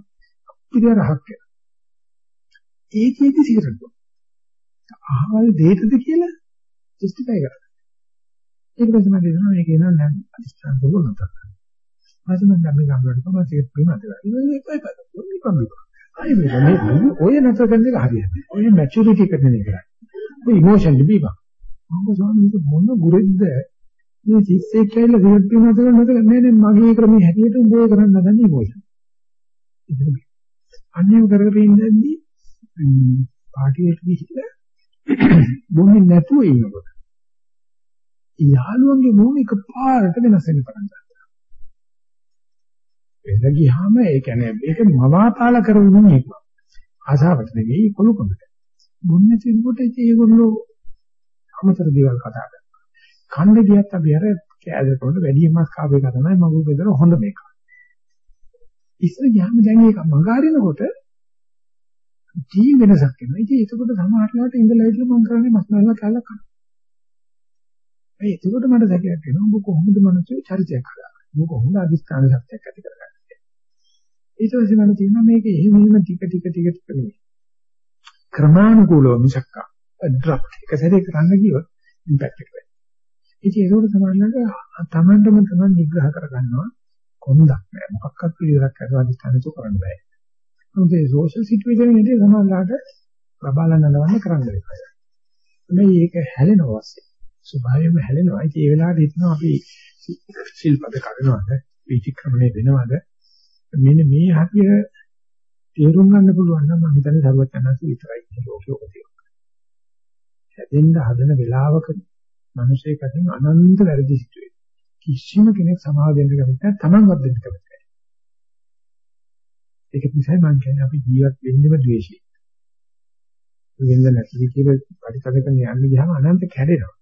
පිළිය රහක් වෙනවා. ඒකේදී සිගරට් දුම. අහවල් දෙයටද කියලා ජස්ටිෆයි කරා. ඊට පස්සේ මම දෙනවා මේක එනවා නම් අදිස්ථාන දුක නැතර. ඊපස්සේ මම ගම්මේ ගම්වලට තමයි සිගරට් බීම අතලා. ඒක එකයි පද. මොන්නේ කම්බි. අය මේ ඔය නැතර කරන එක හරියන්නේ. ඔය මැචියුරිටි කරන එක කරන්නේ. ඔය ඉමෝෂන් බීම. මම ස්වාමීන් මොන ගුරෙද්ද මේ සිස්සෙක් කියලා සිගරට් බීම අතර නැතර නෑ නෑ මගේ ක්‍රමයේ හැටියට උඹ ඔය කරන්න හදන්නේ ඉමෝෂන්. අන්නේම කරගෙන ඉඳද්දී පාටියට ගිහිල්ලා බොන්නේ නැතුව ඉන්නකොට යාළුවන්ගේ මොන එකපාරට වෙනස් වෙන්න පටන් ගත්තා. වෙන ගියාම ඒ කියන්නේ ඒක මවාපාල කරවුනේ ඒක. ආසාවට නෙවෙයි කොළුකොමට. බොන්නේ තිනකොට ඒගොල්ලෝ අමතර දේවල් කතා කරනවා. කන්න ගියත් අපි අර කෑදරකට වැඩිමක් කාපේ එක තමයි මගු බෙදර හොඳ මේක. ඉස්සර ගියාම දැන් ඒක මගාරිනකොට ජී වෙනසක් වෙනවා. ඉතින් ඒකකොට සමහරట్లాට ඉඳලා ඉඳලා මම කරන්නේ මස් නැල්ල කල්ලා කරනවා. ඒ ඒකකොට මට දැකයක් වෙනවා. ඔබ කොහොමද මනසේ චරිතයක් හදාගන්නේ? ඔබ කොහොමද අදිස්ථාන ශක්තියක් ඇති කරගන්නේ? ඊට පස්සේ මම තියෙනවා මේක එහෙම එහෙම ටික ටික ටික ටික නෙමෙයි. ක්‍රමානුකූලව මිසක් ඩ්‍රොප් එක සැරේ කරන්න ගියොත් ඉම්පැක්ට් එක වෙයි. ඉතින් ඒකෝට සමහරවිට තමන්ටම තමන් නිග්‍රහ කරගන්නවා කොන්දක් නෑ. මොකක්වත් පිළිවෙලක් කරලා අදිස්ථානතු කරන්න බෑ. මොකද ඒ සෝෂල් සිටුේෂන් එකේ සමහරවිට බබාලා නලවන්න කරන්න වෙනවා. මේක හැලෙනවා වස්සේ. ස්වභාවයෙන්ම හැලෙනවා. ඉතින් ඒ වෙලාවට හිතනවා අපි ශිල්පද කරනවද? විචක්‍රමණය වෙනවද? මෙන්න මේ හතිය තේරුම් ගන්න පුළුවන් නම් මම හිතන්නේ සර්වඥාන්සේ විතරයි මේ ලෝකෙ ඔකතිය. හැදෙන්න හදන වෙලාවක මිනිසෙක් අතින් අනන්ත වැරදි සිදුවේ. කිසිම කෙනෙක් සමාව දෙන්න කැමති නැහැ. Tamanවත් දෙන්න කැමති නැහැ. ඒක නිසා මම කියන්නේ අපි ජීවත් වෙන්නේම ද්වේෂයෙන්. වෙන්න නැති කියලා පරිසරයක යන්න ගියාම අනන්ත කැඩෙනවා.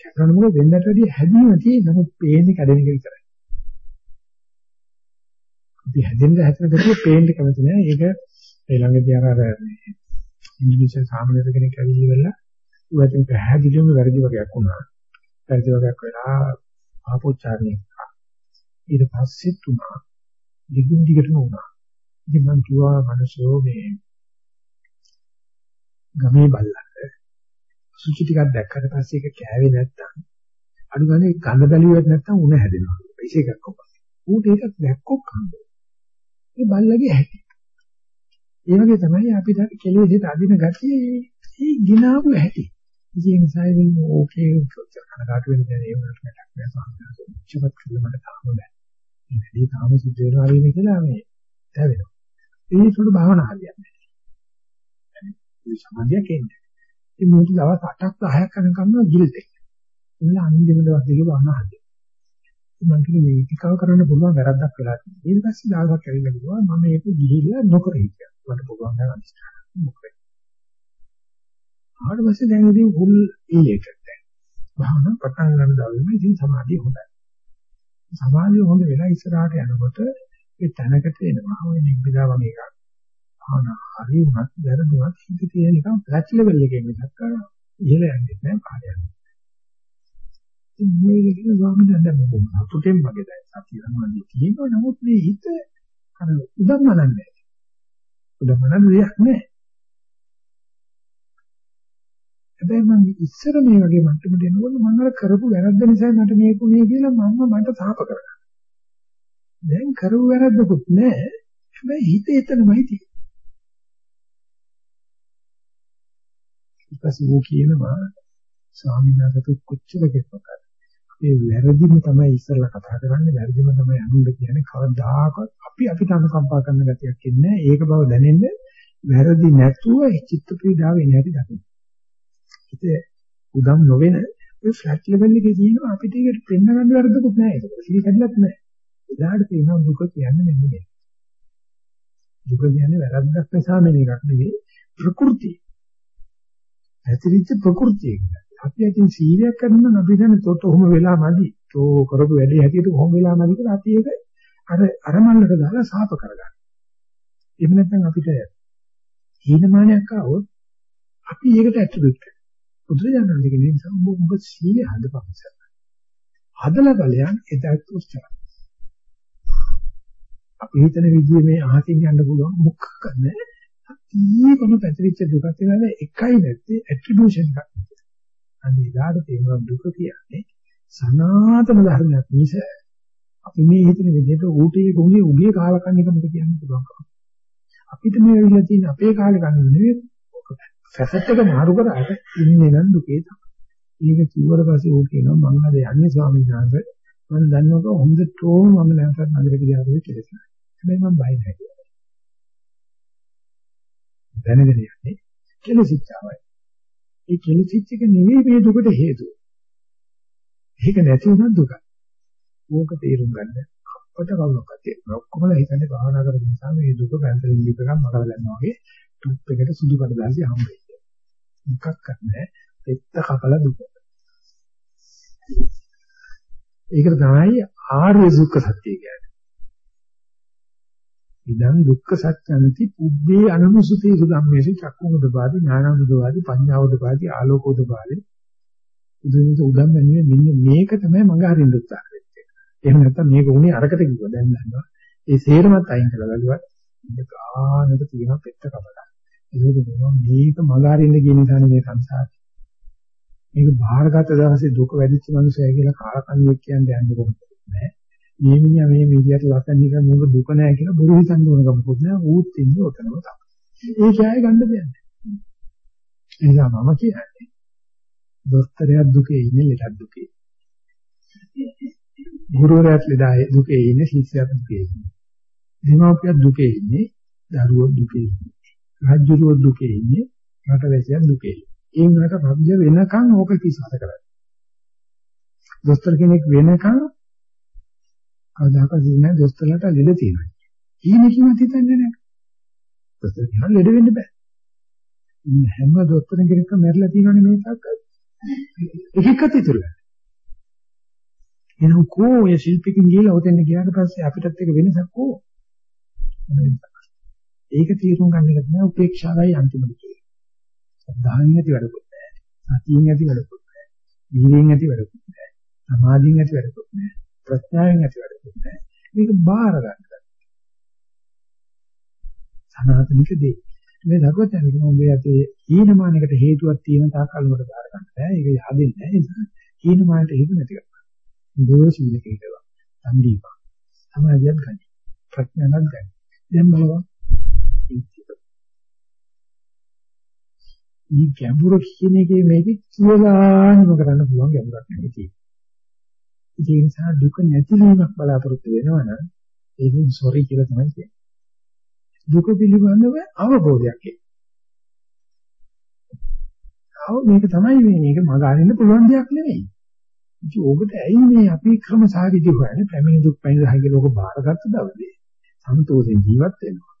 කැඩෙන මොකද වෙන්නට වැඩිය හැදීම තියෙන නමුත් පේන්නේ කැඩෙන එක විතරයි. අපි හැදෙන්න හැදෙන කොට පේන්නේ කැමති නෑ. ඒක ඊළඟදී අර අර ඉංග්‍රීසි සාමාන්‍ය කෙනෙක් ඇවිල්ලා ඉවරලා උගතින් පැහැදිලිවම වැරදි වගේක් වුණා. වැරදි වගේක් වෙලා ආපෝච්චාරණය කරා. ඊට පස්සේ තුනා දිගින් දිගටම වුණා. ඉතින් මම කිව්වා මිනිස්සෝ මේ ගමේ බල්ලන්ට සුචි ටිකක් දැක්කට පස්සේ ඒක කෑවේ නැත්තම් අඩු ගානේ ගඳ බැලුවෙත් නැත්තම් උණ හැදෙනවා. ඒක එකක් කොපස්. ඌට ඒක දැක්කොත් කන්නේ. ඒ බල්ලගේ හැටි. ඒ වගේ තමයි අපිට කෙලෙසට අදින ගතිය ඒ ගිනාවු හැටි. ඒ නිසා ඉතින් ඕකේ කනකාට වෙන දේ ඒ වුණාට මතක් නෑ සාමාන්‍යයෙන්. චිවත් කියලා මට තාම බෑ. මේ වැඩි තාම සිද්ධ වෙනවා වගේ කියලා මේ දැවෙනවා. ඒ සුළු භාවනා හරියන්නේ. මේ සමාධියක් එන්නේ. ඉතින් මේක දවස් 8ක් 10ක් යනකම් ගිල්දේ. එන්න අන්තිම දවස් දෙකේ භාවනා හරියට. මම කියන්නේ මේ ටිකව කරන්න පුළුවන් වැරද්දක් වෙලා තියෙනවා. ඊට පස්සේ දවසක් ඇවිල්ලා කිව්වා මම මේක ගිහිල්ලා නොකර හිටියා. මට පුළුවන් නම් අනිස්ථාන මොකද? ආවට පස්සේ දැන් ඉතින් full elated දැන්. භාවනා පටන් ගන්න දවල්ම ඉතින් සමාධිය හොඳයි. සමාධිය හොඳ වෙලා ඉස්සරහට යනකොට ඒ තැනකට එනවා. ඔය නිබ්බිදා වගේ එකක්. භාවනා හරි වුණත් වැරදුනත් හිත තියෙන නිකන් ෆ්ලැට් ලෙවල් එකේ මිසක් ඉහළ යන්නේ නැහැ කාර්යයක්. මේක කියන ස්වාමීන් වහන්සේ දැන් සතුටෙන් වගේ දැන් සතිය සමාධිය තියෙනවා නමුත් මේ හිත අර උදම්මනන්නේ නැහැ. උදම්මනන දෙයක් නැහැ. හැබැයි මම ඉස්සර මේ වගේ මට්ටමට එනකොට මම අර කරපු වැරද්ද නිසා මට මේක උනේ කියලා මම මට තාප කරගන්නවා. දැන් කරපු වැරද්දකුත් නැහැ. හැබැයි හිත එතනමයි තියෙන්නේ. ඊපස්සේ ਉਹ කියනවා ස්වාමීන් වහන්සේ කොච්චර කෙරුවද ඒ වැරදිම තමයි ඉස්සෙල්ලා කතා කරන්නේ වැරදිම තමයි අනුන්ද කියන්නේ කවදාකවත් අපි අපිට අනුකම්පා කරන ගතියක් ඉන්නේ ඒක බව දැනෙන්න වැරදි නැතුව චිත්ත පීඩාව එන හැටි දකින්න. ඉතින් උදම් නොවන ඔය ෆ්ලැට් ලෙවල් එකේ තියෙනවා අපිට ඒක පෙන්න ගන්න වැරද්දකුත් නැහැ ඒක. පිළිගන්නත් නැහැ. එදාට තියෙනවා දුක කියන්නේ මෙන්න මේක. දුක කියන්නේ වැරද්දක් නිසා මෙන්න එකක් නෙවෙයි ප්‍රകൃතිය. ඇතිරිච්ච ප්‍රകൃතිය. අපි අතින් සීලයක් කරනවා අපි දැන් තොට ඔහොම වෙලා මදි. තෝ කරපු වැඩේ හැටියට ඔහොම වෙලා මදි කියලා අපි ඒක අර අරමල්ලට දාලා සාප කරගන්නවා. එහෙම නැත්නම් අපිට හීනමානයක් ආවොත් අපි ඒකට ඇට්‍රිබියුට් කරනවා. බුදුරජාණන් වහන්සේ කියන නිසා ඔබ ඔබ සීලය හදපන්සක්. හදලා බලයන් එදාට උත්සාහ. අපි හිතන විදිහේ මේ අහසින් යන්න පුළුවන් මොකක්ද නැහැ. අතීතම පැතිරිච්ච දුකක් කියලා එකයි නැත්තේ ඇට්‍රිබියුෂන් එකක්. අනේ ඊළාට තේරුම් දුක කියන්නේ සනාතන ධර්මයක් මිස අපි මේ හිතන විදිහට ඌටේ ගොගේ උගේ කාලකන් එක මොකද කියන්නේ පුළුවන්. අපිට මේ වෙලා තියෙන අපේ කාලේ කන්නේ නෙවෙයි ෆැසට් එක මාරු කරාට ඉන්නේ නම් දුකේ තමයි. ඒක කිව්වට පස්සේ ඌ කියනවා මම අද යන්නේ ස්වාමීන් වහන්සේ මම දන්නවක හොඳටම මම නැවතත් නගරෙට ගියාද කියලා. හැබැයි මම බය නැහැ කියලා. දැනගෙන යන්නේ කෙලසිච්චාවයි. ඒ කෙලසිච්ච එක නෙවෙයි මේ දුකට හේතුව. ඒක නැති වුණා දුක. ඕක තේරුම් ගන්න අපට කවුරක්වත් තේරෙන්නේ ඔක්කොම හිතන්නේ භාවනා කරපු නිසා මේ දුක පැන්සලෙන් දීප එකක් මකලා ගන්නවා වගේ ටුප් එකට සුදු කඩදාසි හම්බෙන්නේ. මොකක්වත් නැහැ. පෙත්ත කපලා දුක. ඒකට තමයි ආර්ය දුක්ඛ සත්‍ය කියන්නේ. ඉදන් දුක්ඛ සත්‍යන්ති පුබ්බේ අනුසුතේ සුගම්මේසි චක්කුමුදපාදි ඥානමුදපාදි පඤ්ඤාවුදපාදි ආලෝකෝදපාදි උදේට උදම් වෙනුවේ මෙන්න මේක තමයි මඟ හරින්න උත්සාහ කරන්නේ. එහෙම නැත්නම් මේක උනේ අරකට කිව්වා දැන් දන්නවා. ඒ සේරමත් අයින් කළා බලුවා. මේක ආනක තියෙන පෙත්ත කපලා. ඒක දෙනවා මේක මඟ හරින්න කියන නිසා මේ සංසාරේ. මේක බාහිරගත දවසේ දුක වැඩිච්ච මනුස්සය කියලා කාලකන්ණියක් කියන්නේ යන්නේ කොහොමද? නෑ. මේ මිනිහා මේ මීඩියට ලස්සන එක මොකද දුක නැහැ කියලා බොරු හිතන්න ඕන කමකුත් නැහැ ඌත් ඉන්නේ ඔතනම තමයි. ඒක ආයෙ ගන්න දෙයක් නැහැ. ඒ නිසා මම කියන්නේ දොස්තරයා දුකේ ඉන්නේ ලෙඩක් දුකේ. ගුරුවරයාත් ලෙඩයි දුකේ ඉන්නේ ශිෂ්‍යයාත් දුකේ ඉන්නේ. දෙමාපියා දුකේ ඉන්නේ දරුවෝ දුකේ ඉන්නේ. රාජ්‍යරුවෝ දුකේ ඉන්නේ රටවැසියන් දුකේ. ඒ වුණාට රාජ්‍ය වෙනකන් ඕක කිසිසත කරන්නේ. දොස්තර කෙනෙක් වෙනකන් කවදාකවත් නෑ දොස්තරලට ලෙඩ තියෙනවා. ඊනිකවත් හිතන්නේ නෑ. දොස්තර කියනවා ලෙඩ වෙන්න බෑ. හැම දොස්තර කෙනෙක්ම මැරිලා තියෙනවනේ මේ තාක්ක. එකෙක්වත් ඉතුරු නෑ. එනම් කෝ ඔය ශිල්පිකින් ගිහලා ඔතෙන් ගියාට පස්සේ අපිටත් එක වෙනසක් කෝ. ඒක තීරුම් ගන්න එක තමයි උපේක්ෂාවයි අන්තිමට කියන්නේ. සද්ධායෙන් ඇති වැඩකුත් නෑ. සතියෙන් ඇති වැඩකුත් නෑ. වීර්යයෙන් ඇති වැඩකුත් නෑ. සමාධියෙන් ඇති වැඩකුත් නෑ. ප්‍රඥාවෙන් ඇති වැඩකුත් නැහැ. මේක බාර ගන්න. සනාතනික දේ. මේ දරුවචන කියන උඹේ අතේ හීනමානයකට හේතුවක් තියෙන තාකල් උඹට බාර ගන්න බෑ. ඒක yaadෙන්නේ නැහැ. ඊනමායට හේතු නැති කරනවා. දෝෂිලක හිටවා. සම්දීපා. සමාධියක් ගන්න. ප්‍රඥාවක් ගන්න. දැන් බලවා. මේ ගැඹුර කියන එකේ මේක කියලානිම කරන්න පුළුවන් ගැඹුරක් නෙවෙයි. ඒ නිසා දුක නැතිවීමක් බලාපොරොත්තු වෙනවනම් ඒකෙන් සෝරි කියලා තමයි කියන්නේ. දුක පිළිබඳව අවබෝධයක් එයි. ආව මේක තමයි මේ මේක මගහරින්න පුළුවන් දෙයක් නෙවෙයි. ඉතින් ඕකට ඇයි මේ අපි ක්‍රම සාහිත්‍ය හොයන්නේ පැමිණි දුක් පැමිණි සාහිත්‍ය ලෝක බාරගත්ත දවසේ සන්තෝෂෙන් ජීවත් වෙනවා.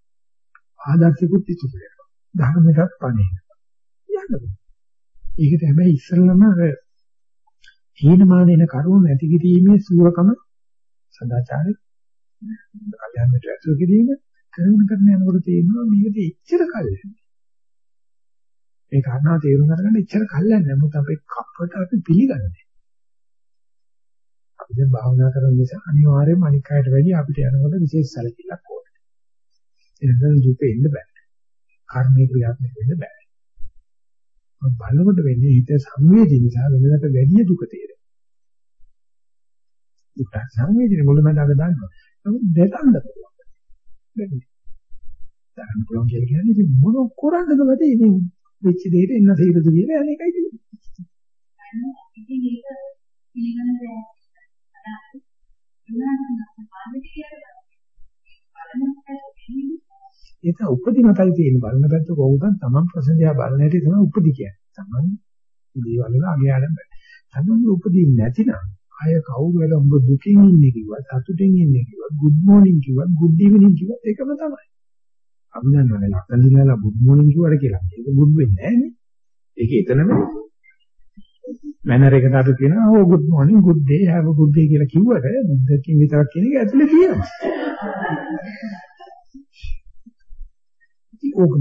ආදර්ශිකුත් ඉතුරු වෙනවා. ධර්මයටත් පණේ. යන්න. ඒකට හැබැයි ඉස්සෙල්ලම අර හීනමාන එන කරුණ නැති කිරීමේ සූරකම සදාචාරය. කල්යාණයට ඇතුළු කිරීම කරන කරන යනකොට තේරෙනවා මේකද එච්චර කල් මේ කාරණා තේරුම් ගන්න එච්චර කල් නැහැ මොකද අපේ කප්පට අපි පිළිගන්නේ. අපි දැන් භාවනා කරන නිසා අනිවාර්යයෙන්ම අනික් අයට වැඩි අපිට යනකොට විශේෂ සැලකිල්ලක් ඕනේ. එනනම් දුක එන්න බෑ. කර්මයේ ක්‍රියාත්මක වෙන්න බෑ. බලනකොට වෙන්නේ හිත සංවේදී නිසා වෙනකට වැඩි දුක තේරෙනවා. දුක සංවේදී මුලමඳාක දාන්නවා. නමුත් දෙකන්න පුළුවන්. බැරි. දාන්න පුළුවන් කියලා කියන්නේ ඉතින් මොන කරන්නද වැඩි ඉතින් වෙච්ච දෙයට එන්න තීරද කියලා අනේකයි තියෙන්නේ. ඉතින් ඒක පිළිගන්න බැහැ. ඒක උපදිනතයි තියෙන බලන පැත්ත කොහොමද තමන් ප්‍රශ්න දිහා බලන හැටි තමයි උපදි කියන්නේ. තමන් දේවල් වල අගයාඩම් බෑ. තමන් උපදින්නේ නැතිනම් අය කවුරු වෙලා උඹ දුකින් ඉන්නේ කිව්වත් සතුටින් ඉන්නේ කිව්වත් good morning කිව්වත් good evening කිව්වත් ඒකම තමයි. අපි දන්නවනේ ලක්ෂණිකලා good morning කිව්වට කියලා. ඒක good වෙන්නේ නැහැනේ. ඒක එතනම මැනර් එකට අපි කියනවා oh good morning good day have a good day කියලා කිව්වට බුද්ධකින් විතරක් කියන එක ඇතුලේ තියෙනවා. ඕක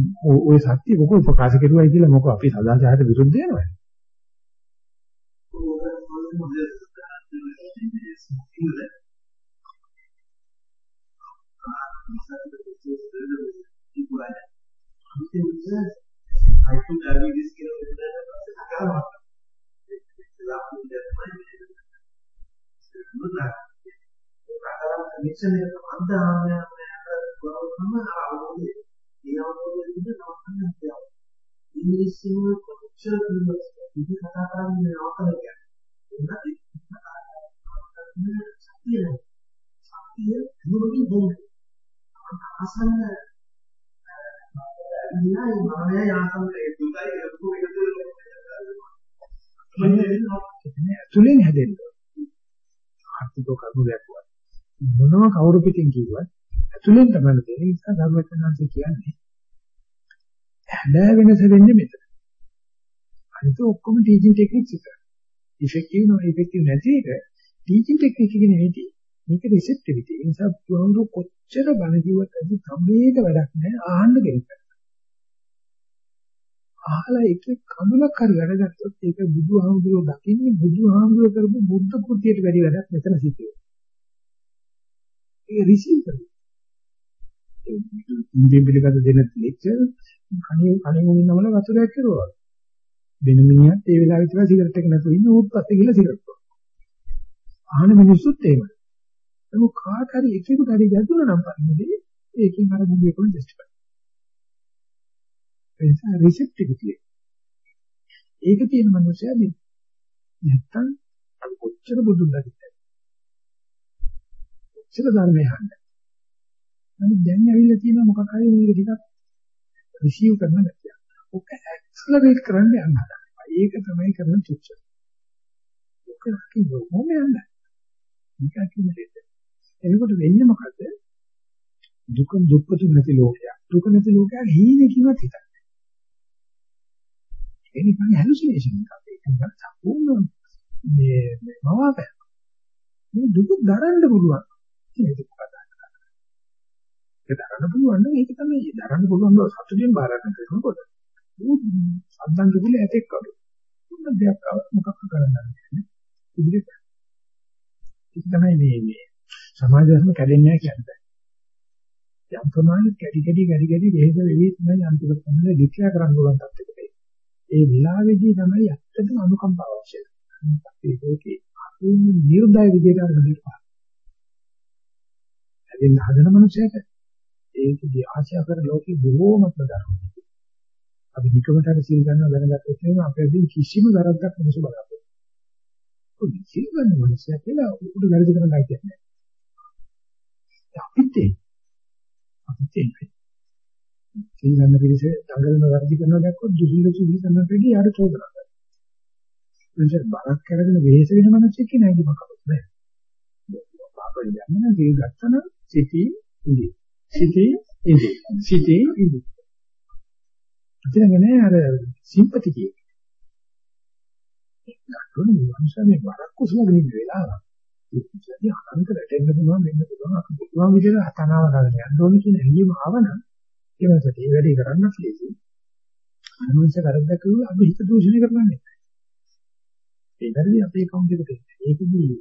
ඔය සත්‍ය මොක ප්‍රකාශ කරුවයි කියලා මොක අපි සදාචාරයට විරුද්ධ වෙනවද? මිෂන් එක අන්දාමය කරනවා අවබෝධය ඒ අවබෝධයෙන් නවත්තන්න හැකියාව. ඉංග්‍රීසියෙන් කොච්චර කිව්වත් ඉති කතා කරන්නේ නවත්තන කියන්නේ. ඒකත් සතිය සතිය නුරුකින් දෙන්නේ. අසන්න ඉන්නයි මානය ආසන්න ඒ දුකයි ලොකු එකතු තුලින් හැදෙන්න. ආර්ථික කරුණක් මොනම කවුරු පිටින් කිව්වත් ඇතුලෙන් තමයි තියෙන්නේ. ඒ නිසා ධර්මචර්යන්සේ කියන්නේ හැබෑ වෙනස වෙන්නේ මෙතන. අනිත ඔක්කොම ටීචින් ටෙක්නික්ස් එක. ඉෆෙක්ටිව් නෝ ඉෆෙක්ටිව් නැති එක ටීචින් ටෙක්නික් එක නෙවෙයි. මේක රිසෙප්ටිවිටි. ඒ නිසා පුරුදු කොච්චර බණ කිව්වත් అది සම්මේක වැඩක් නෑ ආහන්න දෙන්න. අහලා එක කමලක් හරි වැඩගත්තොත් ඒක බුදුහාමුදුරුවෝ දකින්නේ බුදුහාමුදුරුවෝ කරපු බුද්ධ කෘතියට වැඩි වැඩක් මෙතන සිද්ධ වෙනවා. ඒ රිසීව් කරනවා. ඉන්දිය පිළිබඳ දෙන ලෙක්චර් කණේ කණේ මුලින් නමල වතුරක් කරුවා. වෙන මිනිහත් ඒ වෙලාවෙ ඉතලා සිගරට් එක නැතුව ඉන්න ඌත් පස්සේ ගිහලා සිගරට් බොනවා. අහන මිනිස්සුත් එහෙමයි. ඒක කාට හරි එකෙකුට හරි ගැදුණා නම් පරිදි ඒකෙන් අර බුදු එකම ජස්ටිෆයි. ඒ නිසා රිසෙප්ටිවිටි. ඒක තියෙන මනුස්සයා දෙන්න. නැත්තම් අපි කොච්චර බුදුන් දකිද්ද? කොච්චර ධර්මය අහන්නේ? අනිත් දැන් ඇවිල්ලා තියෙන මොකක් හරි මේක ටිකක් රිසීව් කරන ගැතිය. ඔක ඇක්සලරේට් කරන්න යන්න හදනවා. ඒක තමයි කරන චුච්ච. ඔක කිව්වොත් මොන්නේ යන්නේ? මේක ඇක්සලරේට්. එතකොට වෙන්නේ මොකද? දුක දුක්පතු නැති ලෝකයක්. දුක නැති ලෝකයක් හීනකින්වත් හිතන්නේ. ඒ නිකන් හැලුසිනේෂන් එකක්. ඒක නිකන් සම්පූර්ණ මේ මවාපෑ. මේ දුක දරන්න පුළුවන්. ඒක දුක ඒක දරන්න පුළුවන් නම් ඒක තමයි දරන්න පුළුවන් බව සතුටින් බාර ගන්න කරනකොට සම්බන්ධ කිව්ල ඇතෙක් වගේ. මොන දෙයක් මොකක් කරන්නේ නැහැ ඉදිරියට. ඒක තමයි මේ මේ සමාජ ධර්ම කැඩෙන්නේ නැහැ කියන්නේ. යම් ප්‍රමාණයක් කැඩි කැඩි කැඩි කැඩි වෙහෙස වෙවි තමයි අන්තිමට තමයි ඩික්ලෙයාර් කරන්න පුළුවන් තත්ත්වෙට ඒ විලාවේදී තමයි ඇත්තටම අනුකම්පාව අවශ්‍යයි අපේ ලෝකේ අතුම් නිර්දය විදියට අර විදියට පහළ. ඇදෙන්න හදන මනුස්සයට ඒකදී ආශා කර ලෝකේ බොහෝමත්ම දරුණු. අපි නිකමට හරි සීල් ගන්නවා දැනගත්තොත් එහෙනම් අපේ අදින් කිසිම වැරද්දක් මිනිස්සු බලන්නේ. ඔය සීල් ගන්න මනුස්සයා කියලා උඩ වැරදි කරන්නයි කියන්නේ. අපිට අපිට සීල් ගන්න පිළිස දඟලන වැරදි කරනවා දැක්කොත් දුසිල්ල සුදි කරන පිළි යාට චෝදනා කරනවා. එනිසා බරක් කරගෙන වෙහෙස වෙන මනුස්සයෙක් නෑදී මකපොත් නෑ. පාපය යන්න සීල් ගත්තන සිටී ඉඳි. සිටී ඉඳි. සිටී ඉඳි. ඉතින් අර සිම්පති කියේ. ඒකට මේ මේ බරක් කුසලගෙන ඉන්න වෙලාව. ඉතින් අනන්තයට එන්න පුළුවන් වෙන්න පුළුවන් අපි පුළුවන් විදිහට හතනාව කරගෙන යන්න ඕනේ කියන හැඟීම ආවනම් ඒ වෙනසට ඒ වැඩේ කරන්න ලේසි. අනුන්ස කරද්දක් කිව්ව අපි හිත දූෂණය කරන්නේ. ඒ වැරදි අපේ කවුන්ට් එකට එන්නේ. ඒකදී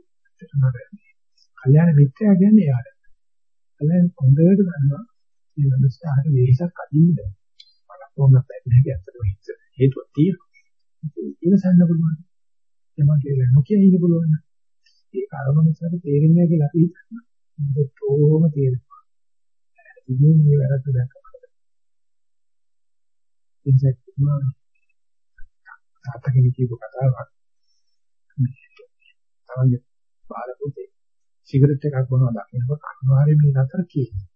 තමයි කල්යාණ මිත්‍යා කියන්නේ යාට. කල්යාණ හොඳට ගන්නවා මේ මනසට හරි වෙහසක් අදින්න බෑ. ඕනක් බැරි හැටි අතට හිත හේතුවක් තියෙනවා. ඉවසන්න පුළුවන්. එමන් කියලා නොකිය ඉන්න පුළුවන්. ඒ කාර්මණසාර තේරෙන්නේ නැහැ කියලා අපි හිතනවා. ඒක ඕම තේරෙනවා. ඉතින් මේ වැරද්ද දැක්කම. ඉන්සෙක්ට් මා තාත්තගේ කියපු කතාවක්. තමයි බාල පුතේ සිගරට් එකක් බොනවා දකින්නකොට අනිවාර්යයෙන් මේ නතර කියන්නේ.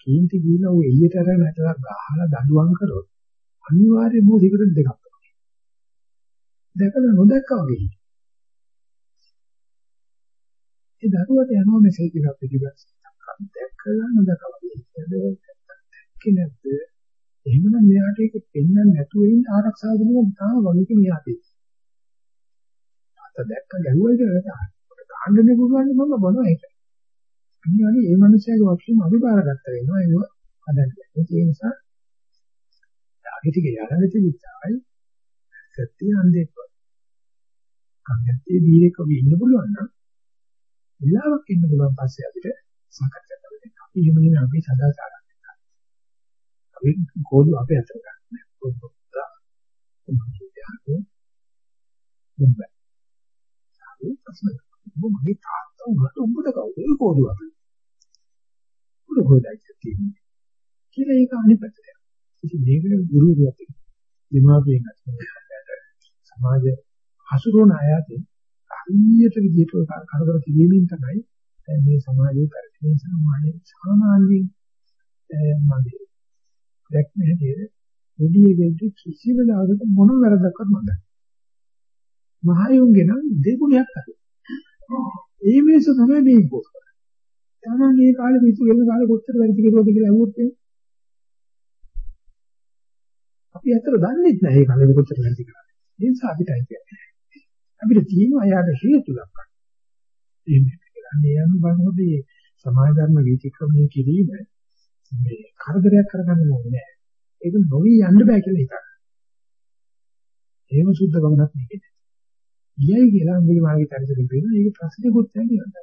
කේන්ති ගිහිලා ඔය එළියට අරගෙන ඇටලා ගහලා දඬුවම් කරොත් අනිවාර්යයෙන්ම මොකද සිගරට් දෙකක් තමයි. දැකලා නොදැක්කා වගේ. ඒ දරුවට යනවා මෙසේජ් එකක් පිටිපස්ස. දැක්කලා නොදැක්කා වගේ. දැක්කේ නැද්ද? එහෙමනම් මෙයාට ඒක පෙන්වන්න නැතුව ඉන්න ආරක්ෂාව දෙනවා තාම වගේ මෙයාට. අත දැක්ක ගැහුවයි කියලා තාම. කාණ්ඩනේ පුළුවන් මම බොනවා ඒක. අනිවාර්යයෙන් ඒ මනුස්සයාගේ වක්ෂීම අභිභාර ගත්ත වෙනවා ඒක හදන්න. ඒ නිසා යාගේ ටික යරගෙන තිබිච්චායි සත්‍ය අන්දේක. කන්දේ දීලක වෙන්න පුළුවන් නම් විලාවක් ඉන්න පුළුවන් පස්සේ අපිට සාකච්ඡා කරන්න. අපි එහෙම නෙමෙයි අපි සදාචාරයක් කරනවා. අපි කෝඩු අපේ අතට ගන්න. කෝඩු තා. මොකද? අපි ප්‍රශ්න මොකද තාත්තා උඹට උඹට කවුද කෝදුවක් උඹ කොහෙදයි තියෙන්නේ? කියලා ඒක අනිත් පැත්තට ඉතින් මේකේ ගුරුවරයාට දෙමාපියන් අතර සමාජ හසුරුවන අයදී අනියත විදිහට කරදර කිරීමෙන් තමයි මේ සමාජයේ පරිසරය සමාජයේ සාමාන්‍යයෙන් මගේ දැක්ම හැටියට මුදියේදී කිසිම දායක මොන වැරදක්වත් මම මහයුන්ගේ නම් දෙගුණයක් අතේ ඒ මිනිස්සු තමයි මේ පොත්. තමන් මේ කාලේ පිටු වෙන කාලේ කොච්චර වැඩි කෙරුවද කියලා අහුවොත් අපි අතර දන්නේ නැහැ මේ කාලේ කොච්චර වැඩි කියලා. ඒ නිසා අපිටයි කියන්නේ. අපිට තියෙනවා යාට හේතු දක්වන්න. මේ යන බලනකොට මේ සමාජ ධර්ම විචක්‍රමණය කිරීම මේ කරදරයක් කරගන්න ඕනේ නෑ. ඒක නොවි යන්න බෑ කියලා හිතන්න. එහෙම සුද්ධ ගමනක් නෙකේ. ගියයි කියලා අම්බුලි මාගේ තනසකින් පේනවා. ඒක ප්‍රශ්නකුත් නැහැ නේද?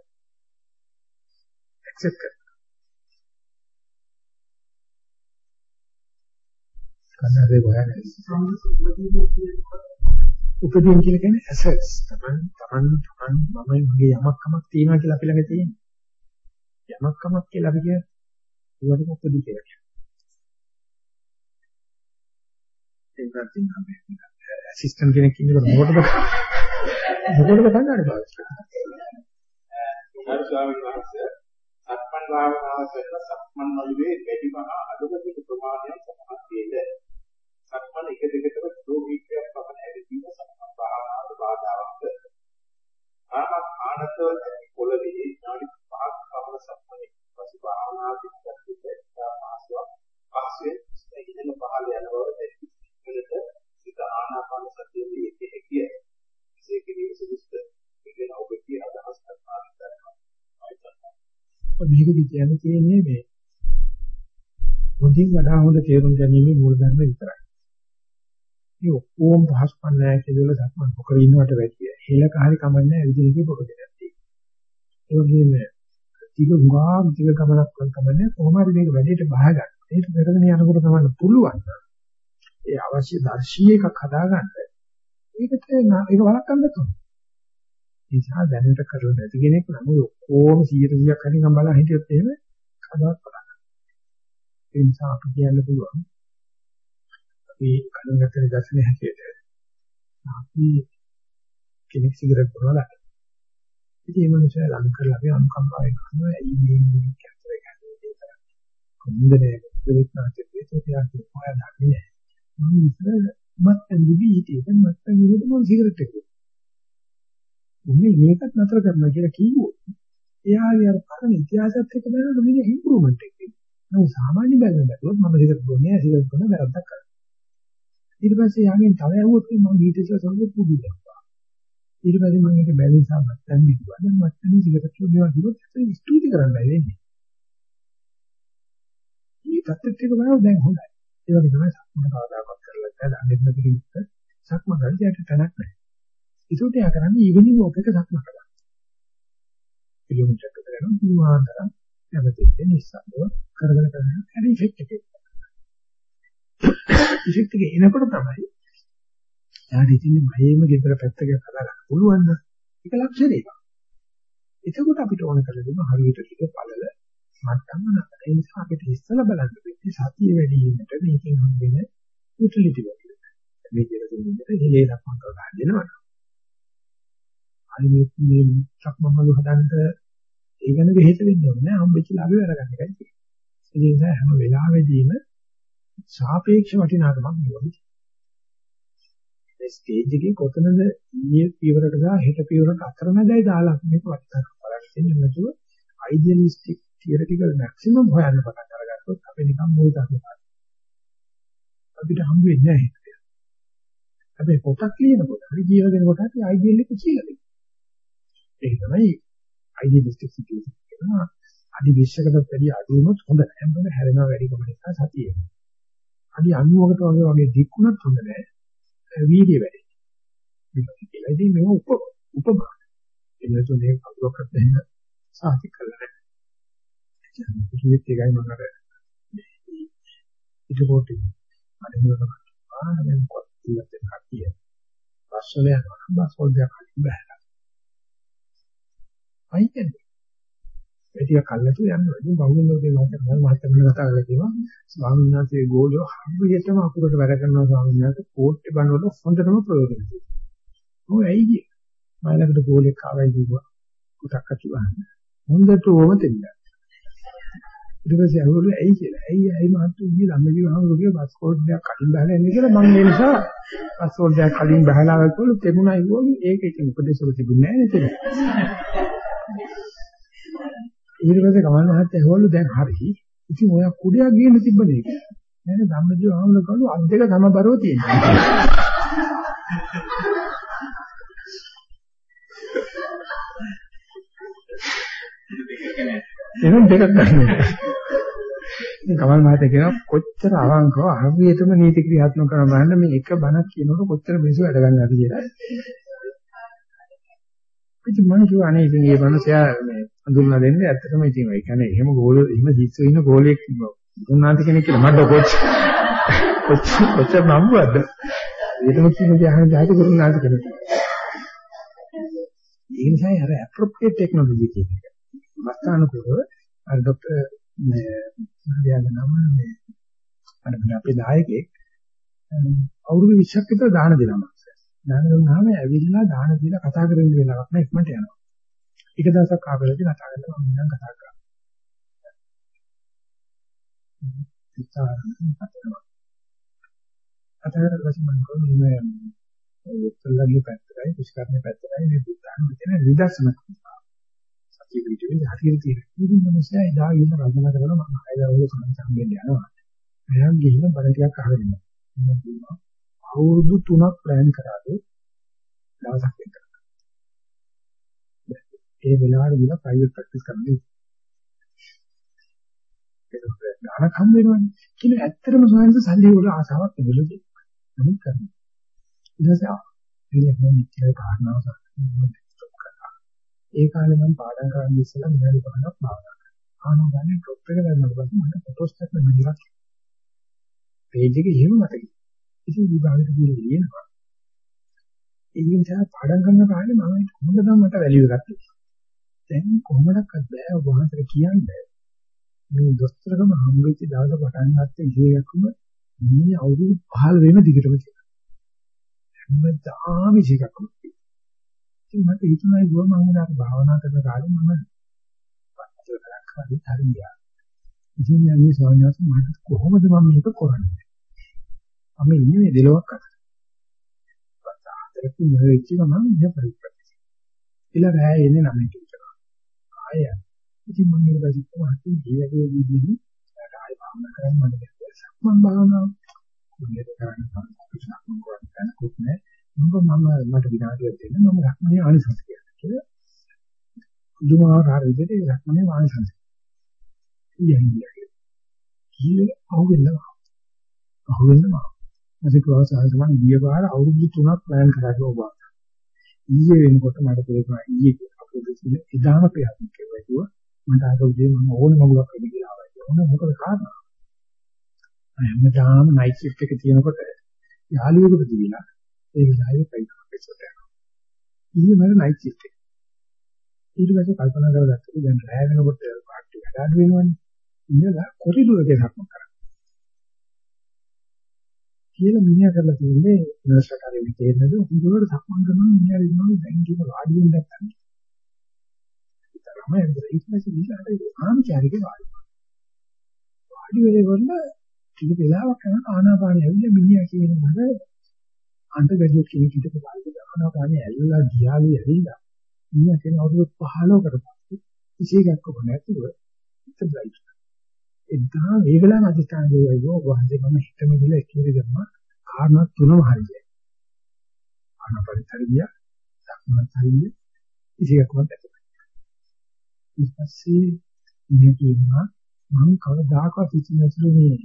ඇක්සෙප්ට් කරනවා. කන්නරේ ගොයන්නේ. උපදීන් කියලා කියන්නේ ඇසෙට්ස්. තමන් තමන් තමන් මම මගේ යමක් කමක් තියෙනවා කියලා අපි ළඟ තියෙන. යමක් කමක් කියලා අපි කියන්නේ ඒකට උපදී කියලා කියනවා. ඒකත් ඉන්නවා. ඇසිස්ටන්ට් කෙනෙක් ඉන්නකොට මොකටද මොකටද කන්නඩි පාවිච්චි කරන්නේ? හරි ස්වාමීන් වහන්සේ සක්මන් භාවනාව කරන සක්මන් වලුවේ වැඩිම අඩුම ප්‍රමාණයක් සමහත් වේද. සක්මන් එක දෙකටම කිලෝමීටරයක් පමණ ඇවිදීම සක්මන් භාවනාවට බාධාවක්ද? ආමත් ආනතෝ ඇති පොළවේ විනාඩි 5ක් පමණ සක්මනේ පසු භාවනාව පිටපිට මාසයක් පස්සේ ඉගෙන පහළ යන බව දැක්කේ. සිත ආනාපාන සතියේ යෙදී කිය. ඒ කිරීම සුදුසුද? කියන ඔබේ අදහස් කරනවා මේකදි කියන්නේ තියෙන්නේ මේ මුදින් වඩා හොඳ තේරුම් ගැනීම මූලධර්ම විතරයි. මේ ඔක්කොම පහසුකම් නැහැ කියලා සක්මන් පොකර ඉන්නවට වැඩිය. හෙලක හරි කමන්නේ ඇවිදින්නේ පොක දෙයක් තියෙනවා. ඒ වගේම ටික උගා ටික ගමනක් කරන කමන්නේ කොහොම හරි මේක වැඩේට බහ ගන්න. ඒක කරගෙන යනකොට තමයි පුළුවන්. ඒ අවශ්‍ය දර්ශී එකක් හදාගන්න ඒකට ඒක වළක්වන්න තමයි. ඒ නිසා දැනට කරලා නැති කෙනෙක් නම් ඔක්කොම 100ක් හරි නම් බලලා හිටියොත් එහෙම කවදාවත් බලන්න. ඒ නිසා අපි කියන්න පුළුවන් අපි කලින් ගත්තේ දැසනේ හැටියට අපි කෙනෙක් සිගරට් බොනවා. ඉතින් මේ මිනිස්සු ලං කරලා අපි අනුකම්පාවෙන් කරනවා. ඇයි මේ මිනිහ කැන්සර් එක හැදෙන්නේ කොහොමදනේ දෙවිත් නැති දෙයක් කියලා දන්නේ මම ඉස්සර මත්තන් දිවි හිටියේ. මත්තන් දිවිද මම සිගරට් එක උන්නේ මේකත් නතර කරනවා කියලා කිව්වොත් එයාගේ අර පරණ ඉතිහාසත් එක්ක බලනකොට මේක ඉම්ප්‍රූව්මන්ට් එකක් වෙනවා. නමුත් සාමාන්‍ය බැලුම් බැලුවොත් මම සිගරට් බොන්නේ නැහැ සිගරට් බොන වැරද්දක් කරනවා. ඊට පස්සේ යාගෙන් තව ඇහුවොත් මම ඊට ඉස්සෙල්ලා සම්පූර්ණ පුදු දෙනවා. ඊට පස්සේ මම ඒක බැලන්ස් ආවත් දැන් විදුවා. දැන් මත්තන් සිගරට් බොනවා කිව්වොත් ඒක ස්තුති කරන්නයි වෙන්නේ. මේ තත්ත්වෙත් එක බලව දැන් හොඳයි. ඒ වගේ තමයි සක්මන කවදාකවත් කරලා නැහැ. දන්නේ නැති කෙනෙක් සක්මන කරලා යට තැනක් නැහැ. ඒකට යා කරන්නේ ඉවෙනින් ඕක එක සක්මන කරලා. කිලෝමීටර් කට යනවා පුමාතරම් නැවතෙන්නේ නිස්සද්දව කරගෙන කරගෙන හරි ඉෆෙක්ට් එකක්. ඉෆෙක්ට් එක එනකොට තමයි යාට ඉතින් මහේම ගෙදර පැත්තක කතා ගන්න පුළුවන් නම් ඒක ලක්ෂණයක්. එතකොට අපිට ඕන කරලා දෙන හරියට ටික පළල මට්ටම නතර. ඒ නිසා අපිට ඉස්සලා බලන්න වෙන්නේ සතිය වැඩි වීමට මේකෙන් හම්බෙන යුටිලිටි වැඩි. මේ කියන දෙන්නේ හිලේ දක්වන්න කරලා දෙනවා. අයි මේ මේ සක්මන්වල හදන්න ඒ ගැන වෙහෙස වෙන්න ඕනේ නැහැ. හම්බෙච්ච ලාභය අරගන්න එකයි තියෙන්නේ. ඒ නිසා හැම වෙලාවෙදීම සාපේක්ෂ වටිනාකමක් නෙවෙයි. මේ ස්ටේජ් එකේ කොතනද ඊයේ පියවරට සහ හෙට පියවරට අතරමැදයි දාලා මේක වටිනාකම බලන්න දෙන්නේ නැතුව අයිඩියලිස්ටික් තියරිටිකල් මැක්සිමම් හොයන්න පටන් අරගත්තොත් අපි නිකන් මොල් දානවා. අපිට හම්බ වෙන්නේ නැහැ. හැබැයි පොතක් ලියනකොට හරි ජීවගෙන කොට අපි අයිඩියල් එක කියලා දෙනවා. ඒක තමයි අයිඩියලිස්ටික් සිටුේෂන් කියනවා. අඩි 20කටත් වැඩි අඩු වුණොත් හොඳ නැහැ. මොකද හැරෙනවා වැඩි කම නිසා සතියේ. අඩි 90කට වගේ වගේ දික්ුණත් හොඳ නැහැ. වීර්ය වැඩි. ඒක කියලා ඉතින් මේක උප උපමා. එන්නසෝ මේ කවුරක්වත් දෙන්න සාහිත කළා නැහැ. කිව්වෙත් ඒකයි මම අර ඉතකොට අනිවාර්යයෙන්ම ආනන්ද කොට ඉන්නත් කට්ටිය. බස්වල යනවා බස් වල දෙයක් බෑ. අයි කියන්නේ. ඒ ටික කල්ලාතු යනවා. ඉතින් බහුවෙන් ලෝකේ ලෝකෙ මම මහත්මයෙක් කතා කරලා කිව්වා ස්වාමීන් වහන්සේ ගෝලියෝ හම්බෙටම අකුරට වැඩ කරනවා ස්වාමීන් වහන්සේ කෝට්ටේ බණවල හොඳටම ප්‍රයෝජන තියෙනවා. ඔය ඇයි කිය. මයිලකට ගෝලෙක් ආවයි කිව්වා. පුතක් අතුවහන්න. හොඳට ඕම දෙන්න. ඊට පස්සේ අහුවලු ඇයි කියලා. ඇයි ඇයි මහත්තු ඊ ළඟදී වහමුගේ බස් කෝඩ් එකක් කලින් බහලා ඉන්නේ කියලා මම ඒ නිසා බස් කෝඩ් එකක් කලින් බහලා වගේලු තෙමුණා ඉවෝලු ඒක ඉතින් උපදේශවල තිබුණේ නැහැ නේද? ඊට පස්සේ කමල් මහත්තයා ඇහුවලු දැන් හරි. ඉතින් ඔයා කුඩයක් ගේන්න තිබ්බනේ. නේද ධම්මජීව ආවල කළු අත් දෙක සමබරව තියෙනවා. එහෙනම් දෙකක් ගන්න. ඉතින් කමල් මහත්තයා කියනවා කොච්චර අවංකව හරියටම නීති ක්‍රියාත්මක කරන බලන්න මේ එක බණක් කියනකොට කොච්චර මිනිස්සු වැඩ ගන්නවද කියලා. ඉතින් මම කිව්වා අනේ ඉතින් මේ මනුස්සයා මේ හඳුන්වා දෙන්නේ ඇත්තටම ඉතින් ඒ කියන්නේ එහෙම ගෝල එහෙම සිස්සු ඉන්න ගෝලයක් දුන්නාන්ත කෙනෙක් කියලා මට කොච්ච කොච්ච කොච්ච නම්බුවද ඒකම කියන්නේ ජහන ජාති ගුරුනාන්ත කෙනෙක්. ඒ නිසා අර ඇප්‍රොප්‍රියේට් ටෙක්නොලොජි කියන එක. වස්තානුකූලව අර ડોක්ටර් මේ මහදයාගේ නම මේ අර අපේ දායකයෙක් අවුරුදු 20ක් විතර දාන දෙනවා. දාන දුන්නාම ඇවිල්ලා දාන දීලා කතා කරන්න වෙලාවක් නෑ ඉක්මනට යනවා. එක දවසක් ආපෙලදී කතා කරලා මම නම් කතා කරා. කතා කරලා මම කොහොමද මේ උත්තරලගේ පැත්තයි විශ්කරණේ පැත්තයි මේ බුද්ධාන කියන විදර්ශන කරනවා. සතිය පිටුවේ හරියට තියෙන. ඉතින් මිනිස්සයා එදා ගිහින් රඳන කරලා මම හයදවල සම්සම්බෙන් යනවා. එයා ගිහින් බණ ටිකක් අහගෙන ඉන්නවා. මම කියනවා අවුරුදු 3ක් ප්ලෑන් කරාද දවසක් එක. ඒ වෙලාවට ගිහලා ප්‍රයිවට් ප්‍රැක්ටිස් කරන්න. ඒක ගානක් හම් වෙනවනේ. කියන ඇත්තටම සෝයන්ස සල්ලි වල ආසාවක් තිබුණේ. නමුත් කරන්නේ. ඊට පස්සේ ආ ඉතින් මම ඉච්චේ කාරණාව සාකච්ඡා ඒ කාලේ මම පාඩම් කරන්න ඉස්සෙල්ලා විනාඩි 5ක් භාවනා කරා. ආනෝගානේ ඩ්‍රොප් එක ගන්නකොට පස්සේ මට ෆොටෝස් එකක් ලැබුණා. පේජ් එකේ එහෙම මතකයි. ඉතින් විභාගෙට ගිහින් ලියනවා. ඒ නිසා පාඩම් කරන කාලේ මම කොහොමද මට වැලියු ගත්තේ. දැන් කොහොමඩක්වත් බෑ ඔබ වහන්සේට කියන්නේ. මේ දොස්තරකම හම්බෙච්ච දවස පටන් ගත්ත ඉහේකම මේ අවුරුදු 15 වෙන දිගටම තියෙනවා. හැමදාම ඉහේකම. ඉතින් මට හිතුණා ඒ ගොම මම අර භාවනා කරන කාලේ මම පත්තර කරක් හරි හරියා. ඉතින් මේ ස්වාමීන් වහන්සේ මට කොහොමද මම මේක කරන්නේ? මම ඉන්නේ මේ දෙලොවක් අතර. හතරකින් වෙච්ච ගමන් ඉන්න පරිප්‍රති. ඊළ රෑ එන්නේ නම් කියනවා. ආය. ඉතින් මම ඊට පස්සේ කොහොමද මේ වගේ විදිහට ආය භාවනා කරන්න මට බැහැ. මම භාවනාව කුලියට කරන්න සම්පූර්ණ කරන්න කුත් නෑ. මම මම මට විනාඩියක් දෙන්න මම රක්මනේ ආනිසංස කියලා. පුදුමාකාර විදිහට රක්මනේ ආනිසංස. කියන්නේ. කීයේ අහුවෙන්නවා. අහුවෙන්නවා. අසික වාසය සමන් ගිය පාර අවුරුදු 3ක් ප්ලෑන් කරලා ඔබා. ඊයේ වෙනකොට මට තේරුණා ඊයේ අපේ එදාම ප්‍රයත්න කෙරුවා. මට අද උදේ මම ඕන මගුලක් වෙන්න කියලා ආවා. ඕන මොකද කාරණා? හැමදාම නයිට් ෂිෆ්ට් එක තියෙනකොට යාළුවෙකුට දීලා ඒ වෙලාවේ පයින්කෙසට යනවා. ඊයේ මම නයිට් ෂිෆ්ට් එක. ඊට පස්සේ කල්පනා කරගත්තා දැන් රැය වෙනකොට පාටි වැඩ අඩු වෙනවනේ. ඉන්නලා කොරිඩෝර් එකේ සක්මන් කරා. කියලා මිනිහා කරලා තියෙන්නේ නර්ස් කාර්යෙ තේරෙනද හොඳට සක්මන් කරනවා මිනිහා ඉන්නවා දැන් කියන වාඩි වෙන්න නැත්තම්. තමයි අnder ඊට පස්සේ ඊළඟට ආම්චාරිකේ වාඩි වෙනවා. වාඩි වෙලවල ටික වෙලාවක් යන ආනාපානිය ඇවිල්ලා මිනිහා කියන බර අන්ත ගැජට් කෙනෙක් හිටපු කාලේ ආනාපානිය ඇල්ලලා ගියාලු ඇවිල්ලා මිනිහා කියන අවුරුදු 15කට පස්සේ කිසියක්ක නැතුව ඉතබ්ලයිට් එදා මේ වෙලාවේ අධිෂ්ඨාන දෙවියෝ වහන්සේ මම හිතම දිලා එක්කේ ගම්මා කාරණා තුනම හරියයි. අනපරිතරිය, සම්මතරිය, ඉසියක්වත් ඇති. ඊට පස්සේ මේ කියනවා මම කවදාකවත් ඉතිනසුරු මේ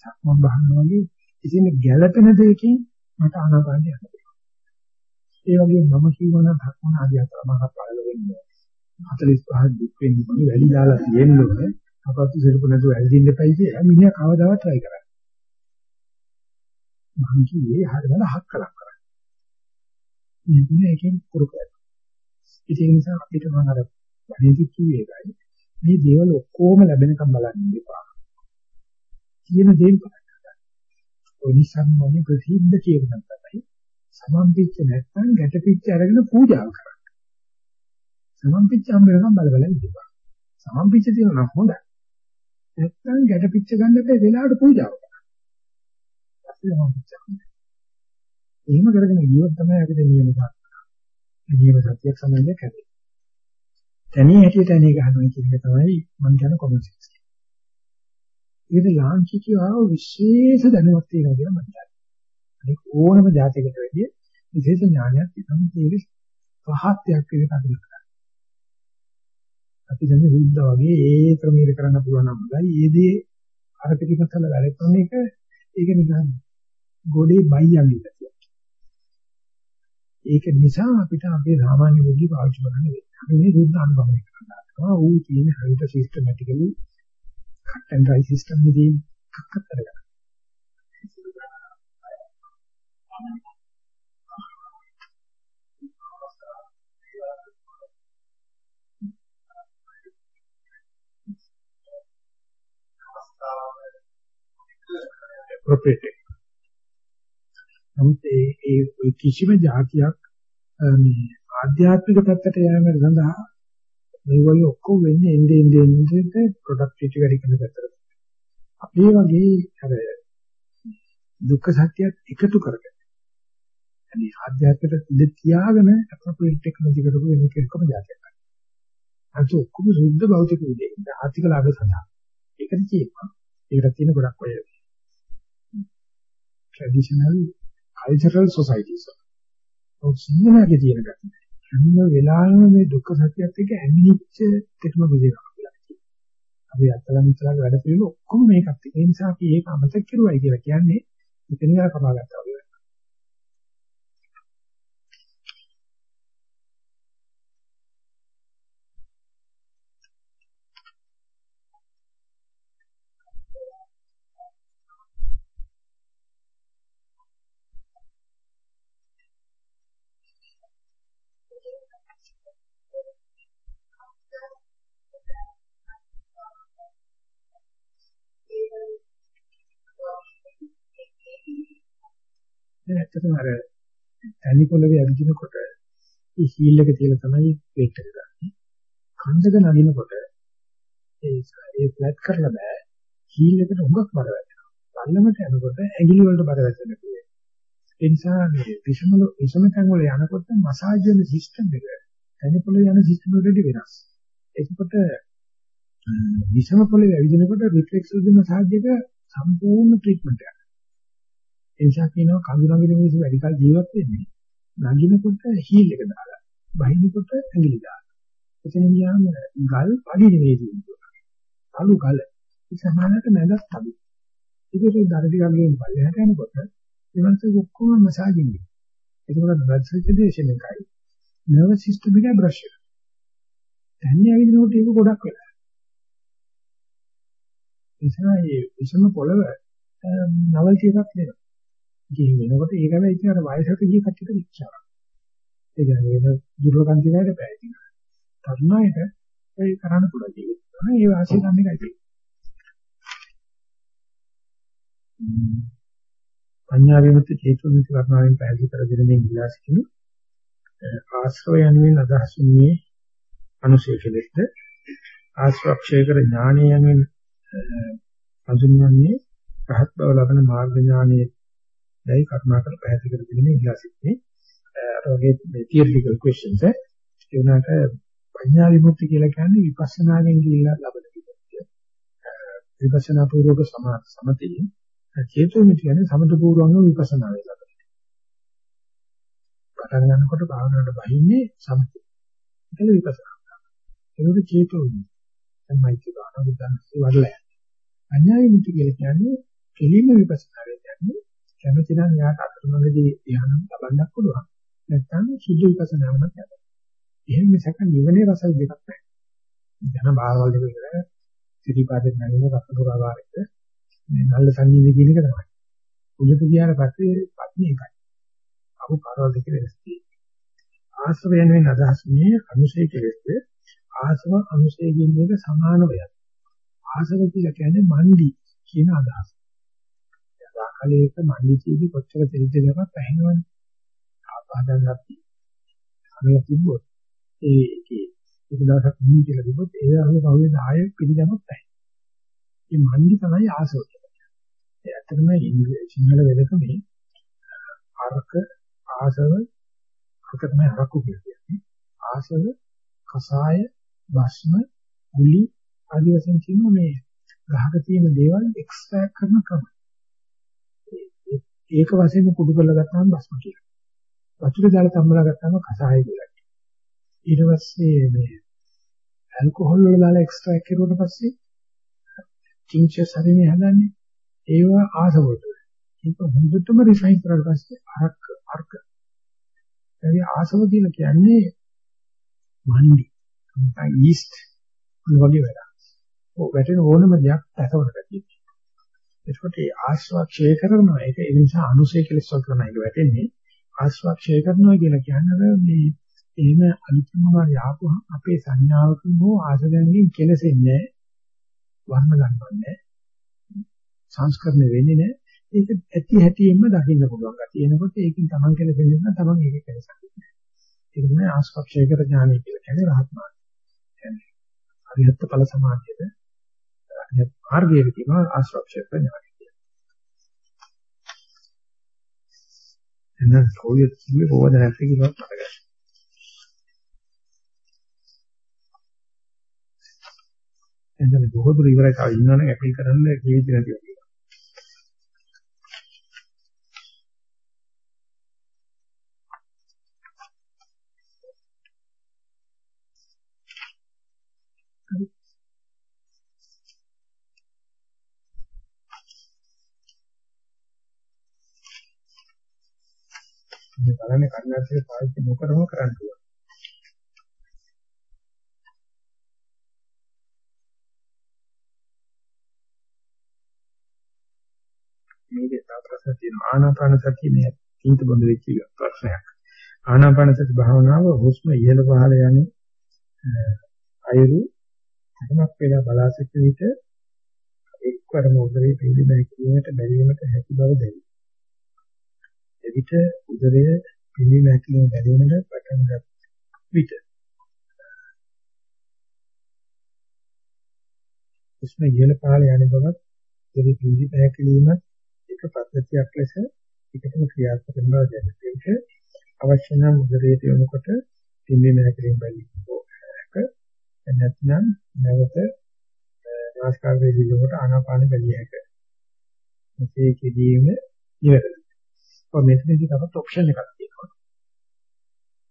සක්මන් බහන්න වගේ ඉතින් ගැළපෙන දෙයකින් මට ආනාපානිය හදලා. ඒ වගේ මම කියවනම් සක්මන් ආදී අතරමඟ පහළ වෙන්නේ 45 දුක් වෙන්නේ වැඩි දාලා තියෙන්න ඕනේ. අපත්තු සෙල්ප නැතුව ඇවිදින්න එපයි කියලා මිනිහා කවදාවත් try කරන්නේ. මං කියේ හරියට හක් කලක් කරා. මේ එකෙන් පුරු කරා. ඒ නිසා අපිට මම අර වැඩි කිව්වේ ඒකයි. මේ දේවල් ඔක්කොම ලැබෙනකම් බලන්න ඉපා. කියන දේ පටන් ගන්න. ඔය නිසා මොනේ ප්‍රසිද්ධ කියන තමයි සමම්පිච්ච නැත්නම් ගැටපිච්ච අරගෙන පූජා කරන්න. සමම්පිච්ච හම්බ වෙනකම් බල බල ඉඳපන්. සමම්පිච්ච තියෙනවා හොඳයි. නැත්තම් ගැට පිච්ච ගන්න බැහැ වෙලාවට පූජාව කරනවා. පස්සේ මම පිච්චන්නේ. එහෙම කරගෙන ගියොත් තමයි අපිට නියම සත්‍ය. නියම සත්‍යයක් සම්බන්ධයක් ඇති. තනිය හැටියට අනේ ගහනවා කියන එක තමයි මම කියන කොමන් සෙන්ස්. ඒක ලාංකිකව විශේෂ දැනුමක් තියෙනවා කියලා මම හිතනවා. ඒක ඕනම જાතකයකට වැඩිය විශේෂ ඥානයක් තමයි ඒක පහත්යක් විදිහට අඳුරගන්න. අපි දැන් සුද්ධ වගේ ඒ ක්‍රමයකට කරන්න පුළුවන් නම් හොඳයි. ඒ දේ අර පිටිපස්සල වැඩ කරන එක ඒක නිකන් ගොඩේ බයියන් විදියට. ඒක නිසා අපිට අපේ සාමාන්‍ය බුද්ධි පාවිච්චි කරන්න වෙනවා. අපි මේ සුද්ධ අනුභවය කරනවා. ඌ තියෙන හරියට systematically cut and dry system එකේ කක්කත් කරගන්න. ප්‍රොප්‍රේටර්. නමුත් ඒ ඒ කිසිම જાතියක් මේ ආධ්‍යාත්මික පැත්තට යෑම සඳහා මේගොල්ලෝ ඔක්කොම වෙන්නේ එnde end end ප්‍රොඩක්ටිවිටි වැඩි කරන පැත්තට. අපි වගේ අර දුක්ඛ සත්‍යයත් එකතු කරගෙන අනිත් ආධ්‍යාත්මික ඉඳ තියාගෙන අප්‍රොප්‍රේට් එකම දිගට වෙන කෙනෙක්ම જાතියක්. අන්ත ඔක්කොම සුද්ධ භෞතික විදේ ආර්ථික ලාභ සඳහා. ඒකද කියනවා. ඒකට තියෙන ගොඩක් අය traditional cultural societies. ඔව් සිංහලයේ තියෙන ගැටි. හැම වෙලාවෙම මේ දුක්ඛ සත්‍යයත් එක්ක ඇමිනිච්ච ටෙක්නොලොජි එකක් කියලා කියනවා. අපි අත්ලන් ඉස්සරහ වැඩ පිළිවෙල ඔක්කොම මේකත් ඒ නිසා අපි ඒක අමතක කරුවයි කියලා කියන්නේ ඉතින් ගාලා කපා ගත්තා වගේ. දැන් ඇත්තටම අර තනි පොළවේ අවිදිනකොට මේ හීල් එක තියලා තමයි වේට් එක ගන්න. කන්දක නගිනකොට ඒ ඒ ෆ්ලැට් කරලා බෑ. හීල් එකට හුඟක් බර වැටෙනවා. පල්ලමට යනකොට ඇඟිලි වලට බර වැටෙනවා කියන්නේ. ඒ නිසා මේ විෂම විෂම තැන් වල යනකොට මසාජ් වෙන සිස්ටම් එක තනි පොළවේ යන සිස්ටම් වලට වෙනස්. ඒකකොට විෂම පොළවේ ඇවිදිනකොට රිෆ්ලෙක්ස් වල මසාජ් එක සම්පූර්ණ ට්‍රීට්මන්ට් එකක්. ඒ නිසා කියනවා කඳු නගින මිනිස්සු වැඩි කල ජීවත් වෙන්නේ නගිනකොට හීල් එක දාලා බහිනකොට ඇඟිලි දාලා. එතන ගියාම ගල් පඩි නෙවෙයි තියෙන්නේ. අලු ගල. ඒ සමානට නැදක් තබි. ඒකේ දර ටිකක් ගෙන් පල්ලෙහාට යනකොට ඊමණට ඔක්කොම මසාජින් වෙනවා. ඒකවල බ්ලඩ් සර්කියුලේෂන් එකයි නර්වස් සිස්ටම් එකයි බ්‍රෂ් එක. දැන් ඇවිදිනකොට ඒක ගොඩක් වෙලා. ඒ නිසා මේ විෂම පොළව නවල්ටි එකක් දෙනවා. ඉතින් වෙනකොට ඒක වෙයි ඉතින් අර වයසට ගිය කට්ටියට විචාරා. ඒ කියන්නේ වෙන දුර්ලභ කන්තිකාරට බෑ ඉතින්. තරුණයට ඒ කරන්න පුළුවන් ජීවිතය. ඒ වාසිය ගන්න එකයි තියෙන්නේ. පඤ්ඤා විමුක්ති චේතු විමුක්ති කර්මාවෙන් පැහැදිලි කර දෙන මේ ඉලා සිටින ආශ්‍රය යනුවෙන් අදහස් වන්නේ අනුශේ කෙලෙස්ද ආශ්‍රක්ෂය කර ඥානය යනුවෙන් හඳුන්වන්නේ රහත් බව ලබන මාර්ග ඥානයේ දැයි කර්මාකර පැහැදිලි කර දෙන ඉලා සිටිනේ අර වගේ මේ theoretical questions ඒ වුණාට පඤ්ඤා විමුක්ති කියලා කියන්නේ විපස්සනාගෙන් කියලා ලබන විමුක්තිය විපස්සනා පූර්වක සමතේ චේතෝ මිත්‍ය කියන්නේ සමත පූර්වංග විපස්සනා වේලා. පටන් ගන්නකොට භාවනාවට බහින්නේ සමතේ. ඒක විපස්සනා. ඒකට චේතෝ මිත්‍ය. තමයි කියන බුද්ධාංශي වඩලා. අඥාය මිත්‍ය කියන්නේ කෙලින්ම විපස්සනා කියන්නේ කැමති නම් යාට අතරමඟදී ධ්‍යාන ලබන්නත් පුළුවන්. නැත්නම් සුද්ධ විපස්සනාවම කරනවා. එහෙම මිසක නිවනේ රස දෙකක් නැහැ. ජන බාරවල දෙක විතර ත්‍රිපාදයෙන් නැගෙන රස පුරාවාරෙත් මේ නල්ල සංගීතය කියන එක තමයි. උඩට ගියාට පස්සේ පත්නි එකයි. අහු කාරවල දෙක වෙනස් තියෙනවා. ආශ්‍රයයෙන් වෙන අදහස් මේ අනුසය කෙලෙස්ද ආසව අනුසය කියන එක සමාන වෙයක්. ආසව කියලා කියන්නේ මණ්ඩි කියන අදහස. දාකලයක මණ්ඩි කීවි කොච්චර තෙලිද ගමත් පැහැෙනවනේ. ආපාදන්නත් අනේ තිබ්බොත් ඒ ඒකේ එක දවසක් නිදි කියලා තිබ්බොත් ඒ අනුව කවුරුද ආයෙ පිළිගන්නත් නැහැ. මේ මණ්ඩි තමයි ආසව. ඒ ඇත්තටම සිංහල වෙදකමේ අරක ආසව අරක තමයි අරක්කු කියන්නේ. ආසව කසාය භස්ම ගුලි ආදී වශයෙන් කියන මේ ගහක තියෙන දේවල් එක්ස්ට්‍රැක්ට් කරන ක්‍රම. ඒක වශයෙන් කුඩු කරලා ගත්තාම භස්ම කියනවා. වතුර දාලා තම්බලා ගත්තාම කසාය කියලා. ඊට පස්සේ මේ ඇල්කොහොල් වල දාලා එක්ස්ට්‍රැක්ට් කරුවට පස්සේ ටින්චර්ස් හරිනේ හදන්නේ. ඒවා ආසවලට. ඒක හොඳටම රිෆයින් කරලා පස්සේ අරක අර්ක. ඒ ආසව කියලා කියන්නේ මණ්ඩි. නැත්නම් ඊස්ට් වගේ වැඩක්. ඔය වැටෙන ඕනම දෙයක් පැසවකට තියෙනවා. ඒකට ඒ ආශ්වාක්ෂය කරනවා. ඒක ඒ නිසා අනුසය කෙලස් වල තමයි ඒක වැටෙන්නේ. ආශ්වාක්ෂය කරනවා කියලා කියන්නේ මේ එහෙම අලුත්ම වාරි ආපුවම අපේ සංඥාවකින් හෝ ආසදෙන්ගෙන් කෙලසෙන්නේ වර්ණ ගන්නවන්නේ සංස්කරණය වෙන්නේ නැහැ. ඒක ඇති හැටියෙන්ම දකින්න පුළුවන්. ගතියනකොට ඒකෙන් Taman කියලා දෙන්නේ නැත්නම් Taman ඒක කෙලසක් නැහැ. ඒක තමයි ආස්පක්ෂයකට ඥානය කියලා කියන්නේ රහත් මාර්ගය. කියන්නේ අරිහත් ඵල සමාධියද අරිහත් මාර්ගයේ තියෙන ආස්පක්ෂයක ඥානය කියන්නේ. එන්න කොහොමද කිව්වේ කොහොමද නැති කියලා මතකයි. එතන බොහෝ දුර ඉවරයි තව ඉන්නවනේ ඇපල් කරන්න ජීවිත නැති බලන්නේ කර්ණාටකේ පාවිච්චි නොකරම කරන්න පුළුවන්. මේකේ තව ප්‍රශ්න තියෙනවා ආනාපාන සතිය මේ තීන්ත බඳ වෙච්ච ප්‍රශ්නයක්. ආනාපාන සති භාවනාව හුස්ම ඉහළ පහළ යන අයුරු කොහොමද වෙලා බලා සිටින විට එක්වරම උදරේ පිළිබැයි කියන්නට බැරිවීමට හැකි බව දැනේ. පිට උදරය පිළිම ඇකිලිම බැඳෙනද පටන් ගන්න විට උස්ම ඉහළ පහළ යන බවත් උදරේ පිළි පැකිලීම එක පද්ධතියක් ලෙස එකටම ක්‍රියාත්මක වෙන බව දැනෙන්න අවශ්‍ය නම් උදරයට යොමුකොට පිළිම ඇකිලිම බැලිපෝක නැත්නම් නැවත නාස්කාරයේ දිලකට ආනාපාන බැලිය හැකියි. මේ කිදීම ඉවරයි. ඔය මෙතනදී තවත් ඔප්ෂන් එකක් තියෙනවා.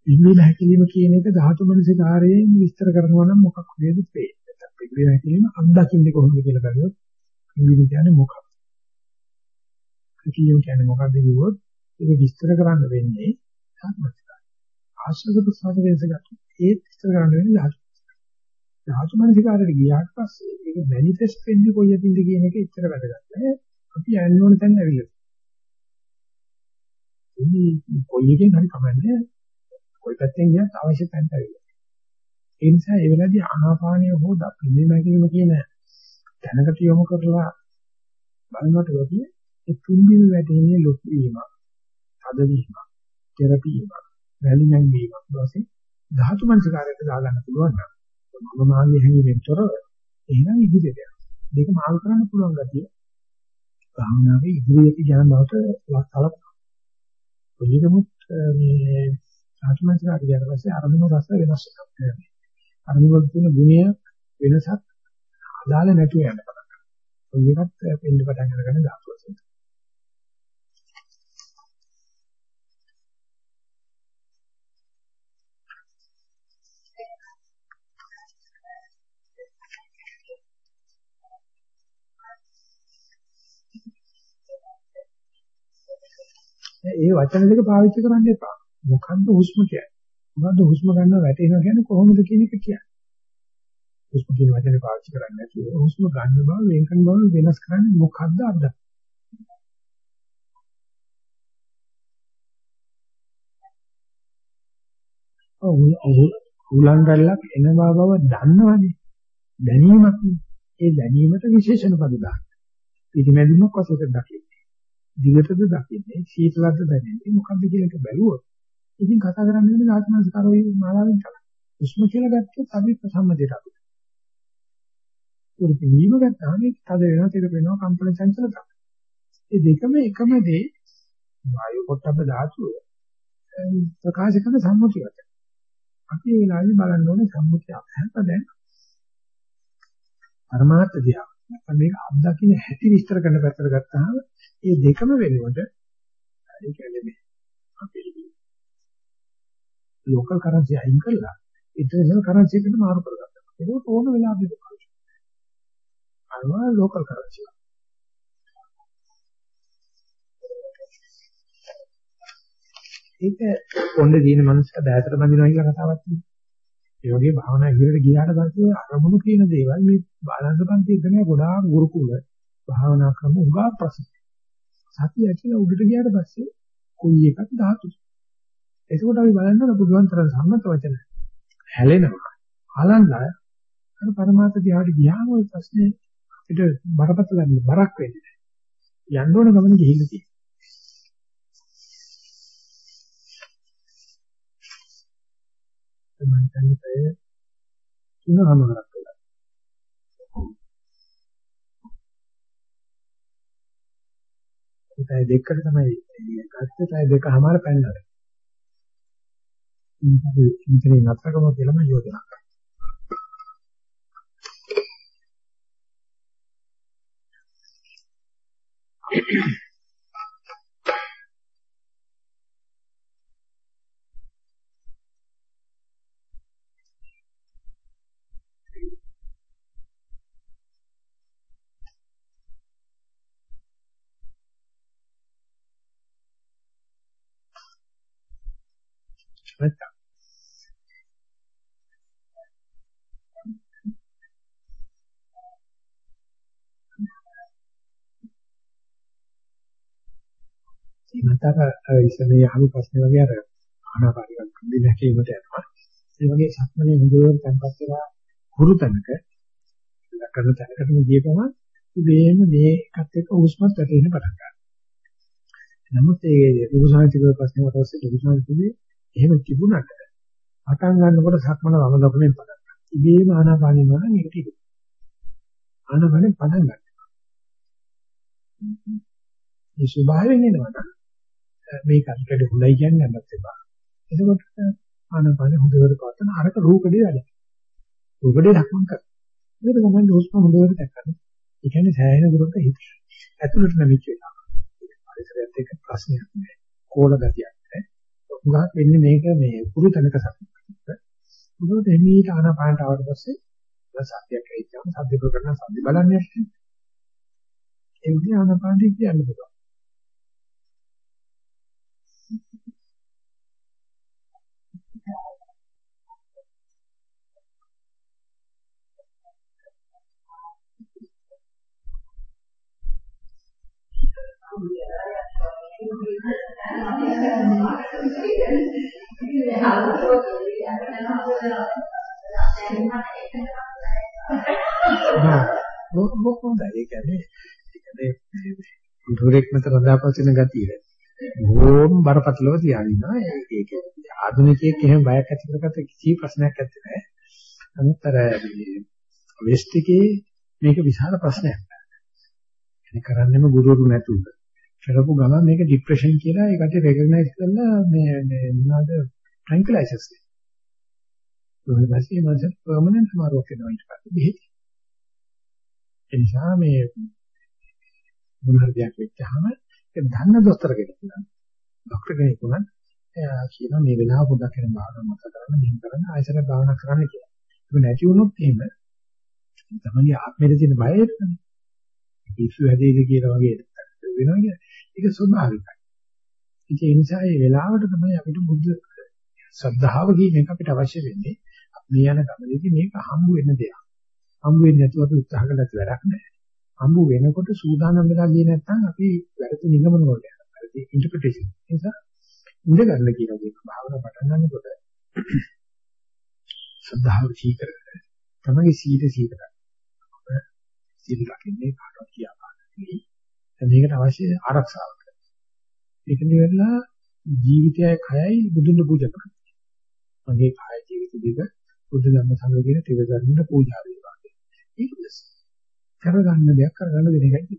පිළිවෙල හැකීම කියන එක ධාතු මනසිකාරයෙන් විස්තර කරනවා නම් මොකක් වේද පේන්නේ. නැත්නම් පිළිවෙල හැකීම අත්දකින්නේ කොහොමද කියලා බලුවොත් පිළිවෙල කියන්නේ මොකක්ද? හැකීම කියන්නේ මොකක්ද කිව්වොත් ඒක විස්තර කරන්න වෙන්නේ ධාතු මනසිකාරය. ආශ්‍රද ප්‍රසාද වෙනසක් ඒ විස්තර කරන්න වෙන්නේ ධාතු. ධාතු මනසිකාරයට ගියාට පස්සේ ඒක මැනිෆෙස්ට් වෙන්නේ කොයි අතින්ද කියන එක ඉච්චර වැදගත් නෑ. අපි යන්න ඕන තැන ඇවිල්ලා. ඉතින් කොයි එකෙන් හරි කමන්නේ කොයි පැත්තෙන් ගියත් අවශ්‍ය තැනට ඇවිල්ලා. ඒ නිසා ඒ වෙලාවේදී ආනාපානය හෝ දපින්නේ නැගීම කියන තැනකට යොමු කරලා බලනකොට ලෝකයේ ඒ තුන්දින වැටෙන්නේ ලොකු වීමක්, තද වීමක්, තෙරපි වීමක්, වැලි නැංවීමක් වශයෙන් ධාතු මනසකාරයට දාගන්න පුළුවන් නම් මම මාගේ හැඟීමෙන් තොරව එහෙනම් ඉදිරියට යනවා. මේක මාල් කරන්න පුළුවන් ගතිය භාවනාවේ ඉදිරියට යන බවට සලකනවා. කොහේදමුත් මේ සාතුමන්සකාරය කියන පස්සේ අරමුණු රස වෙනස් වෙනවා. අරමුණු වල තියෙන ගුණය වෙනසක් අදාළ නැතුව යන පටන් ගන්නවා. ඔය එකත් පින්න පටන් අරගෙන ධාතු වශයෙන්. ඒ වචන දෙක පාවිච්චි කරන්න එපා. මොකද්ද හුස්ම කියන්නේ? මොකද්ද හුස්ම ගන්න වැටෙනවා කියන්නේ කොහොමද කියන එක කියන්නේ. හුස්ම කියන වචනේ පාවිච්චි කරන්නේ නැතුව හුස්ම ගන්න බව වෙන් කරන බව වෙනස් කරන්නේ මොකද්ද අද්ද? ඔව් උලංගල්ලක් එන බව දන්නවනේ. දැනීමක් ඒ දැනීමට විශේෂණ පද දාන්න. පිටිමැදින්මක් වශයෙන් දකින්න. දිගටද දකින්නේ සීතලද දැනෙන්නේ මොකද්ද කියන එක බැලුවොත් ඉතින් කතා කරන්නේ නැහැ ආත්මස්කරෝයි මාලාවෙන් තමයි. උෂ්ම කියලා ගත්තොත් අපි ප්‍රසම්මදයට අපි. ඒක නියම ගත්තාම ඒක තද වෙනවා තිර වෙනවා කම්පන චංචල තමයි. මේ දෙකම එකම දේ වායු පොට්ටබ්බ ධාතුව ප්‍රකාශ කරන සම්මුතියට. අපි ඒ වෙලාවේ බලන්න ඕනේ සම්මුතිය අපහැප දැන් පරමාර්ථ දිහා. මේක අත්දකින්න හැටි විස්තර කරන පැත්තට ගත්තාම මේ දෙකම වෙනකොට ඒ කියන්නේ මේ අපි ලෝකල් කරන්සි අයින් කරලා ඉන්ටර්නැෂනල් කරන්සි එකට මාරු කරගත්තා. ඒක ඕන වෙලාවෙක කරනවා. අරවා ලෝකල් කරන්සි. ඒක පොණ්ඩේ දින මනුස්සක බෑතට බඳිනවා කියලා කතාවක් තියෙනවා. ඒ වගේ භාවනා ඉදිරියට ගියාට පස්සේ අරමුණු කියන දේවල් මේ බාලන්ස පන්ති ඉගෙන ගොඩාක් ගුරුකුල භාවනා ක්‍රම උගා ප්‍රසිද්ධ. සතිය ඇතුළේ උඩට ගියාට පස්සේ කොයි එකක් ධාතුද? එතකොට අපි බලන්න ඕන බුදුන්තර සම්මත වචන හැලෙනවා. හලන්න අර පරමාර්ථ දිහාට ගියාම ඔය ප්‍රශ්නේ අපිට බරපතල බරක් වෙන්නේ නැහැ. යන්න ඕන ගමන ගිහිල්ලා තියෙනවා. මම හිතන්නේ ඒ තුනමාරක් වෙලා. ඒකයි දෙකකට තමයි ගත්තේ දෙකමාර පැනලා. ඉතින් නතරකම කියලා මම යෝජනා කරා. Thank you. නැත්තම්. මතක ඉස්සෙල්ලා අහපු ප්‍රශ්නේ වගේ අර ආනාපානික දෙන්න හැකීමට යනවා. ඒ වගේ සක්මනේ හොඳට තැන්පත් වෙලා හුරු තැනක කරන තැනකටම ගිය ගමන් ඉබේම මේකත් එක්ක හුස්මත් වැටෙන්න පටන් ගන්නවා. නමුත් ඒ උපසාරිතික ප්‍රශ්නේ වට පස්සේ උපසාරිතිකේ එහෙම තිබුණාට පටන් ගන්නකොට සක්මන වම දකුණෙන් පටන් ගන්නවා. ඉබේම ආනාපානිය වල මේකට ඉද. ආනාපානෙ පටන් ගන්නවා. මේ ස්වභාවයෙන් එනවා නම් මේක අපිට හොඳයි කියන්නේ නැත්නම් එපා. එතකොට ආනාපානෙ හොඳට පවත්වන අරක රූපඩේ වැඩ. රූපඩේ ලක්මන් කරනවා. ඒක තමයි හුස්ම හොඳට දැක්කම. ඒ කියන්නේ සෑහෙන දුරට හිත ඇතුළට නැමිච්ච වෙනවා. පරිසරයත් එක්ක ප්‍රශ්නයක් නෑ. කෝල ගතියක් නෑ. උගහක් වෙන්නේ මේක මේ පුරු තැනක සතුට. මොකද එමීට ආනාපානට ආවට පස්සේ සත්‍යයක් ඇවිත්නම් සද්ද කරන සද්ද බලන්නේ නැහැ. ඒ විදිහ ආනාපානට කියන්න පුළුවන්. මොකක්ද ඒ කියන්නේ ඒ කියන්නේ දුරෙක් මත රඳාපවතින ගතිය. බොහොම බරපතලව තියානිනවා. ඒක ආධුනිකයෙක් එහෙම බයක් ඇති කරගත්ත කිසි ප්‍රශ්නයක් නැත්තේ නෑ. නමුත් අර මේ වෙස්ට් එකේ මේක විශාල ප්‍රශ්නයක්. ඒක කරන්නේම ගුරුවරු නැතුව. කරපු ගමන් මේක ડિප්‍රෙෂන් කියලා ඒකට රෙකග්නයිස් කරලා මේ මේ මොනවාද ට්‍රැන්කියුලයිසර්ස්. ඊට පස්සේ මම පර්මනන්ට් මාරුවක් වෙනවා ඊට පස්සේ බෙහෙත්. ඒ නිසා මේ මොන හරි දෙයක් වෙච්චාම ඒක දන්න දොස්තර කෙනෙක් නෑ. ડોක්ටර් කෙනෙක් උනත් එයා කියනවා මේ වෙලාව පොඩ්ඩක් වෙන භාවනාවක් මත කරන්න මෙහෙම කරන්න ආයතන භාවනා කරන්න කියලා. ඒක නැති වුණොත් එහෙම තමයි ආත්මෙට තියෙන බය එන්නේ. පිස්සු හැදෙයිද කියලා වගේ වෙනවා කියන්නේ. ඒක ස්වභාවිකයි. ඉතින් ඒ නිසා මේ වෙලාවට තමයි අපිට බුද්ධ ශ්‍රද්ධාව කියන එක අපිට අවශ්‍ය වෙන්නේ. මේ යන ගමනේදී මේක හම්බ වෙන දෙයක්. හම්බ වෙන්නේ නැතුව අපි උත්සාහ කළත් වැඩක් නැහැ. හම්බ වෙනකොට සූදානම් වෙලා ගියේ නැත්නම් අපි වැරදි නිගමන වලට යනවා. වැරදි ඉන්ටර්ප්‍රිටේෂන්. ඒ නිසා ඉඳ ගන්න කියන එක භාවනා පටන් ගන්නකොට ශ්‍රද්ධාව සීකරගෙන තමයි සීල සීකර. සීල රකින්නේ කාටවත් කියා පාන්නේ. මේකට අවශ්‍ය ආරක්ෂාවක්. ඒක නිවෙලා ජීවිතයයි කයයි බුදුන් පූජා කරනවා. මගේ කාය ජීවිත දෙක බුද්ධ ධර්ම සංඝ කියන ත්‍රිවිධ ධර්මයට පූජා වේවා. ඒක කරගන්න දෙයක් කරගන්න දෙන එකයි තියෙන්නේ.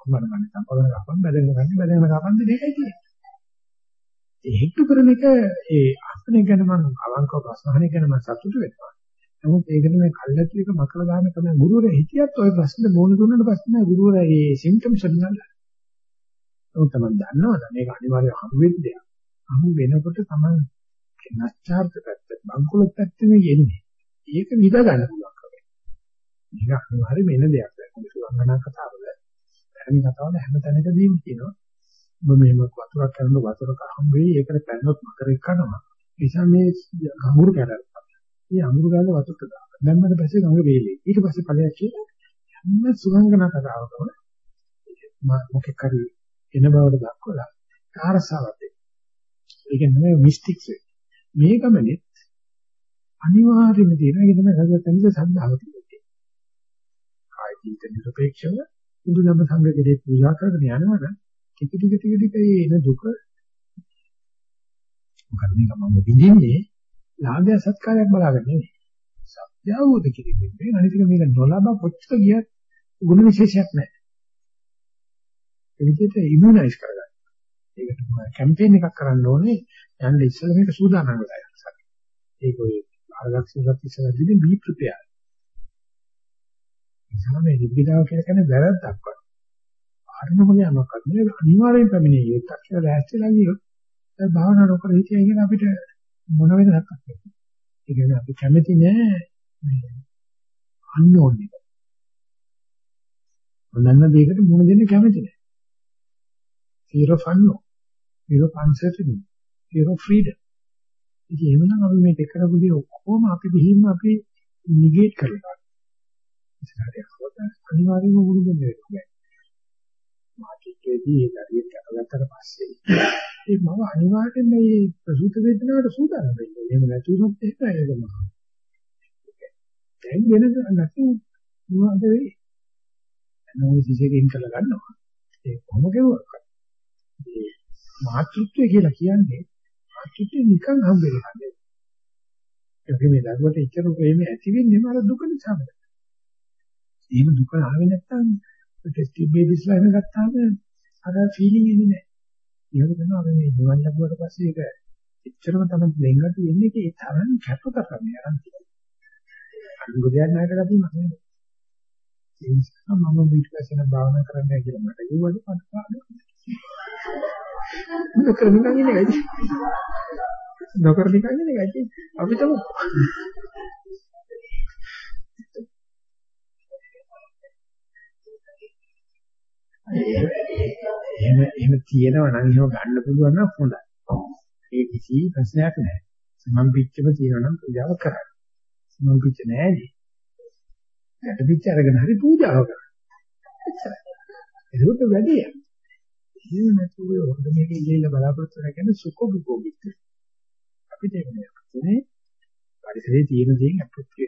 කොහොමද ගන්න සම්පදන ගපන් බැලගෙන ගන්න බැලගෙන ගපන් දෙන එකයි තියෙන්නේ. ඒ හේතු කරන එක ඒ අස්තනේ ගැන මම අවංකව ප්‍රශ්න අහන එක ගැන මම සතුටු වෙනවා. නමුත් ඒකට මේ කල්ැතු එක මකලා දාන්න තමයි ගුරුවරයා හිතියත් ওই ප්‍රශ්නේ මොන දුන්නට පස්සේ නෑ ගුරුවරයා මේ සිම්ප්ටම්ස් හඳුනලා. ඒක තමයි දන්නවද මේක අනිවාර්යයෙන් හමු වෙන්න දෙයක්. හමු වෙනකොට තමයි නැස්චාර්ජ පැත්ත බංකුලත් පැත්තේ යන්නේ. ඒක විඳ ගන්න පුළුවන් කම. මේක අනිවාර්යයෙන් වෙන දෙයක්. මොකද සුවංගනා කතාවල පැරණි කතාවල හැම තැනකදීම කියනවා ඔබ මෙහෙම වතුරක් කරනකොට වතුරක හම් වෙයි ඒකට පැනනොත් මකරෙක් කනවා. ඒ නිසා මේ ගඟුරු කැරල්ල මේ අමුරු ගාන වතුරට දානවා. දැම්මම පස්සේ ගඟ වේලේ. ඊට පස්සේ ඵලයක් කියලා හැම සුගංගනා කතාවකම මොකෙක් හරි එන බවට දක්වලා කාරසාවක් දෙන්න. ඒ කියන්නේ මිස්ටික්ස් මේ ගමනේ අනිවාර්යයෙන්ම තියෙන එක තමයි සත්‍යතනික සද්ධාව කියන්නේ. කාය ජීවිත නිරපේක්ෂව බුදුදහම සංගකේ පූජා කරගෙන යනවනම් ටික ටික ටික ටික එන දුක මොකද මේක මම විඳින්නේ ලාභය සත්කාරයක් බලාගෙන නෙවෙයි. සත්‍ය අවබෝධ කිරීමෙන් අනිත් එක මේක නොලබ කොච්චර ගියත් ගුණ විශේෂයක් නැහැ. ඒ විදිහට ඉමුනයිස් කරගන්න. ඒකට කැම්පේන් එකක් කරන්න ඕනේ. යන්න ඉස්සෙල්ලා මේක සූදානම් වෙලා යන්න. ඒක ඔය ආරක්ෂකත් ඉස්සරහදී බී ප්‍රිපෙයාර්. ඉස්සරහේ නිබ්බිදාව කියලා කියන්නේ වැරද්දක් වත්. ආරම්භකේ යමක් නෙවෙයි අනිවාර්යෙන් පැමිණිය යුත්තක් කියලා ලෑස්තිලා ගියොත් ඒ භාවනා නොකර හිටියයි කියන අපිට මොන වෙනසක් නැහැ. ඒ කියන්නේ අපි කැමති නෑ මේ අන්නෝන් එක. මොනන්න දෙයකට මුණ දෙන්න කැමති නෑ. fear of unknown, fear of uncertainty, fear of freedom. ඉතින් එහෙනම් අපි මේ දෙක කරපුදී ඔක්කොම අපි ගිහින් අපි නිගේට් කරලා. ඉතින් අනිවාර්යයෙන්ම මුණ දෙන්න වෙනවා. මාර්කට්කේදී ඒ හරියට කළාට පස්සේ ඒ මම අනිවාර්යෙන් මේ ප්‍රසූත වේදනාවට සූදානම් වෙන්න ඕනේ. එහෙම නැති වුණොත් එහෙම ඒක මම. දැන් වෙන නැති මොනවද වෙන්නේ? නෝ විශේෂයෙන් කළා ගන්නවා. ඒ කොහොම කෙරුවක්? මාතෘත්වය කියලා කියන්නේ මාතෘත්වය නිකන් හම්බ වෙන්නේ. ඒක මේ දරුවට ඉච්චර ප්‍රේමය ඇති වෙන්නේ අර දුක නිසා. එහෙම දුක ආවේ නැත්නම් ටෙස්ට් බේබිස් ලයින ගත්තාම අර ෆීලිං එන්නේ නැහැ. ඒක තමයි අපි මේ දුවන් ලැබුවට පස්සේ ඒක එච්චරම තමයි දෙන්නට වෙන්නේ ඒක ඒ තරම් කැප කරන්නේ අරන් තියෙනවා. අනුග දෙයක් නැකට අපි මම ඒ නිසා මම පිට පස්සේ භාවනා කරන්න කියලා මට කිව්වද මට පාඩම. නොකර නිකන් ඉන්නේ ගයි. නොකර නිකන් ඉන්නේ ගයි. අපි තමයි. එහෙම එහෙම තියෙනවා නම් එහෙම ගන්න පුළුවන් නම් හොඳයි. ඒ කිසි ප්‍රශ්නයක් නැහැ. සමම් පිච්චම තියෙනවා නම් පූජාව කරන්න. සමම් පිච්ච නැහැනේ. යට පිච්ච අරගෙන හරි පූජාව කරන්න. එතකොට වැඩි යනවා. එහෙම නැතුව හොඳ මේක ඉඳලා බලාපොරොත්තු වෙන කියන්නේ සුඛෝභෝගීත්වය. අපිට ඒක නේ පරිසරයේ තියෙන දේෙන් අපෘත්‍ය